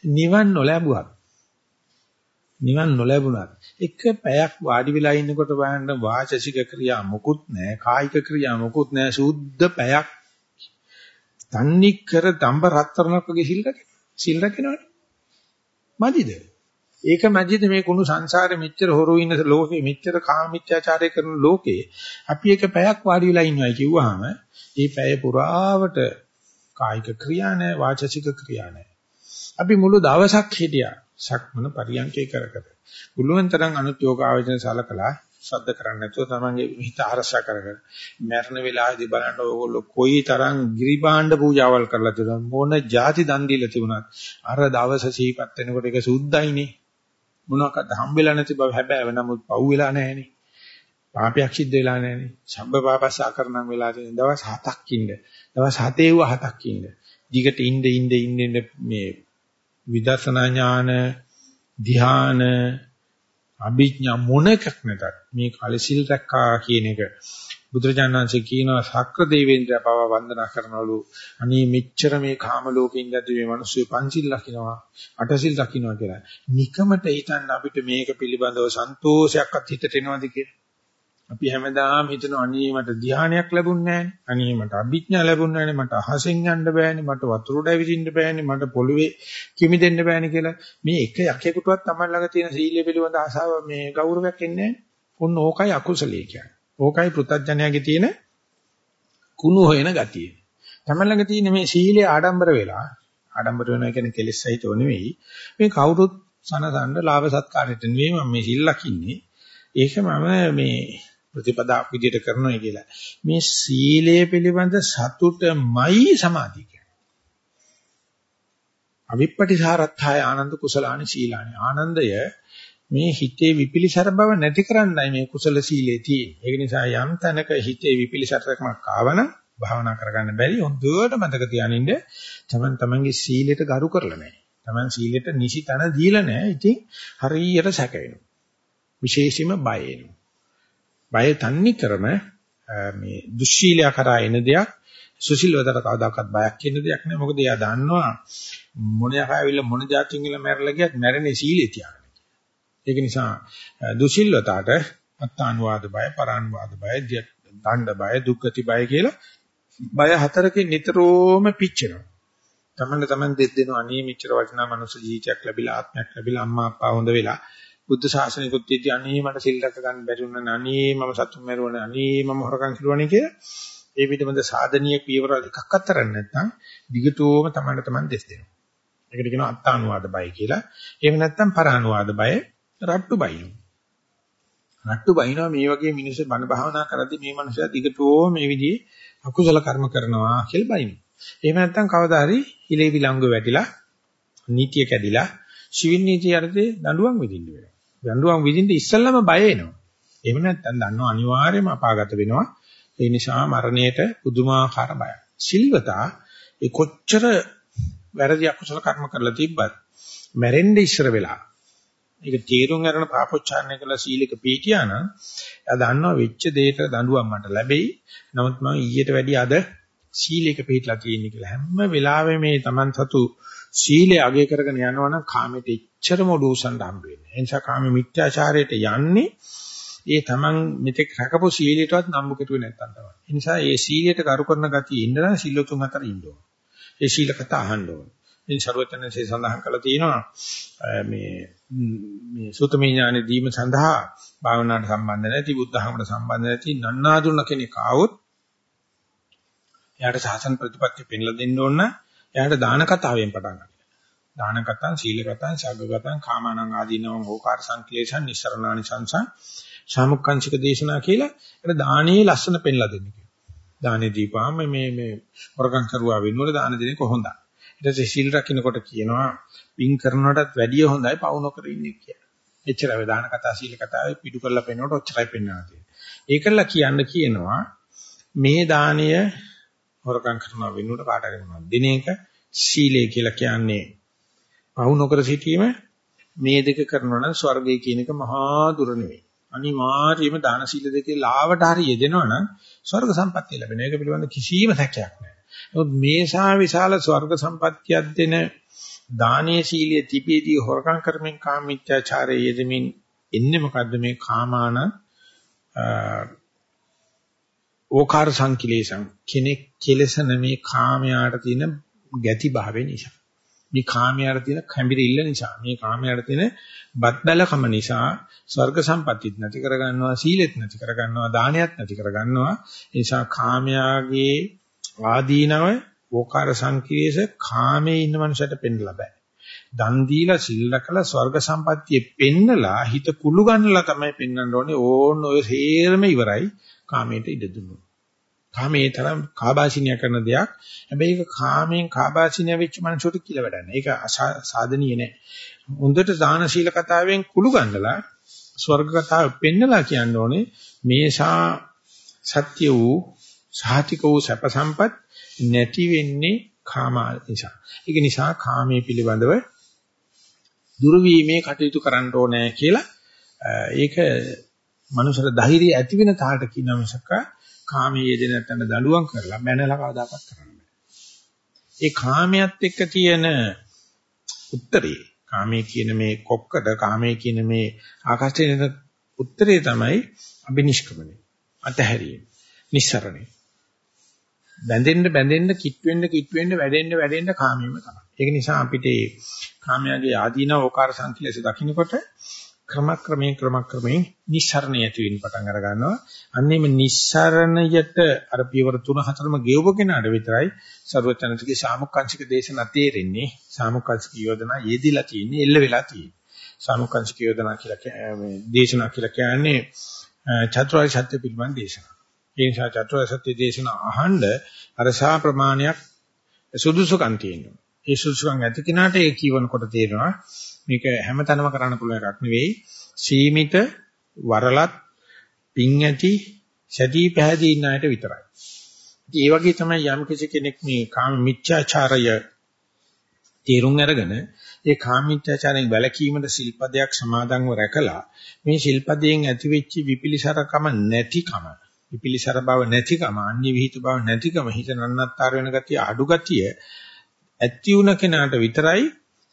නිවන් නොලැබුවා. නිවන් නොලැබුණත් එක පැයක් වාඩි වෙලා ඉන්නකොට බලන්න වාචසික ක්‍රියා මොකුත් නැහැ කායික ක්‍රියා මොකුත් නැහැ සුද්ධ පැයක්. තන්නේ කර දඹ රත්තරණක් වගේ සිල් රැකෙන සිල් රැකෙනවනේ. මදිද? ඒක මැදිද මේ කුණු සංසාරේ මෙච්චර හොරු ඉන්න ලෝකේ මෙච්චර කාමීත්‍යාචාරය කරන ලෝකේ අපි එක පැයක් වාඩි වෙලා ඉන්නවා කිව්වහම මේ පැය පුරාවට කායික ක්‍රියා නැහැ වාචසික ක්‍රියා නැහැ. අපි මුළු දවසක් හිටියා. සක්මන පරියන්කේ කර කර. පුළුවන් තරම් අනුත්‍යෝගාවචන සලකලා ශබ්ද කරන්නේ නැතුව තමන්ගේ හිත අරසා කරගෙන මරණ වෙලාවේදී බලන්න ඕගොල්ලෝ කොයි තරම් ගිරිබාණ්ඩ පූජාවල් කරලා තිබුණා මොන જાති දන් දීලා තිබුණත් අර දවස සිහිපත් වෙනකොට ඒක සුද්ධයිනේ මොනවාක්ද හම්බෙලා නැති බව හැබැයි නමුත් පව් වෙලා නැහැනේ. පාපයක් සිද්ධ වෙලා නැහැනේ. සම්බ පාපසා කරනම් වෙලා තියෙන දවස් 7ක් ඉන්න. දවස් 7 ව 7ක් ඉන්න. දිගට ඉන්න ඉන්න ඉන්න මේ විදර්ශනා ඥාන ධ්‍යාන අභිඥා මොනකක් නැතත් මේ කලසිල් රැක්කා කියන එක බුදුරජාණන්සේ කියනවා ශක්‍ර දේවේන්ද්‍රය පව වන්දනා කරනවලු අනේ මෙච්චර මේ කාම ලෝකේ ඉඳද්දි මේ මිනිස්සු පංචිල් ලකිනවා අටසිල් ලකිනවා කියලා. නිකමට හිතන්න අපිට මේක පිළිබඳව සන්තෝෂයක්වත් හිතට එනවද කියලා. අපි හැමදාම හිතන අනේ මට ධානයක් ලැබුන්නේ නැහැ. අනේ මට අභිඥා ලැබුන්නේ නැහැ. මට අහසෙන් යන්න බෑනේ මට වතුරට ඇවිදින්න බෑනේ මට පොළවේ කිමි දෙන්න බෑනේ කියලා. මේ එක යකෙකුටවත් තමයි ළඟ තියෙන සීලය පිළිබඳ ආසාව මේ ගෞරවයක් එන්නේ නැහැ. උන් ඕකයි අකුසලයේ කියන්නේ. ඕකයි පෘථජ්ජනයාගේ තියෙන කුණු හොයන ගතිය. තමයි ළඟ තියෙන මේ සීලය ආඩම්බර වෙලා ආඩම්බර වෙනවා කියන්නේ කෙලෙස් සහිතව නෙවෙයි. මේ කවුරුත් සනසන්න ලාභ සත්කාරයට නෙවෙයි මම මේ සිල් ලකින්නේ. ඒක මම මේ ප්‍රතිපදාවක් විදිහට කරනවා කියලා. මේ සීලය පිළිබඳ සතුටමයි සමාධිය කියන්නේ. අවිප්පටිසාරත්ථය ආනන්ද කුසලානි සීලානි. ආනන්දය මේ හිතේ විපිලිසර බව නැති කරන්නයි මේ කුසල සීලේ තියෙන්නේ. ඒක නිසා යම් තැනක හිතේ විපිලිසරකමක් ආවනම් භාවනා කරගන්න බැරි හොඳට මතක තියානින්න තමන් තමන්ගේ සීලයට ගරු කරලා නැහැ. තමන් සීලයට නිසි තැන දීලා නැහැ. ඉතින් හරියට සැක වෙනවා. විශේෂයෙන්ම බය එනවා. බය තන්නේ කරම මේ දුස්සීලයා කරා එන දෙයක් සුසිල්වතට කවදාකවත් බයක් කියන දෙයක් නෑ. මොකද එයා දන්නවා මොන යකාවිල්ල මොන જાතියින් ගිල මැරලා ගියත් මැරෙන්නේ සීලේ තියාගෙන. ඒක නිසා දුසිල්වතට අත්තානුවාද බය, පරානුවාද බය, දණ්ඩ බය, දුක්ඛති බය කියලා බය හතරකින් නිතරම පිච්චෙනවා. තමන්න තමන් දෙත් දෙනවා අනේ මෙච්චර වටිනා මනුස්ස ජීවිතයක් ලැබිලා ආත්මයක් ලැබිලා අම්මා අප්පා හොඳ වෙලා බුද්ධ ශාසනිකුත් ඉති අනේ මට සිල් රැක ගන්න බැරි වුණා අනේ මම සතුන් මරුවනේ අනේ මම හොරකම් කරුවනේ කියලා ඒ පිටමද සාධනීය පියවර එකක් අතරන්නේ නැත්නම් දිගටම තමන්න තමන් දෙස් දෙනවා. ඒකට කියනවා අත්තානුවාද බය කියලා. එහෙම නැත්නම් පරානුවාද බය රට්ටු බයිනු. රට්ටු බයිනවා මේ වගේ මිනිස්සු බණ භාවනා කරද්දී මේ මනුස්සයා දිගටම මේ විදිහේ අකුසල කර්ම කරනවා කියලා බයිනු. එහෙම නැත්නම් කවදා හරි හිලේ විලංගු වැටිලා නීතිය කැඩිලා ශිවින් නීතිය යටතේ දඬුවම් විඳින්න වෙනවා. දඬුවම් විඳින්න ඉස්සෙල්ලම බය එනවා. එහෙම නැත්නම් දන්නවා අනිවාර්යයෙන්ම අපාගත වෙනවා. ඒ නිසා මරණයට පුදුමාකාර බයයි. සිල්වතා ඒ කොච්චර වැරදි අකුසල කර්ම කරලා තිබ්බත් මැරෙන්න ඉස්සර වෙලා ඒක තීරුම් අරන පාපොච්චාරණය කළ සීලක පීඨියා නම් එයා දන්නවා වෙච්ච දෙයට දඬුවම් මට ලැබෙයි. නමුත් මම ඊට වැඩිය අද සීලයක පිළිట్లా තියෙන්නේ කියලා හැම වෙලාවෙම මේ Taman සතු සීලය අගය කරගෙන යනවනම් කාමයට එච්චරම උඩුසන්න හම්බ වෙන්නේ. ඒ නිසා කාම මිත්‍යාචාරයට යන්නේ ඒ Taman මෙතෙක් රැකපු සීලයටවත් නම්බු කෙරුවේ නැත්තම් තමයි. ඒ නිසා ඒ සීලයට කරු කරන ගතිය ඉන්න නම් සිල්ලුතුන් අතර ඉන්න ඕන. ඒ සීල කතා අහන්න ඕන. ඉතින් ਸਰවඥන්සේ සඳහන් කළා තියෙනවා මේ මේ සුතමේ ඥානෙ දීම සඳහා භාවනාවට සම්බන්ධ නැති බුද්ධ ධර්මයට සම්බන්ධ නැති නන්නාඳුන කෙනෙක් ආවොත් එයාට සාසන ප්‍රතිපත්ති පෙන්ලා දෙන්න ඕන එයාට දාන කතාවෙන් පටන් ගන්න. දාන කතං සීල කතං ශග්ග කතං කාමනං ආදීනවං ඕකාර සංක්ලේශං නිස්සරණානි සංසං සාමුක්ඛංශික දේශනා කියලා ඒක දානේ ලස්සන පෙන්ලා දෙන්න කියනවා. දානේ දීපාම මේ මේ වරකම් කරුවා වෙනවල දාන දෙන්නේ කොහොමද? ඊට පස්සේ සීල් රකින්නකොට කියනවා පින් කරනටත් වැඩිය හොඳයි පවු නොකර ඉන්නේ කියලා. එච්චරයි දාන කතා සීල කතාවේ පිටු කරලා පෙන්නකොට ඔච්චරයි පෙන්වනවා තියෙන්නේ. ඒකල්ලා කියන්න කියනවා මේ දානය හොරකම් කරනවා වෙනුවට කාට හරි මොනවද දින එක සීලය කියලා කියන්නේ පවු නොකර සිටීම මේ දෙක කරනවා නම් ස්වර්ගය කියන එක මහා දුර නෙවෙයි. අනිවාර්යයෙන්ම දාන සීල දෙකේ ලාවට හරි යෙදෙනවා නම් ස්වර්ග සම්පත්තිය ලැබෙන එක පිළිබඳ කිසිම සැකයක් නැහැ. නමුත් මේසා විශාල ස්වර්ග සම්පත්තියක් දෙන දානීය සීලිය තිබෙදී හොරකම් කරමින් කාමීත්‍යාචාරයේ යෙදෙමින් එන්නේ මොකද්ද මේ කාමාන ඕකාර සංකිලේශං කෙනෙක් කෙලසන මේ කාමයාට තියෙන ගැති භාවය නිසා මේ කාමයාට තියෙන කැඹිරිල්ල නිසා මේ කාමයාට තියෙන බත් බැලකම නිසා ස්වර්ග සම්පත්තිත් නැති කරගන්නවා සීලෙත් නැති කරගන්නවා දානයත් නැති කරගන්නවා. ඒ නිසා කාමයාගේ ආදීනව ඕකාර සංකීර්ෂ කාමයේ ඉන්න මනුස්සයට පෙන්නලා බෑ. දන් දීලා සිල් රැකලා ස්වර්ග සම්පත්තියේ පෙන්නලා හිත කුළු ගන්නලා තමයි පෙන්වන්න ඕනේ. ඕන ඔය හේරම ඉවරයි කාමයට ඉඩ දුන්නොත්. කාමයේ තරම් කාබාසිනිය කරන දෙයක්. හැබැයි ඒක කාමයෙන් කාබාසිනිය වෙච්ච මනසට කියලා වැඩක් නෑ. ඒක සාධනීය නෑ. හොඳට දාන සීල කතාවෙන් කුළු ගන්නලා ස්වර්ග කතාව පෙන්නලා කියන්න ඕනේ මේසා සත්‍ය වූ සාහිතික වූ සැප සම්පත් නැති වෙන්නේ කාම නිසා. ඒක නිසා කාමයේ පිළිබඳව දුරු වීමේ කටයුතු කරන්න ඕනේ කියලා ඒක මනුෂ්‍ර ධෛර්යය ඇති වෙන තාලට කියන මිසක කාමයේ යෙදෙන නැත්නම් දඬුවම් කරලා මැනලා කවදාකවත් කරන්න බෑ. ඒ කාමයට එක්ක තියෙන උත්තරේ කාමයේ කියන මේ කොක්කඩ කාමයේ කියන මේ ආකාශයේ උත්තරේ තමයි අබිනිෂ්ක්‍මණය. අතහැරීම. නිස්සරණය. බැඳෙන්න බැඳෙන්න කිට් වෙන්න කිට් වෙන්න වැඩෙන්න වැඩෙන්න කාමයේම තමයි. ඒක නිසා අපිට කාමයාගේ ආදීන ඕකාර සංකලස දකින්නකොට ක්‍රමක්‍රමයෙන් ක්‍රමක්‍රමයෙන් නිස්සරණය ඇති වෙන්න පටන් අර ගන්නවා. අන්නේම නිස්සරණයට අර පියවර 3 4ම ගෙවප කෙනාට විතරයි ਸਰවචනතිගේ සාමුක්කාංශික දේශනා තේරෙන්නේ. සාමුක්කාංශික යෝජනා යෙදිලා තියෙන්නේ, එල්ල වෙලා තියෙන්නේ. සාමුක්කාංශික යෝජනා කියලා මේ දේශනා කියලා කියන්නේ චතුරාර්ය සත්‍ය පිළිබඳ දේශනා. ඒ නිසා චතුරාර්ය සත්‍ය දේශනා අහන්න අර සා ප්‍රමාණයක් සුදුසුකම් තියෙනවා. ඒ සුසුකම් ඇති කෙනාට ඒ කියවනකොට තේරෙනවා මේක හැමතැනම කරන්න පුළුවන් එකක් නෙවෙයි. සීමිත වරලත් පිං ඇති සැදී පැහැදී ඉන්න අයට විතරයි. ඒ වගේ තමයි යම් කෙනෙක් මේ කාම මිත්‍යාචාරය තේරුම් අරගෙන ඒ කාමීත්‍යාචාරයෙන් වැළකීමට සිල්පදයක් සමාදන්ව රැකලා මේ සිල්පදයෙන් ඇතිවෙච්ච විපිලිසරකම නැතිකම විපිලිසර බව නැතිකම අන්‍ය විහිිත බව නැතිකම හිත නන්නත්තර වෙන ගතිය අඩු ගතිය ඇති වුණ කෙනාට විතරයි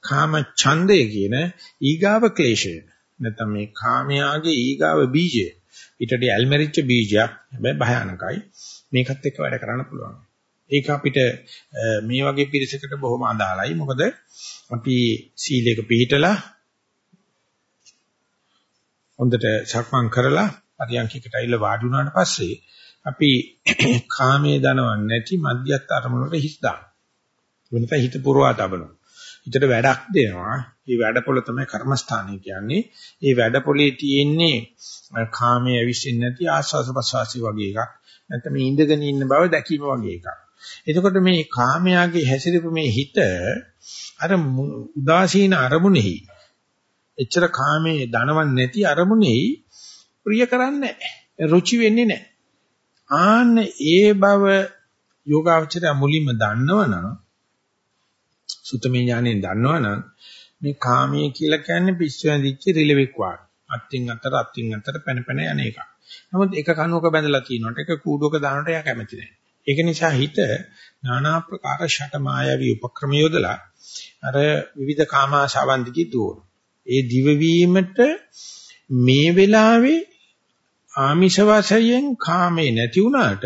කාම ඡන්දය කියන ඊගාව ක්ලේශය නැත්නම් මේ කාමයාගේ ඊගාව බීජය ඊටදී ඇල්මරිච්ච බීජයක් හැබැයි භයානකයි මේකත් එක්ක වැඩ කරන්න පුළුවන් ඒක අපිට මේ වගේ පිරිසකට බොහොම අදාළයි. මොකද අපි සීලයක පිළිහිටලා හොඳට සක්මන් කරලා පරියන්කිකට ඇවිල්ලා වාඩි වුණාට පස්සේ අපි කාමයේ දනවන්නේ නැති මධ්‍යස්ථ අරමුණකට හිස් දාන. වෙනත හිත පුරවා තබනවා. හිතට වැඩක් දෙනවා. මේ වැඩපොළ තමයි කර්මස්ථානය කියන්නේ. මේ වැඩපොළේ තියෙන්නේ කාමයේ අවිශ්ින් නැති ආස්වාස ප්‍රසවාසී වගේ එකක්. නැත්නම් මේ ඉඳගෙන ඉන්න බව දැකීම වගේ එකක්. එතකොට මේ කාමයාගේ හැසිරෙපු මේ හිත අර උදාසීන අරමුණෙහි එච්චර කාමයේ ධනවන් නැති අරමුණෙහි ප්‍රිය කරන්නේ නැහැ. රුචි වෙන්නේ නැහැ. ආන්න ඒ බව යෝගාවචරය මුලින්ම දන්නවනම් සුතමේ ඥාණයෙන් දන්නවනම් මේ කාමයේ කියලා කියන්නේ පිස්සු ඇඳිච්ච රිලෙවෙක් වාගේ. අත්ින් අතට අත්ින් අතට පැන පැන යන එක. නමුත් එක කණුවක බැඳලා තියෙනකොට එක කූඩුවක දානකොට එයා කැමති නැහැ. ඒක නිසා හිත নানা ප්‍රකාර ෂට මායාවී උපක්‍රම යොදලා අර විවිධ කාමාශාවන් දිගේ දුවන. ඒ දිවවීමට මේ වෙලාවේ ආමිෂ වශයෙන් කාමේ නැති වුණාට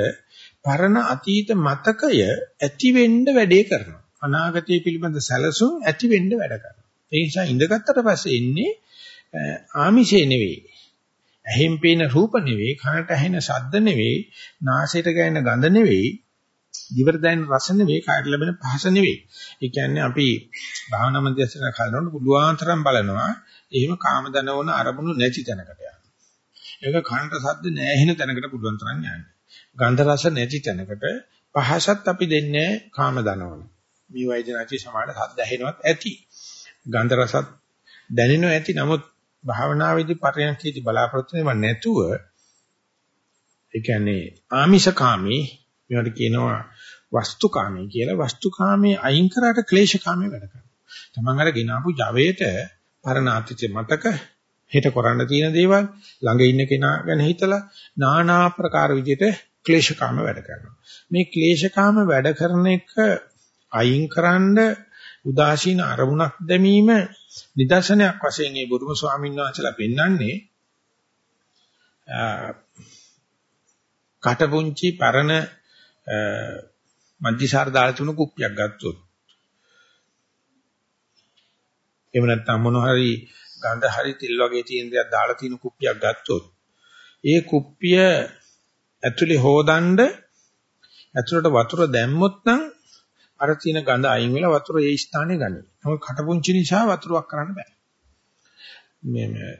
පරණ අතීත මතකය ඇති වෙන්න වැඩේ කරනවා. අනාගතය පිළිබඳ සැලසුම් ඇති වෙන්න වැඩ කරනවා. ඒ නිසා ඉඳගත්තට පස්සේ එන්නේ ආමිෂේ නෙවෙයි. ඇහෙන් පේන රූප නෙවෙයි, කනට ඇහෙන ශබ්ද නෙවෙයි, නාසයට ගැහෙන ගඳ නෙවෙයි, දිවට දැනෙන රස නෙවෙයි, කායට ලැබෙන පහස නෙවෙයි. ඒ කියන්නේ අපි භාවනා මධ්‍යස්ථාන කරනකොට පුළුවන් තරම් බලනවා, එහෙම කාම දනවන අරමුණු නැති තැනකට යන්න. ඒක කනට ශබ්ද නැහැ තැනකට පුළුවන් තරම් යන්න. ගන්ධ රස නැති තැනකට පහසත් අපි දෙන්නේ කාම දනවන. මේ වෛද්‍යනාචි සමාඩ ශබ්ද ඇහෙනවත් ඇති. ගන්ධ රසත් දැනෙනවා ඇති. නමුත් භාවනාවේදී පරයන්කේදී බලාපොරොත්තු වෙනව නැතුව ඒ කියන්නේ ආමිෂකාමී මේවට කියනවා වස්තුකාමී කියලා වස්තුකාමී අයින් කරාට ක්ලේශකාමී වැඩ කරනවා. තමන් අර ගෙනාපු ජවයට පරණාතිච මතක හෙට කරන්න තියෙන දේවල් ළඟ ඉන්න කෙනා ගැන හිතලා নানা ආකාර විදිහට ක්ලේශකාම වැඩ කරනවා. මේ ක්ලේශකාම වැඩ කරන එක අයින්කරනද උදාසීන අරමුණක් දැමීම නිදර්ශනයක් වශයෙන් මේ බුදුම ස්වාමීන් වහන්සේලා පෙන්වන්නේ කටපුංචි පරණ මන්දිසාර දාලා තුන කුප්පියක් ගත්තොත්. එහෙම නැත්නම් මොන හරි ගඳ හරි තෙල් වගේ තියෙන දේක් දාලා තියෙන කුප්පියක් ගත්තොත් ඒ කුප්පිය ඇතුලේ හොදන්න ඇතුලට වතුර දැම්මොත් නම් අර තියෙන ගඳ අයින් වෙලා වතුර ඒ ස්ථානේ ගනී. නමුත් කටපුංචි නිසා වතුරක් කරන්න බෑ. මේ මේ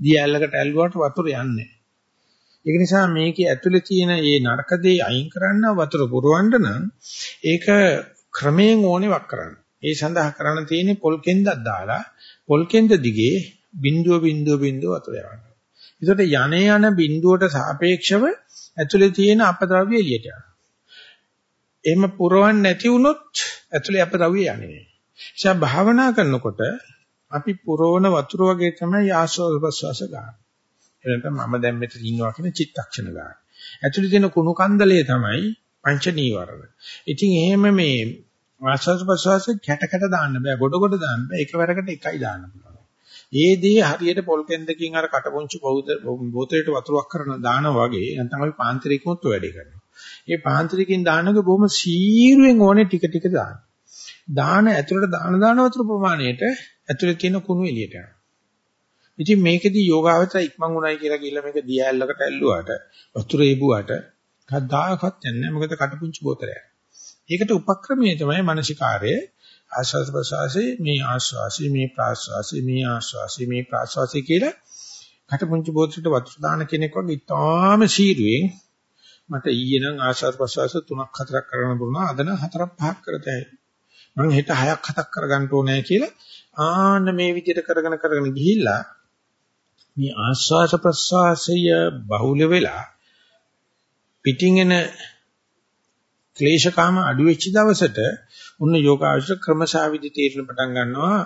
දියැලකට ඇල්ලුවාට වතුර යන්නේ ඒක නිසා මේකේ ඇතුලේ තියෙන මේ නරක දේ අයින් කරන්න වතුර පුරවන්න නම් ඒක ක්‍රමයෙන් ඕනේ වක් කරන්න. ඒ සඳහා කරන්න තියෙන්නේ පොල් කෙන්දක් දාලා පොල් කෙන්ද දිගේ බිඳුව බිඳුව බිඳුව වතුර යවන්න. ඒකට යන යන බිඳුවට සාපේක්ෂව ඇතුලේ තියෙන අපද්‍රව්‍ය එළියට යනවා. එහෙම පුරවන්නේ නැති වුණොත් ඇතුලේ අපද්‍රව්‍ය යන්නේ. ඒ භාවනා කරනකොට අපි පුරවන වතුර වගේ තමයි ආශ්වාස ප්‍රශ්වාස ගන්න. එනකම් මම දැන් මෙතන ඉන්නවා කියන චිත්තක්ෂණ ගන්න. ඇතුලේ තියෙන කුණු කන්දලේ තමයි පංච නීවරණ. ඉතින් එහෙම මේ ආශ්වාස ප්‍රශ්වාස කැට කැට දාන්න බෑ. ගොඩ ගොඩ දාන්න බෑ. එකවරකට එකයි දාන්න පුළුවන්. ඒ දේ හරියට පොල් කෙන්දකින් අර කටපොංචි බෝතලයට වතුරක් කරන දානවා වගේ නැත්නම් අපි පාන්තරිකමොත් වැඩේ කරනවා. ඒ පාන්තරිකෙන් දානක බොහොම සීරුවෙන් ඕනේ ටික ටික දාන්න. දාන ඇතුළට දාන දාන වතුර ප්‍රමාණයට ඇතුළේ තියෙන කුණු එළියට යනවා. ඉතින් මේකෙදි යෝගාවචර ඉක්මන් උනායි කියලා කියලා මේක දියැලකට ඇල්ලුවාට වතුර ඒබුවාට කද්දාකත් යන්නේ මොකද කටපුංචි බෝතලයක්. ඒකට උපක්‍රමයේ තමයි මානසිකාරයේ ආශ්වාස ප්‍රශ්වාසයේ මේ ආශ්වාසයේ මේ ප්‍රාශ්වාසයේ මේ ආශ්වාසයේ මේ ප්‍රාශ්වාසයේ කියලා කටපුංචි බෝතලට වතුර දාන කෙනෙක් වගේ ඉතාම සීරුවෙන් මට ඊයේ නම් ආශ්වාස ප්‍රශ්වාස තුනක් හතරක් කරන්න පුළුවන් අද නම් හතරක් පහක් කරතයි. මම හෙට 6ක් 7ක් කරගන්න ඕනේ කියලා ආන්න මේ විදිහට කරගෙන කරගෙන ගිහිල්ලා මේ ආස්වාස ප්‍රස්වාසය බහුල වෙලා පිටින් එන ක්ලේශකාම අඩු වෙච්ච දවසට උන්න යෝගාචර ක්‍රමශාවිදි තීරණ පටන් ගන්නවා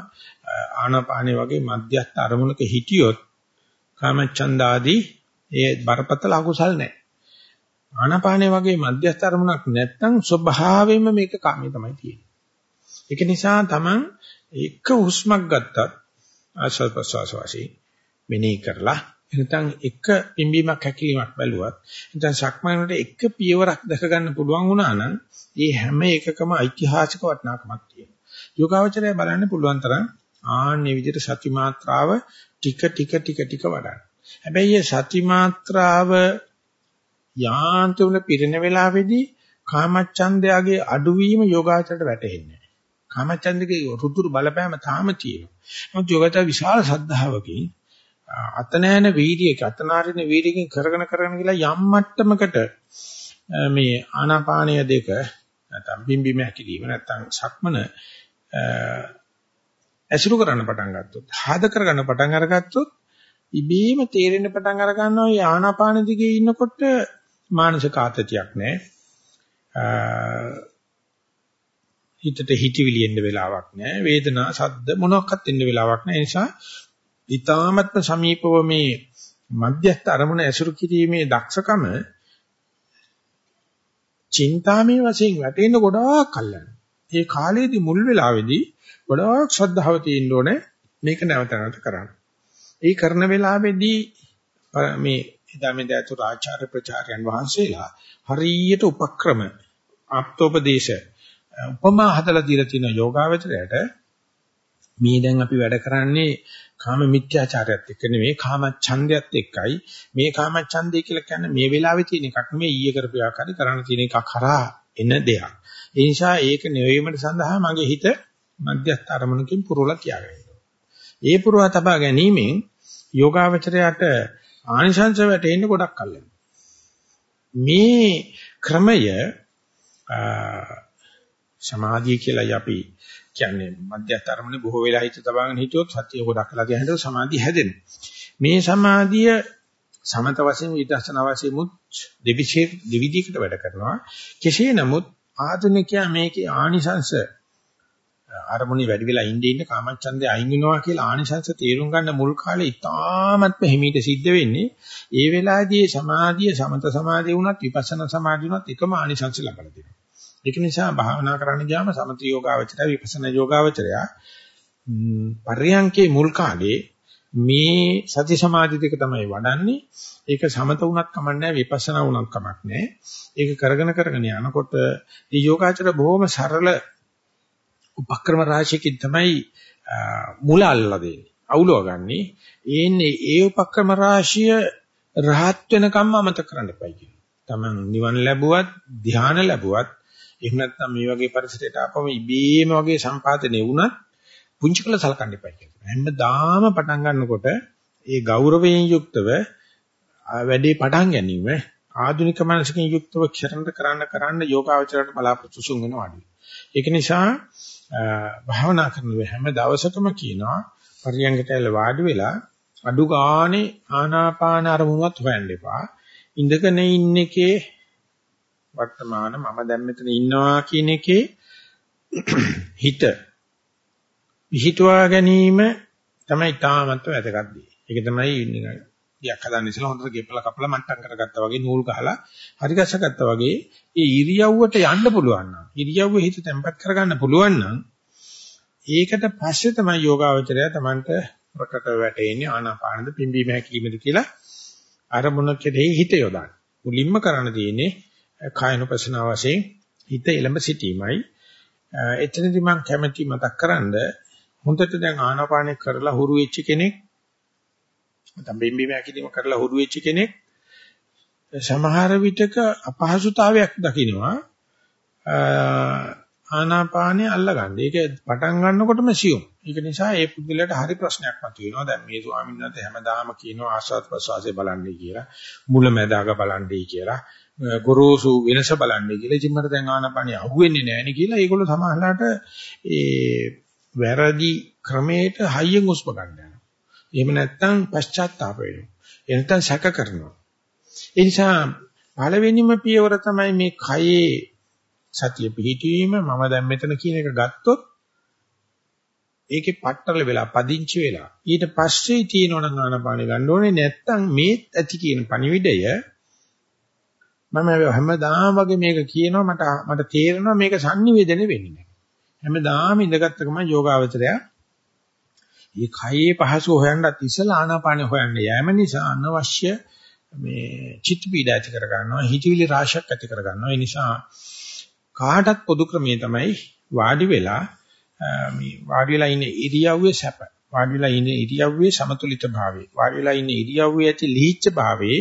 ආනාපානේ වගේ මධ්‍යස්ථ අරමුණක හිටියොත් කාමච්ඡන්ද ආදී ඒ බරපතල අකුසල් නැහැ. ආනාපානේ වගේ මධ්‍යස්ථ අරමුණක් නැත්නම් ස්වභාවයෙන්ම මේක කාමයේ තමයි තියෙන්නේ. ඒක නිසා Taman එක හුස්මක් ගත්තත් ආශ්වාස ප්‍රශ්වාස වශයෙන් මෙනෙහි කරලා නැත්නම් එක පිම්බීමක් හැකිලීමක් බැලුවත් නැත්නම් සක්මනට එක පියවරක් දැක ගන්න පුළුවන් වුණා නම් ඒ හැම එකකම ඓතිහාසික වටිනාකමක් තියෙනවා. යෝගාවචරය බලන්න පුළුවන් තරම් ආන්නේ විදිහට සති මාත්‍රාව ටික ටික ටික ටික වඩන්න. හැබැයි මේ සති මාත්‍රාව යාන්ත්‍රවල පිරෙන වෙලාවේදී කාමච්ඡන්දයාගේ අඩුවීම යෝගාචරයට වැටෙන්නේ නැහැ. කාමච්ඡන්දගේ රුදුරු බලපෑම තාම තියෙනවා. නමුත් යෝගාචර විශාල සද්ධාවකින් අත නැන වීර්යයක අතනාරින වීර්යකින් කරගෙන කරගෙන ගිලා යම් මට්ටමකට මේ ආනාපානය දෙක නැත්නම් බිම්බිම හැකිලිම නැත්නම් සක්මන ඇසුරු කරන්න පටන් ගත්තොත් හාද කරගන්න පටන් අරගත්තොත් ඉබේම තේරෙන්න පටන් අර ගන්නවා මේ ආනාපාන දිගේ ඉන්නකොට මානසික ආතතියක් නැහැ හිතට හිතවිලි එන්න වෙලාවක් නැහැ වේදනා සද්ද මොනක්වත් එන්න වෙලාවක් නැහැ ඒ නිසා ඊ타මත්ම සමීපව මේ මධ්‍යස්ථ අරමුණ ඇසුරු කිරීමේ දක්ෂකම චින්තාමේ වශයෙන් වැටෙන්න ගොඩාක් කල්යන. ඒ කාලේදී මුල් වෙලාවේදී ගොඩාක් ශ්‍රද්ධාව තියෙන්න ඕනේ මේක නැවත නැවත කරන්න. ඒ කරන වෙලාවේදී මේ එදා මෙද අතුර ආචාර්ය ප්‍රචාරයන් වහන්සේලා හරියට උපක්‍රම ආප්තෝපදේශ උපමා හදලා දීලා තියෙන යෝගාවචරයට මේ දැන් අපි වැඩ කරන්නේ කාම මිත්‍යාචාරයත් එක්ක නෙවෙයි කාම ඡන්දයත් එක්කයි මේ කාම ඡන්දය කියලා කියන්නේ මේ වෙලාවේ තියෙන එකක් නෙවෙයි ඊයේ කරපු ආකාරي කරන්න තියෙන එකක් කරා එන දෙයක්. ඒ නිසා ඒක නෙවෙයිමට සඳහා මගේ හිත මධ්‍යස්ථ අරමුණකින් පුරවලා තියාගන්න. ඒ පුරවා තබා ගැනීමෙන් යෝගාවචරයට ආනිශංස වැටෙන්න ගොඩක් කල් මේ ක්‍රමය සමාධිය කියලා අපි කියන්නේ මධ්‍යස්ථ අරමුණේ බොහෝ වෙලා හිත තබාගෙන හිටියොත් සතිය ගොඩක් කළා කියනකොට සමාධිය හැදෙනවා. මේ සමාධිය සමත වශයෙන් විදර්ශනා වශයෙන් මුත් දෙවිචේ දෙවිදිකට වැඩ කරනවා. කෙසේ නමුත් ආධුනිකයා මේකේ ආනිසංශ අරමුණේ වැඩි වෙලා ඉඳින්න ඉන්න කාමච්ඡන්දේ අයින් වෙනවා කියලා ආනිසංශ තේරුම් ගන්න මුල් කාලේ ඉතාමත්ම හිමීට සිද්ධ වෙන්නේ ඒ වෙලාවේදී සමාධිය සමත සමාධිය වුණත් විපස්සනා සමාධිය වුණත් එකම ආනිසංශ ලබා දෙනවා. ඒක නිසා භාවනා කරන්න ගියාම සමත යෝගාවචරය විපස්සනා යෝගාවචරය පර්යංකේ මුල් කාලේ මේ සති සමාධි දෙක තමයි වඩන්නේ. ඒක සමත වුණත් කමක් නැහැ විපස්සනා වුණත් කමක් නැහැ. ඒක කරගෙන කරගෙන යනකොට මේ යෝගාචර බොහොම සරල උපක්‍රම රාශියකින් තමයි මුල අල්ලලා දෙන්නේ. අවුලව ගන්නෙ. ඒන්නේ ඒ උපක්‍රම රාශිය රහත් වෙනකම්ම අමතක කරන්න එපයි කියනවා. Taman නිවන් ලැබුවත් ධ්‍යාන ලැබුවත් එහෙම නැත්නම් මේ වගේ පරිසරයට ආපම ඉබේම වගේ සම්පාදනය වුණත් පුංචි කළ සලකන්න එපා කියනවා. හැමදාම පටන් ගන්නකොට ඒ ගෞරවයෙන් යුක්තව වැඩේ පටන් ගැනීම ආධුනික මනසකින් යුක්තව ක්ෂරණ කරන්න කරන්න යෝගාවචරයට බලාපොරොත්තු සුන් වෙනවා අඩුයි. ඒක නිසා භාවනා කරන හැම දවසකම කියනවා පරියංගට ඇල වාඩි වෙලා අඩු ගානේ ආනාපාන අරමුණවත් හොයන්න එපා. ඉඳගෙන ඉන්න එකේ වර්තමාන මම දැන් මෙතන ඉන්නවා කියන එකේ හිත විහිටුවා ගැනීම තමයි තාමත් වැදගත් දේ. ඒක තමයි ගියක් හදන්න ඉස්සලා හොඳට ගෙපලා කපලා මට්ටම් කරගත්තා වගේ නූල් ගහලා හරි ගැසගත්තා වගේ ඒ ඉරියව්වට යන්න පුළුවන් නම් ඉරියව්වේ හිත තැම්පත් කරගන්න පුළුවන් නම් ඒකට පස්සේ තමයි යෝගාවචරය Tamanට ප්‍රකට වැටෙන්නේ ආනාපානද පිම්බීම හැකිලිමද කියලා අරමුණ කෙරෙහි හිත යොදන්න. මුලින්ම කරන්න තියෙන්නේ කායනුපසන වශයෙන් හිත එළඹ සිටීමයි. එතනදී මම කැමැති මතක් කරන්ද හොඳට දැන් ආනාපානෙ කරලා හුරු වෙච්ච කෙනෙක් නැත්නම් බිම්බිම ඇකිලිම කරලා හුරු වෙච්ච කෙනෙක් සමහර විටක අපහසුතාවයක් දකින්නවා ආනාපානෙ අල්ලගන්න. ඒක පටන් ගන්නකොටම සියුම්. ඒක නිසා ඒ පුද්ගලයාට හරි ප්‍රශ්නයක් මතුවෙනවා. දැන් මේ ස්වාමීන් වහන්සේ හැමදාම කියනවා ආස්වාද ප්‍රසවාසය බලන්නයි කියලා. මුල මැදාග බලන්නයි කියලා. ගොරෝසු වෙනස බලන්නේ කියලා. ඉතින් මට දැන් ආනාපානිය අහුවෙන්නේ නැහැ නේ කියලා ඒගොල්ලෝ සමහරලාට ඒ වැරදි ක්‍රමයට හයියෙන් උස්ප ගන්න යනවා. එහෙම නැත්නම් පශ්චාත්තාප වෙනවා. එහෙම නැත්නම් සැක කරනවා. ඒ නිසා පළවෙනිම පියවර තමයි මේ කයේ සතිය පිහිටවීම මම දැන් මෙතන කියන එක ගත්තොත් ඒකේ පట్టල වෙලා පදිංචි වෙලා. ඊට පස්සේ තියෙනවනම් ආනපාන ගන්න ඕනේ. නැත්තම් මේ ඇති කියන පණිවිඩය මම හැමදාම වගේ මේක කියනවා. මට මට තේරෙනවා මේක sannivedana වෙන්නේ නැහැ. හැමදාම ඉඳගත්ත ගමන් යෝගාවචරය මේ කයේ පහසු හොයන්නත් ඉස්සලා ආනාපානෙ හොයන්න යෑම නිසා අනවශ්‍ය මේ චිත්ත පීඩ ඇති කර ගන්නවා හිතවිලි රාශියක් ඇති කර ගන්නවා ඒ නිසා කාටත් පොදු ක්‍රමයේ තමයි වාඩි වෙලා මේ වාඩි වෙලා ඉන්න ඉරියව්වේ සැප වාඩි වෙලා ඉන්න ඉරියව්වේ සමතුලිත භාවය වාඩි වෙලා ඉන්න ඉරියව්වේ ඇති ලිහිච්ඡ භාවයේ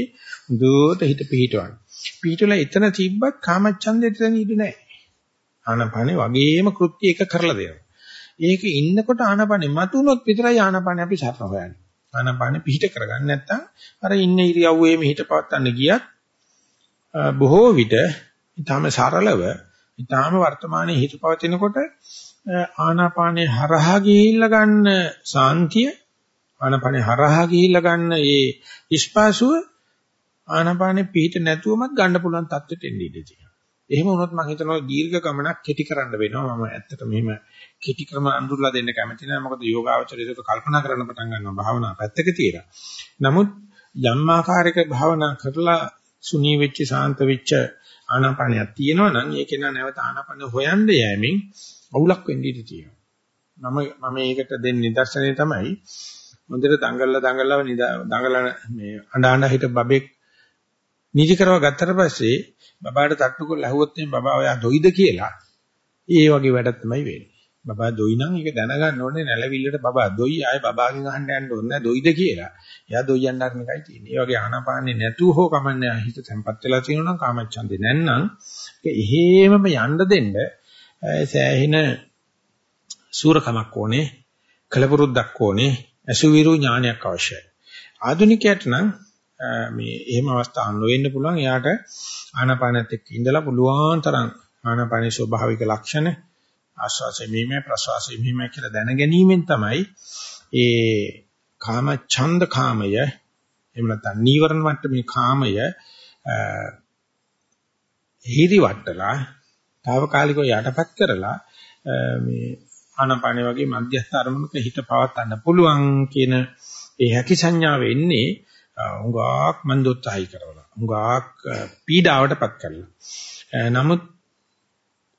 දුවට හිත පිහිටවන්න. පිහිටලා එතන තිබ්බත් කාමච්ඡන්දෙට එතන ඉඳ නැහැ. ආනපනේ වගේම කෘත්‍ය එක කරලා දෙනවා. ඒක ඉන්නකොට ආනපනේ මතුනොත් විතරයි ආනපනේ අපි සරණ හොයන්නේ ආනපනේ පිහිට කරගන්න නැත්නම් අර ඉන්න ඉරියව්වේ මෙහිට පවත්තන්න ගියත් බොහෝ විට ඊටම සරලව ඊටාම වර්තමානයේ හිත පවතිනකොට ආනාපානේ හරහා ගිහිල්ලා ගන්න සාන්තිය ආනාපානේ හරහා ගිහිල්ලා ගන්න ඒ ස්පාසුව ආනාපානේ පිහිට නැතුවමත් ගන්න පුළුවන් තත්ත්වෙට එන්න ඉඩ තියෙනවා. එහෙම වුණොත් මම හිතනවා දීර්ඝ ගමනක් කෙටි කරන්න වෙනවා. මම ඇත්තට මෙහෙම කෙටි ක්‍රම අඳුරලා දෙන්න කැමති නැහැ. මොකද යෝගාවචරය ඒක කල්පනා කරන්න පටන් ගන්නවා භාවනා පැත්තක තියලා. නමුත් යම් ආකාරයක භාවනා කරලා සුනී වෙච්ච සාන්ත වෙච්ච ආනාපානයක් තියෙනවා නම් ඒක නා නැවත ආනාපාන හොයන්න යෑමෙන් අවුලක් වෙන්න ඉඩ තියෙනවා. මම මම ඒකට දෙන්න නිදර්ශනය තමයි හොඳට දඟලලා දඟලලා දඟලන මේ අඬ අඬ හිට බබෙක් නිදි කරව ගත්තට පස්සේ බබාට තට්ටු කරලා ඇහුවොත් එම් බබා ඔයා දොයිද කියලා ඒ වගේ වැඩක් තමයි වෙන්නේ. බබා දොයි නම් ඒක දැනගන්න ඕනේ නැලවිල්ලට බබා දොයි ආයේ බබාගෙන් අහන්න යන්න ඕනේ නැහැ දොයිද කියලා. එයා දොයියන් අරන එකයි තියෙන්නේ. ඒ වගේ ආනාපානේ නැතුව හෝ කමන්නේ හිත තැම්පත් වෙලා තියෙනවා නම් කාමච්ඡන්දේ නැත්නම් ඒක එහෙමම යන්න දෙන්න සෑහෙන සූරකමක් ඕනේ, කලපුරුද්දක් ඕනේ, අසුවිරු ඥානයක් අවශ්‍යයි. ආධුනිකයට නම් මේ එහෙම අවස්ථා නොවෙන්න පුළුවන්. එයාට ආනාපානෙත් එක්ක ඉඳලා පුළුවන් තරම් ආනාපානයේ ස්වභාවික ලක්ෂණ ආශ්වාසය මෙහිමයි ප්‍රශ්වාසය මෙහිමයි කියලා දැන ගැනීමෙන් තමයි ඒ කාම ඡන්ද කාමය එහෙම නැත්නම් නීවරණ මට්ටමේ කාමය හිරි වට්ටලා తాවකාලිකව යටපත් කරලා මේ ආනපාන වගේ මධ්‍යස්ථ අරමුණක හිත පවත්වන්න පුළුවන් කියන ඒ හැකි සංඥාව එන්නේ උඟාක් මන්දොත්හයි කරවලා. උඟාක් පීඩාවටපත් කරලා. නමුත්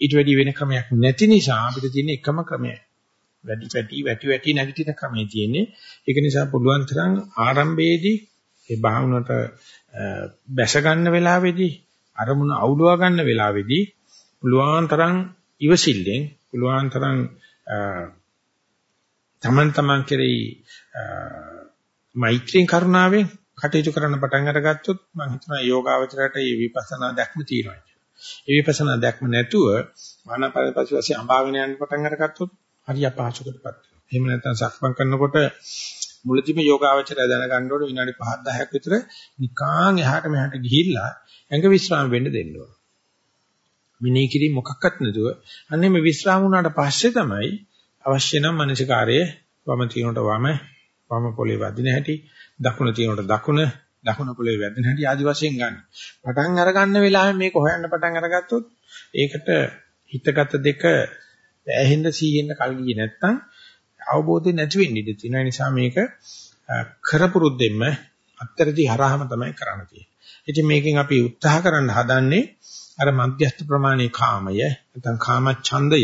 ඊට වැඩි වෙන ක්‍රමයක් නැති නිසා අපිට තියෙන එකම ක්‍රමය. වැඩි පැටි වැටි වැටි නැගිටින ක්‍රමය තියෙන්නේ. ඒක නිසා පුළුවන් තරම් ආරම්භයේදී ඒ භාවනට බැස ගන්න වෙලාවේදී අරමුණ අවුලවා ගන්න වෙලාවේදී පුළුවන් තරම් ඉවසිල්ලෙන් පුළුවන් තරම් තමන් තමන් කෙරෙහි මෛත්‍රියෙන් කරුණාවෙන් කටයුතු කරන්න පටන් අරගත්තොත් මම හිතනවා යෝගාවචරයට මේ විපස්සනා දැක්ම තියෙනවා කියලා. ඒ විපස්සනා දැක්ම නැතුව ආනාපානපසි වශයෙන් අඹාගෙන යන්න පටන් අරගත්තොත් හරි අපහසුකටපත් වෙනවා. එහෙම නැත්නම් සක්මන් කරනකොට මුලදීම යෝගාවචරය දැනගන්න ඕනේ විනාඩි 5 10ක් විතර නිකාන් එහාට මෙහාට ගිහිල්ලා ඇඟ විශ්‍රාම වෙන්න දෙන්න ඕනේ. මිනී කිරි මොකක්වත් නැතුව අන්නේ මේ විශ්‍රාම වුණාට පස්සේ තමයි අවශ්‍ය නම් මනසිකාරයේ වම තියනට වම වම පොළේ වදින හැටි දකුණ තියනට දකුණ දකුණ පොළේ වැදින හැටි ආදි වශයෙන් ගන්න. පටන් අරගන්න වෙලාවෙ මේක හොයන්න පටන් අරගත්තොත් ඒකට හිතගත දෙක ඇහෙන්න සීහෙන්න කල් ගියේ නැත්තම් අවබෝධය නැති වෙන්න ඉඩ තියෙන නිසා මේක කරපුරුද්දෙන්න අත්‍තරදී හරහම තමයි කරන්න තියෙන්නේ. ඉතින් මේකෙන් අපි උත්සාහ කරන්න හදන්නේ අර මධ්‍යස්ථ ප්‍රමාණයේ කාමය නැත්නම් කාම ඡන්දය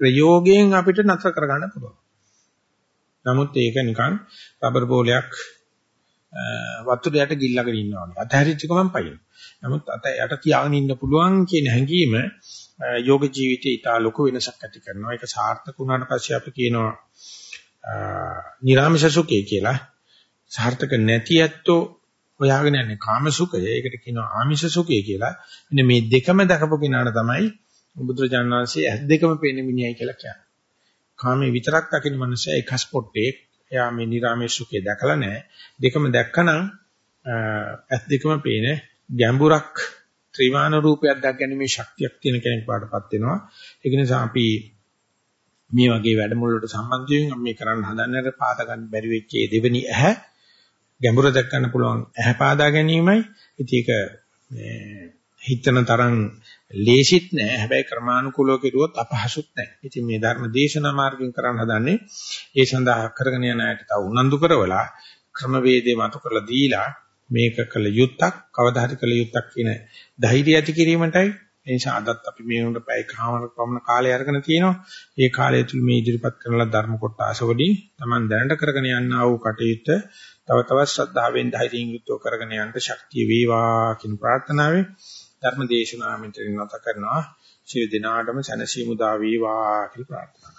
ප්‍රයෝගයෙන් අපිට නතර කරගන්න පුළුවන්. නමුත් ඒක නිකන් රබර් බෝලයක් වතුරයට ගිල්ලගෙන ඉන්නවා වගේ. අතහැරිච්ච ගමන් පයින්. නමුත් අත යට තියාගෙන ඉන්න පුළුවන් කියන හැඟීම යෝග ජීවිතේ ඊට ලොකු වෙනසක් ඇති කරනවා. ඒක සාර්ථක වුණාට පස්සේ අපි කියනවා නිරාමිෂ සුඛය කියලා. සාර්ථක නැති ඇත්තෝ හොයාගෙන යන්නේ කාම සුඛය. ඒකට කියනවා ආමිෂ සුඛය කියලා. මෙන්න මේ දෙකම දකපු කෙනාට තමයි බුදුරජාණන් වහන්සේ ඇස් දෙකම පේන මිනිහයි කියලා කියන්නේ. කාමේ විතරක් දකින මනුස්සයා එක ස්පොට්ටේ එයා මේ නිරාමේ සුඛය දැකලා නැහැ. දෙකම දැක්කනම් ඇස් දෙකම පේන ගැඹුරක් ත්‍රිමාන රූපයක් දැක්ගැනීමේ ශක්තියක් තියෙන කෙනෙක් වඩපත් වෙනවා. ඒක නිසා අපි මේ වගේ වැඩමුළුවලට සම්බන්ධ වෙමින් මේ කරන්න හදන්නේ පාද ගන්න බැරි වෙච්ච දෙවෙනි ඇහැ ගැඹුර දැක් ගන්න පුළුවන් ඇහැ පාදා ගැනීමයි. ඉතින් ඒක මේ හිතන තරම් ලේසිත් නෑ. හැබැයි ක්‍රමානුකූලව කෙරුවොත් අපහසුත් නෑ. ඉතින් මේ ධර්ම දේශනා මාර්ගයෙන් කරන්න හදන්නේ ඒ සඳහා කරගෙන යන අයට තව උනන්දු කරවලා ක්‍රමවේදේ මත කරලා දීලා මේක කළ යුත්තක් කවදා හරි කළ යුත්තක් කියන ධෛර්යය ඇති කිරීමටයි ඒ නිසා අදත් අපි මේ උන්ට පැය කමාරක් පමණ කාලය අරගෙන තියෙනවා. ඒ කාලය තුල මේ ඉදිරිපත් කරන ධර්ම කොටසවලින් Taman දැනට කරගෙන යනා වූ කටයුත්ත තව තවත් ශ්‍රද්ධාවෙන් ධෛර්යයෙන් යුක්තව කරගෙන යන්න ශක්තිය වේවා කියන ප්‍රාර්ථනාවෙන් ධර්ම දේශනාව මෙතන නැත කරනවා. ශිර දිනාටම සැනසීම උදා වේවා කියලා ප්‍රාර්ථනා